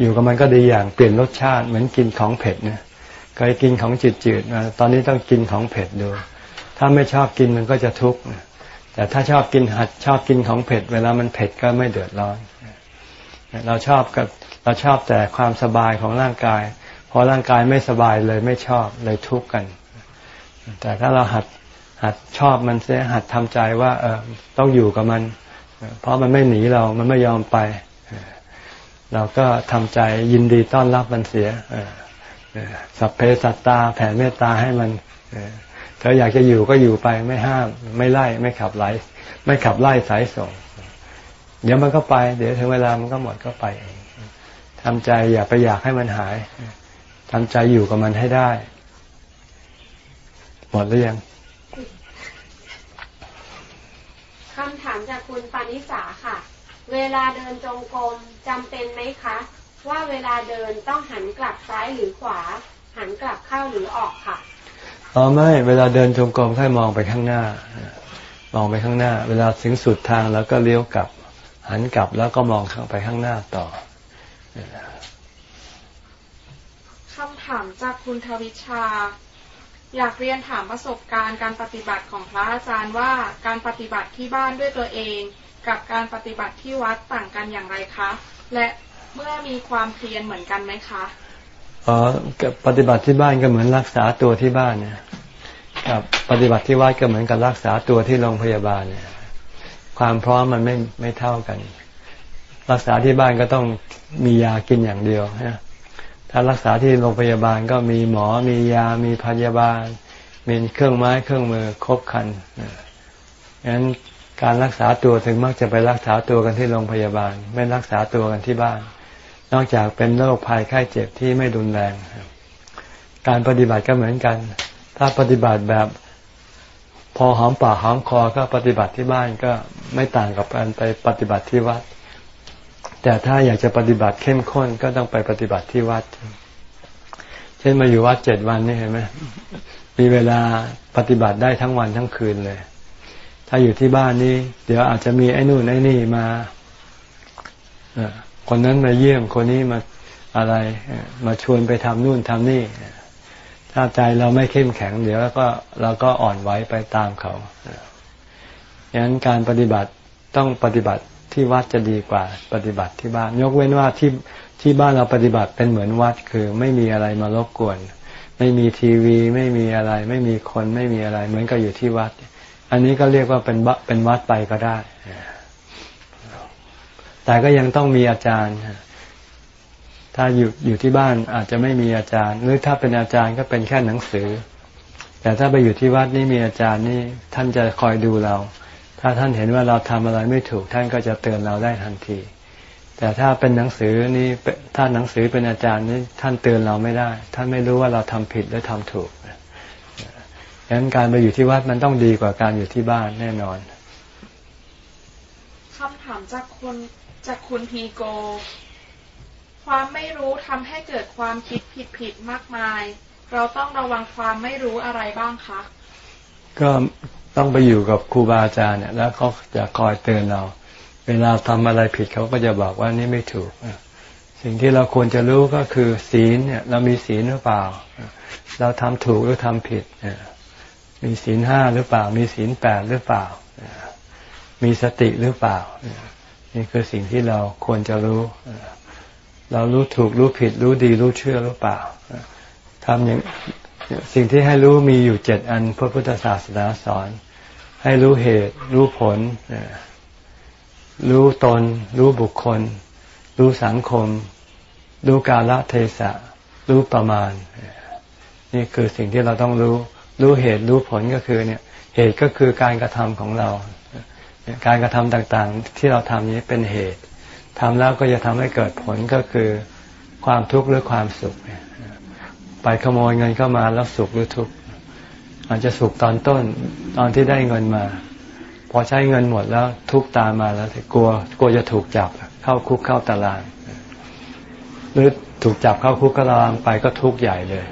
[SPEAKER 1] อยู่กับมันก็ดีอย่างเปลี่ยนรสชาติเหมือนกินของเผ็ดเนี่ยเคยกินของจืดๆมาตอนนี้ต้องกินของเผ็ดดู ถ้าไม่ชอบกินมันก็จะทุกข์แต่ถ้าชอบกินหัดชอบกินของเผ็ด เวลามันเผ็ดก็ไม่เดือดร้อน เราชอบกับเราชอบแต่ความสบายของร่างกายพอร่างกายไม่สบายเลยไม่ชอบเลยทุกข์กัน แต่ถ้าเราหัดหัดชอบมันเสียหัดทำใจว่า เออต้องอยู่กับมัน เพราะมันไม่หนีเรา มันไม่ยอมไป เราก็ทำใจยินดีต้อนรับมันเสียสัพเพสัตตาแผ่เมตตาให้มันเธออยากจะอยู่ก็อยู่ไปไม่ห้าม ไม่ไล่ไม่ขับไล่ไม่ขับไล่สายส่ง เดี๋ยวมันก็ไป เดี๋ยวถึงเวลามันก็หมดก็ไปเองทำใจอย่าไปอยากให้มันหายทำใจอยู่กับมันให้ได้ หมดหรือยัง
[SPEAKER 2] คำถามจากคุณปานิสา เวลาเดินจงกรมจำเป็นไหมคะ ว่าเวลาเดินต้องหันกลับซ้ายหรือขวา หันกลับเข้าหรือออกค่ะ
[SPEAKER 1] อ๋อไม่เวลาเดินจงกรมให้มองไปข้างหน้ามองไปข้างหน้า เวลาถึงสุดทางแล้วก็เลี้ยวกลับ หันกลับแล้วก็มองข้างไปข้างหน้าต่อ
[SPEAKER 4] คำถามจากคุณทวิชา อยากเรียนถามประสบการณ์การปฏิบัติของพระอาจารย์ว่าการปฏิบัติที่บ้านด้วยตัวเอง กับการปฏิบัติที่วัดต่างกันอย่างไรคะ และเมื่อมีความเพียรเหมือนกันไหมคะ
[SPEAKER 1] อ๋อปฏิบัติที่บ้านก็เหมือนรักษาตัวที่บ้านเนี่ยกับปฏิบัติที่วัดก็เหมือนกับรักษาตัวที่โรงพยาบาลเนี่ย ความพร้อมมันไม่ไม่เท่ากัน รักษาที่บ้านก็ต้องมียากินอย่างเดียวนะถ้ารักษาที่โรงพยาบาลก็มีหมอ มียา มีพยาบาล มีเครื่องไม้เครื่องมือครบคันงั้น การรักษาตัวถึงมักจะไปรักษาตัวกันที่โรงพยาบาล ไม่รักษาตัวกันที่บ้าน นอกจากเป็นโรคภัยไข้เจ็บที่ไม่รุนแรง การปฏิบัติก็เหมือนกัน ถ้าปฏิบัติแบบพอหอมปากหอมคอก็ปฏิบัติที่บ้านก็ไม่ต่างกับการไปปฏิบัติที่วัด แต่ถ้าอยากจะปฏิบัติเข้มข้นก็ต้องไปปฏิบัติที่วัด เช่นมาอยู่วัดเจ็ดวันนี่เห็นไหมมีเวลาปฏิบัติได้ทั้งวันทั้งคืนเลย ถ้าอยู่ที่บ้านนี้ เดี๋ยวอาจจะมีไอ้นู่นไอ้นี่มาคนนั้นมาเยี่ยมคนนี้มาอะไรมาชวนไปทำนู่นทำนี่ ถ้าใจเราไม่เข้มแข็ง เดี๋ยวก็เราก็อ่อนไหวไปตามเขาดังนั้นการปฏิบัติต้องปฏิบัติที่วัดจะดีกว่า ปฏิบัติที่บ้าน ยกเว้นว่าที่ที่บ้านเราปฏิบัติเป็นเหมือนวัดคือ ไม่มีอะไรมารบกวน ไม่มีทีวี ไม่มีอะไร ไม่มีคนไม่มีอะไร เหมือนกับอยู่ที่วัด อันนี้ก็เรียกว่าเป็นเป็นวัดไปก็ได้ แต่ก็ยังต้องมีอาจารย์ ถ้าอยู่อยู่ที่บ้านอาจจะไม่มีอาจารย์ หรือถ้าเป็นอาจารย์ก็เป็นแค่หนังสือ แต่ถ้าไปอยู่ที่วัดนี่มีอาจารย์นี่ท่านจะคอยดูเรา ถ้าท่านเห็นว่าเราทำอะไรไม่ถูกท่านก็จะเตือนเราได้ทันที แต่ถ้าเป็นหนังสือนี่ถ้าหนังสือเป็นอาจารย์นี่ท่านเตือนเราไม่ได้ ท่านไม่รู้ว่าเราทำผิดหรือทำถูก ดังนั้นการไปอยู่ที่วัดมันต้องดีกว่าการอยู่ที่บ้านแน่นอน
[SPEAKER 4] คำถามจากคนจากคุณพีโก ความไม่รู้ทำให้เกิดความคิดผิดผิดมากมาย เราต้องระวังความไม่รู้อะไรบ้างคะ
[SPEAKER 1] ก็ต้องไปอยู่กับครูบาอาจารย์เนี่ยแล้วเขาจะคอยเตือนเรา เวลาทำอะไรผิดเขาก็จะบอกว่านี่ไม่ถูก สิ่งที่เราควรจะรู้ก็คือศีลเนี่ย เรามีศีลหรือเปล่า เราทำถูกหรือทำผิด มีศีลห้าหรือเปล่า มีศีลแปดหรือเปล่า มีสติหรือเปล่า นี่คือสิ่งที่เราควรจะรู้ เรารู้ถูกรู้ผิด รู้ดีรู้เชื่อหรือเปล่าทำอย่างสิ่งที่ให้รู้มีอยู่เจ็ดอันพระพุทธศาสนาสอน ให้รู้เหตุ รู้ผล รู้ตน รู้บุคคล รู้สังคม รู้กาลเทศะ รู้ประมาณ นี่คือสิ่งที่เราต้องรู้ รู้เหตุรู้ผลก็คือเนี่ยเหตุก็คือการกระทำของเรา การกระทำต่างๆ ที่เราทำนี้เป็นเหตุทำแล้วก็จะทำให้เกิดผลก็คือความทุกข์หรือความสุขไปขโมยเงินเข้ามาแล้วสุขหรือทุกข์อาจจะสุขตอนต้นตอนที่ได้เงินมา พอใช้เงินหมดแล้วทุกตามมาแล้วกลัวกลัวจะถูกจับเข้าคุกเข้าตาราง หรือถูกจับเข้าคุกเข้าตารางไปก็ทุกข์ใหญ่เลย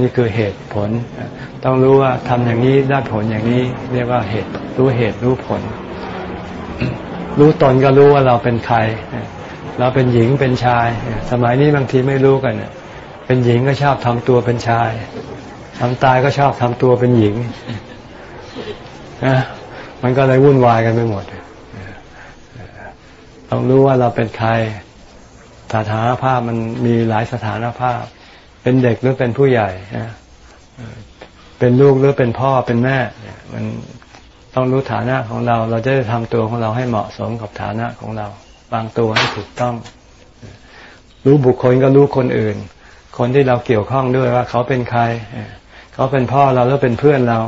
[SPEAKER 1] นี่คือเหตุผล ต้องรู้ว่าทำอย่างนี้ได้ผลอย่างนี้ เรียกว่าเหตุรู้เหตุรู้ผล รู้ตนก็รู้ว่าเราเป็นใคร เราเป็นหญิงเป็นชาย สมัยนี้บางทีไม่รู้กันเป็นหญิงก็ชอบทำตัวเป็นชายทำตายก็ชอบทำตัวเป็นหญิงนะมันก็เลยวุ่นวายกันไปหมดต้องรู้ว่าเราเป็นใครสถานภาพมันมีหลายสถานภาพ เป็นเด็กหรือเป็นผู้ใหญ่เป็นลูกหรือเป็นพ่อเป็นแม่มันต้องรู้ฐานะของเรา เราจะได้ทำตัวของเราให้เหมาะสมกับฐานะของเรา บางตัวให้ถูกต้อง รู้บุคคลก็รู้คนอื่น คนที่เราเกี่ยวข้องด้วยว่า เขาเป็นใครเขาเป็นพ่อเราแล้วเป็นเพื่อนเรา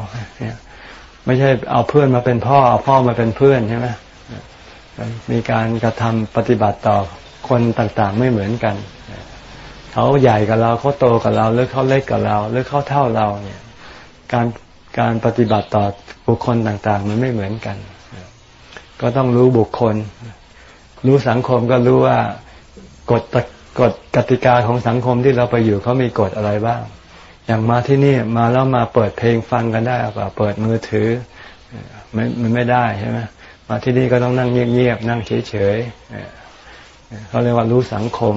[SPEAKER 1] ไม่ใช่เอาเพื่อนมาเป็นพ่อเอาพ่อมาเป็นเพื่อนใช่ไหมมีการกระทำปฏิบัติต่อคนต่างๆไม่เหมือนกัน เขาใหญ่กับเราเขาโตกับเราหรือเขาเล็กกับเราหรือเขาเท่าเราเนี่ยการการปฏิบัติต่อบุคคลต่างๆ มันไม่เหมือนกัน ก็ต้องรู้บุคคล รู้สังคมก็รู้ว่ากฎกฎกติกาของสังคมที่เราไปอยู่เขามีกฎอะไรบ้าง อย่างมาที่นี่มาแล้วมาเปิดเพลงฟังกันได้ป่ะเปิดมือถือมันมันไม่ได้ใช่ไหมมาที่นี่ก็ต้องนั่งเงียบๆนั่งเฉยๆเขาเรียกว่ารู้สังคม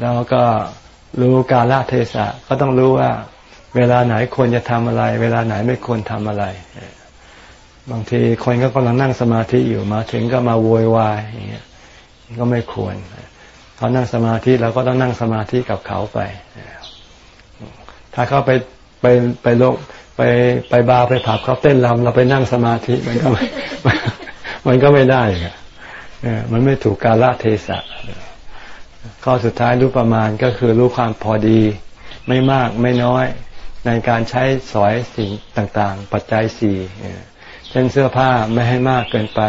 [SPEAKER 1] แล้วก็รู้กาลเทศะก็ต้องรู้ว่า เวลาไหนควรจะทำอะไร เวลาไหนไม่ควรทำอะไร บางทีคนก็กำลังนั่งสมาธิอยู่มาถึงก็มาโวยวายอย่างเงี้ยก็ไม่ควรเขานั่งสมาธิเราก็ต้องนั่งสมาธิกับเขาไปถ้าเขาไปไปไปโลกไปไปบาร์ไปผับเขาเต้นรำเราไปนั่งสมาธิมันก็ม่มันก็ไม่ได้มันไม่ถูกกาลเทศะ ข้อสุดท้ายรู้ประมาณก็คือรู้ความพอดี ไม่มากไม่น้อยในการใช้สอยสิ่งต่างๆ ปัจจัยสี่เช่นเสื้อผ้าไม่ให้มากเกินไป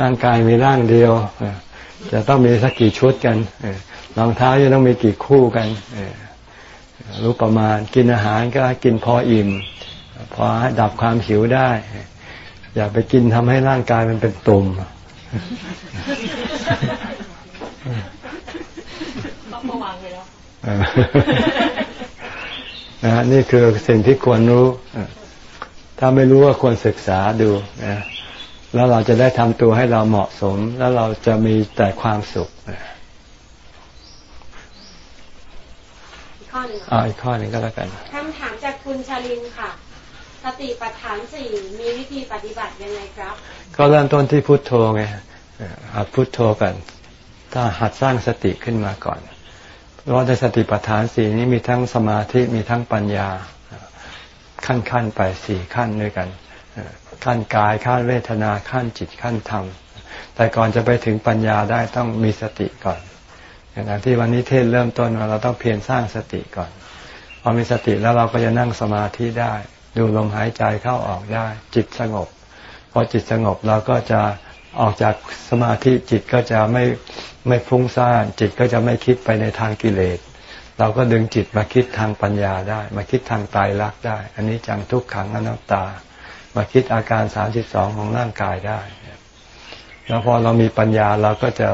[SPEAKER 1] ร่างกายมีร่างเดียวจะต้องมีสักกี่ชุดกันรองเท้าจะต้องมีกี่คู่กันรู้ประมาณกินอาหารก็กินพออิ่ม พอดับความหิวได้ อย่าไปกินทำให้ร่างกายมันเป็นตุ่มต้องระวังเลยแล้ว นะนี่คือสิ่งที่ควรรู้ ถ้าไม่รู้ว่าควรศึกษาดูนะแล้วเราจะได้ทำตัวให้เราเหมาะสม แล้วเราจะมีแต่ความสุข
[SPEAKER 2] อีกข้อหนึ่ง
[SPEAKER 1] อ่าอีกข้อหนึ่งก็แล้วกัน
[SPEAKER 2] คำถามจากคุณชาลินค่ะ สติปัฏฐานสี่มีวิธีปฏิบัติยังไงครับ
[SPEAKER 1] ก็เริ่มต้นที่พุทโธไงหัดพุทโธกัน ถ้าหัดสร้างสติขึ้นมาก่อน เพราะในสติปัฏฐานสี่นี้มีทั้งสมาธิมีทั้งปัญญาขั้นขั้นไปสี่ขั้นด้วยกันขั้นกายขั้นเวทนาขั้นจิตขั้นธรรม แต่ก่อนจะไปถึงปัญญาได้ต้องมีสติก่อนอย่างที่วันนี้เทศเริ่มต้นเราต้องเพียรสร้างสติก่อนพอมีสติแล้วเราก็จะนั่งสมาธิได้ ดูลมหายใจเข้าออกได้ จิตสงบ พอจิตสงบเราก็จะ ออกจากสมาธิจิตก็จะไม่ไม่ฟุ้งซ่าน จิตก็จะไม่คิดไปในทางกิเลส เราก็ดึงจิตมาคิดทางปัญญาได้ มาคิดทางตายรักได้ อันนี้จังทุกขังอนัตตา มาคิดอาการสามสิบสองของร่างกายได้ แล้วพอเรามีปัญญาเราก็จะ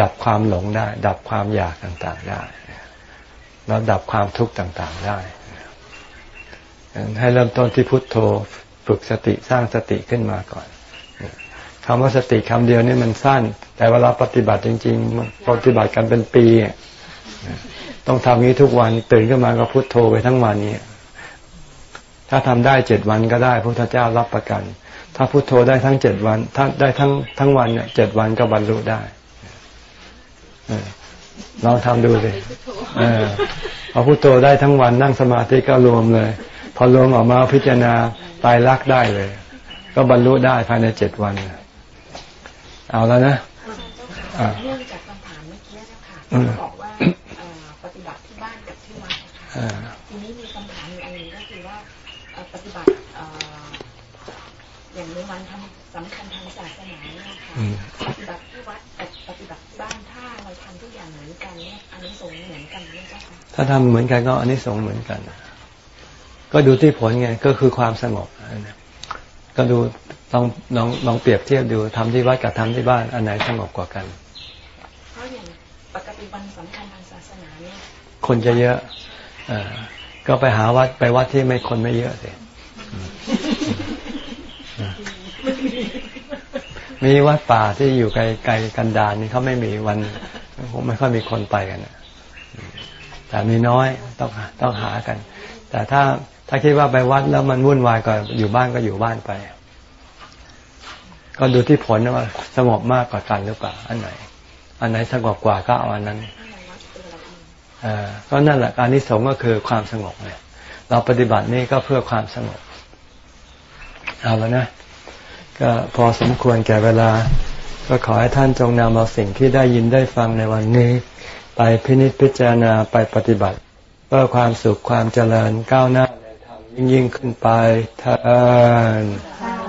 [SPEAKER 1] ดับความหลงได้ ดับความอยากต่างๆได้เราดับความทุกข์ต่างๆได้ให้เริ่มต้นที่พุทโธฝึกสติสร้างสติขึ้นมาก่อน คำว่าสติคำเดียวนี่มันสั้น แต่เวลาปฏิบัติจริง ๆ ปฏิบัติกันเป็นปี ต้องทำนี้ทุกวันตื่นขึ้นมาก็พุทโธไปทั้งวันนี้ถ้าทำได้เจ็ดวันก็ได้พระพุทธเจ้ารับประกัน ถ้าพุทโธได้ทั้งเจ็ดวันถ้าได้ทั้งทั้งวันเนี่ยเจ็ดวันก็บรรลุได้ลองทำดูสิพอพุทโธได้ทั้งวันนั่งสมาธิก็รวมเลย พอรวมออกมาพิจารณาตายรักได้เลย ก็บรรลุได้ภายในเจ็ดวัน เอาแล้วนะ
[SPEAKER 5] เรื่องจากคำถามเมื่อกี้นะคะบอกว่าปฏิบัติที่บ้านกับที่วัดนะคะทีนี้มีคำถามอยู่อันนึงก็คือว่าปฏิบัติอย่างในวันทำสำคัญทางศาสนาเนี่ยค่ะปฏิบัติที่วัดกับปฏิบัติที่บ้านถ้าเราทำทุกอย่างเหมือนกันเนี่ยอันนี้สงเหมือนกันไหมเจ้าคะ
[SPEAKER 1] ถ้าทำเหมือนกันก็อันนี้สงเหมือนกัน ก็ดูที่ผลไงก็คือความสงบก็ดู ลองลองลองเปรียบเทียบดูทำที่วัดกับทำที่บ้านอันไหนสงบกว่ากัน
[SPEAKER 5] เพราะอย่างปกติวันสำคัญทางศาสนาเนี่ย
[SPEAKER 1] คนจะเยอะอก็ไปหาวัดไปวัดที่ไม่คนไม่เยอะสิมีวัดป่าที่อยู่ไกลไกลกันดารนี่เขาไม่มีวันผมไม่ค่อยมีคนไปกันแต่มีน้อยต้องต้องหากัน แต่ถ้าถ้าคิดว่าไปวัดแล้วมันวุ่นวายก็อยู่บ้านก็อยู่บ้านไป ก็ดูที่ผลว่าสงบมากกว่ากันหรือเปล่าอันไหน อันไหนสงบกว่าก็เอาอันนั้นอก็นั่นแหละการนิสงก็คือความสงบเนี่ยเราปฏิบัตินี่ก็เพื่อความสงบเอาแล้วนะ ก็พอสมควรแก่เวลา ก็ขอให้ท่านจงนำเอาสิ่งที่ได้ยินได้ฟังในวันนี้ ไปพินิจพิจารณาไปปฏิบัติ เพื่อความสุขความเจริญก้าวหน้ายิ่งยิ่งขึ้นไปท่าน